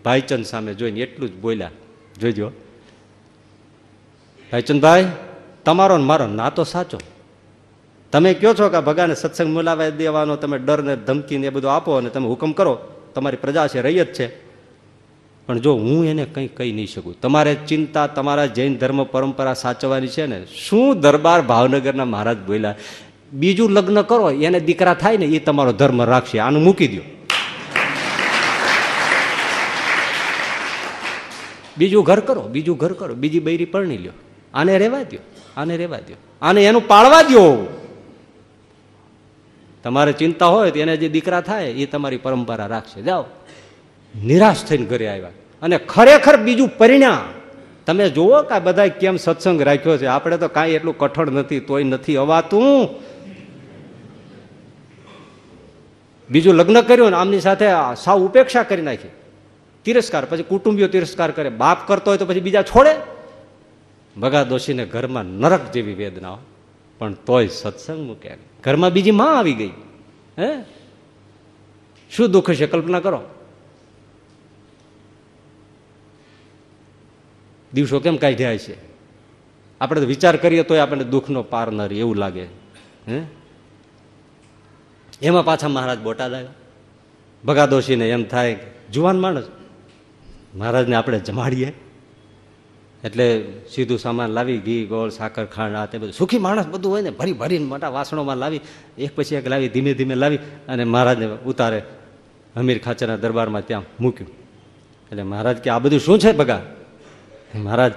ભાઈચંદ સામે જોઈને એટલું જ બોલ્યા. જોઈજો ભાઈચંદભાઈ, તમારો ને મારો નાતો સાચો. તમે કહો છો કે ભગાને સત્સંગ મુલાવા દેવાનો, તમે ડર ને ધમકી ને એ બધું આપો અને તમે હુકમ કરો, તમારી પ્રજા છે, રહી જ છે. પણ જો હું એને કંઈ કહી નહીં શકું, તમારે ચિંતા, તમારા જૈન ધર્મ પરંપરા સાચવવાની છે ને, શું દરબાર ભાવનગરના મહારાજ બોલ્યા, બીજું લગ્ન કરો, એને દીકરા થાય ને એ તમારો ધર્મ રાખશે, આનું મૂકી દો બીજું ઘર કરો, બીજું ઘર કરો, બીજી બૈરી પરણી લ્યો. આને રહેવા દો આને રહેવા દો આને એનું પાળવા દો તમારે ચિંતા હોય તો એને જે દીકરા થાય એ તમારી પરંપરા રાખશે. જાઓ. નિરાશ થઈને ઘરે આવ્યા. અને ખરેખર બીજું પરિણામ. તમે જુઓ કે બધા કેમ સત્સંગ રાખ્યો છે. આપણે તો કાંઈ એટલું કઠણ નથી, તોય નથી અવાતું. બીજું લગ્ન કર્યું ને આમની સાથે સાવ ઉપેક્ષા કરી નાખી. તિરસ્કાર, પછી કુટુંબીઓ તિરસ્કાર કરે. બાપ કરતો હોય તો પછી બીજા છોડે. ભગા દોશીને ઘરમાં નરક જેવી વેદના પણ તોય સત્સંગ મૂક્યા ઘરમાં બીજી માં આવી ગઈ. હે? શું દુઃખ છે કલ્પના કરો. દિવસો કેમ કાઢ્યા છે? આપણે વિચાર કરીએ તોય આપણને દુઃખનો પાર ન રહે, એવું લાગે. હે? એમાં પાછા મહારાજ બોટાદ આવ્યા. ભગાદોશીને એમ થાય જુવાન માણસ, મહારાજને આપણે જમાડીએ. એટલે સીધું સામાન લાવી, ઘી, ગોળ, સાકર, ખાંડ, આ તે બધું. સુખી માણસ બધું હોય ને, ભરી ભરીને મોટા વાસણોમાં લાવી, એક પછી એક લાવી, ધીમે ધીમે લાવી અને મહારાજને ઉતારે હમીર ખાચરના દરબારમાં ત્યાં મૂક્યું. એટલે મહારાજ કે, આ બધું શું છે બગા? મહારાજ,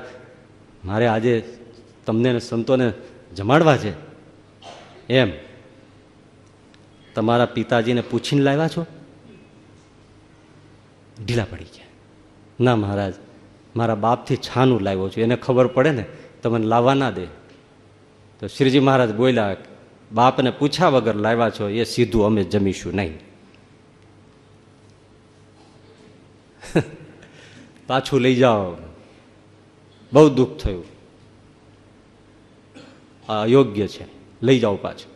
મારે આજે તમને સંતોને જમાડવા છે. એમ? તમારા પિતાજીને પૂછીને લાવ્યા છો? ઢીલા પડી ગયા. ના મહારાજ મારા બાપથી છાનું લાવ્યો છું. એને ખબર પડે ને તમને લાવવા ના દે. તો શ્રીજી મહારાજ બોલ્યા, બાપને પૂછ્યા વગર લાવ્યા છો, એ સીધું અમે જમીશું નહીં. પાછું લઈ જાઓ. બહુ દુઃખ થયું. આ અયોગ્ય છે. લઈ જાઓ પાછું.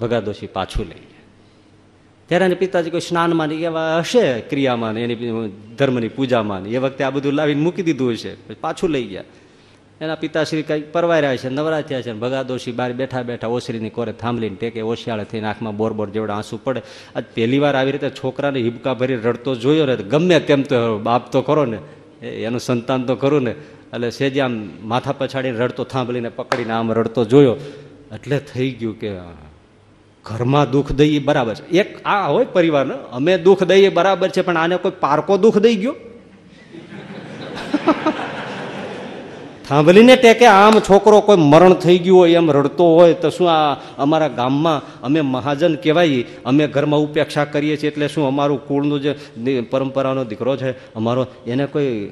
ભગાદોશી પાછું લઈ. ત્યારે એને પિતાજી કોઈ સ્નાનમાં ને એવા હશે ક્રિયામાં ને એની ધર્મની પૂજામાં ને, એ વખતે આ બધું લાવીને મૂકી દીધું હશે, પછી લઈ ગયા. એના પિતાશ્રી કંઈક પરવાઈ રહ્યા છે, નવરા થયા છે ભગાદોશી બહાર બેઠા બેઠા ઓસરીની કોરે થાંભલીને ટેકે, ઓશિયાળે થઈને આંખમાં બોર બોર જેવડા આંસુ પડે. આજ પહેલી વાર આવી રીતે છોકરાને હિબકા ભરી રડતો જોયો ને ગમે તેમ તો બાપ તો ખરો ને એનું સંતાન તો ખરું ને, એટલે સેજે આમ માથા પછાડીને રડતો થાંભલીને પકડીને આમ રડતો જોયો. એટલે થઈ ગયું કે ઘરમાં દુઃખ દઈએ બરાબર છે. એક આ હોય પરિવારને, અમે દુઃખ દઈએ બરાબર છે, પણ આને કોઈ પારકો દુઃખ દઈ ગયો? થાંભલીને ટેકે આમ છોકરો કોઈ મરણ થઈ ગયું હોય, એમ રડતો હોય, તો શું આ અમારા ગામમાં અમે મહાજન કહેવાય, અમે ઘરમાં ઉપેક્ષા કરીએ છીએ, એટલે શું અમારું કુળનું જે પરંપરાનો દીકરો છે, અમારો એને કોઈ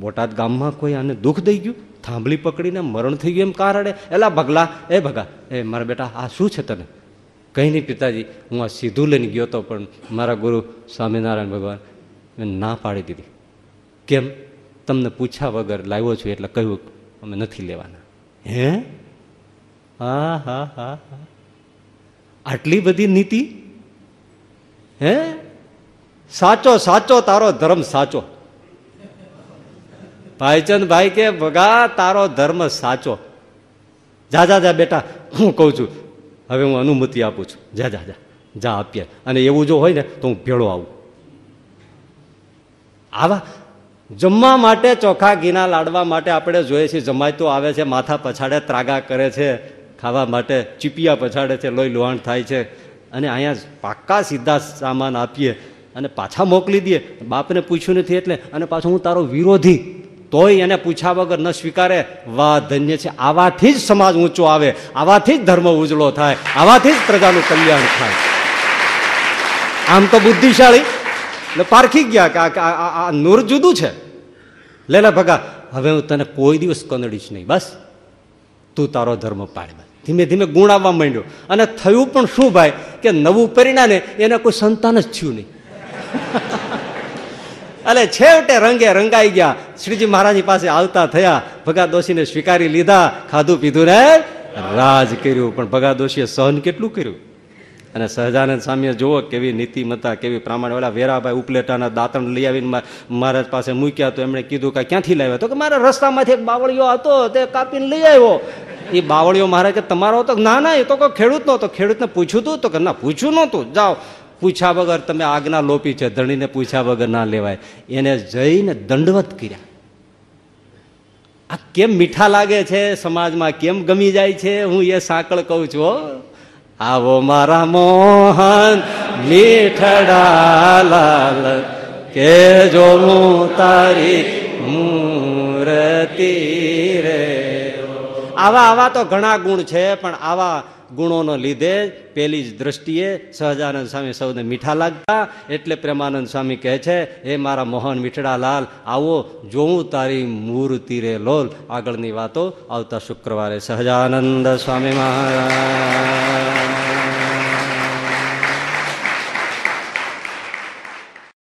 બોટાદ ગામમાં કોઈ આને દુઃખ દઈ ગયું? થાંભલી પકડીને મરણ થઈ ગયું એમ કારણે? એલા ભગલા, એ ભગા, એ મારા બેટા, આ શું છે તને? કંઈ નહીં પિતાજી હું આ સીધું લઈને ગયો હતો પણ મારા ગુરુ સ્વામિનારાયણ ભગવાન મેં ના પાડી દીધી. કેમ? તમને પૂછ્યા વગર લાવ્યો છું એટલે કહ્યું અમે નથી લેવાના. હે? હા હા હા હા. આટલી બધી નીતિ? હે? સાચો સાચો તારો ધર્મ સાચો. ભાઈચંદ ભાઈ કે ભગા તારો ધર્મ સાચો. જા જા જા બેટા હું કહું છું હવે હું અનુમતિ આપું છું. જા જા જા. જા, આપીએ. અને એવું જો હોય ને તો હું ભેળો આવું. આવા જમવા માટે ચોખા ઘીના લાડવા માટે આપણે જોઈએ છીએ જમાયતો આવે છે, માથા પછાડે ત્રાગા કરે છે, ખાવા માટે ચીપિયા પછાડે છે, લોહી લોહાણ થાય છે. અને અહીંયા પાક્કા સીધા સામાન આપીએ અને પાછા મોકલી દઈએ. બાપને પૂછ્યું નથી એટલે, અને પાછું હું તારો વિરોધી તોય એને પૂછ્યા વગર ન સ્વીકારે. વાહ, ધન્ય છે. આવાથી જ સમાજ ઊંચો આવે. આવાથી જ ધર્મ ઉજળો થાય. આવાથી જ પ્રજાનું કલ્યાણ થાય. આમ તો બુદ્ધિશાળી. એટલે પારખી ગયા કે આ- નૂર જુદું છે. લે ભગા, હવે હું તને કોઈ દિવસ કનડીશ નહીં. બસ. તું તારો ધર્મ પાડ ધીમે ધીમે ગુણ આવવા માંડ્યો. અને થયું પણ શું ભાઈ? કે નવું પરિણામે એને કોઈ સંતાન જ થયું નહીં. એટલે છેવટે રંગે રંગાઈ ગયા. શ્રીજી મહારાજ પાસે આવતા થયા. ભગા દોશીને સ્વીકારી લીધા. ખાધું પીધું ને રાજ કર્યું. પણ ભગા દોશીએ સહન કેટલું કર્યું? અને સહજાનંદ સ્વામીએ જુઓ કેવી નીતિમત્તા, કેવી પ્રમાણે ઓલા વેરાભાઈ ઉપલેટાના દાંતણ લઈ આવીને મહારાજ પાસે મૂક્યા તો એમણે કીધું કે ક્યાંથી લાવ્યા? તો કે મારા રસ્તામાંથી એક બાવળિયો હતો, તે કાપીને લઈ આવ્યો. એ બાવળિયો મહારાજ કે તમારો હતો? ના ના, એ તો કોઈ ખેડૂત નહોતો ખેડૂતને પૂછ્યું તું? તો કે ના, પૂછ્યું નહોતું. જાઓ. પૂછ્યા વગર તમે આજ્ઞા લોપી છે, ધણીને પૂછ્યા વગર ના લેવાય. એને જઈને દંડવત કર્યા. આ કેમ મીઠા લાગે છે, સમાજમાં કેમ ગમી જાય છે, હું એ સાંકળ કહું છું આવો મારા મોહન, મીઠડા લાલ, કે જો હું તારી મૂર્તિ રે. આવા આવા તો ઘણા ગુણ છે, પણ આવા ગુણોનો લીધે પેલી જ દ્રષ્ટિએ સહજાનંદ સ્વામી સૌને મીઠા લાગતા. એટલે પ્રેમાનંદ સ્વામી કહે છે એ મારા મોહન મીઠડાલાલ, આવો, જોઉં તારી મૂર્તિ રે લોલ. આગળની વાતો આવતા શુક્રવારે. સહજાનંદ સ્વામી મહારાજ.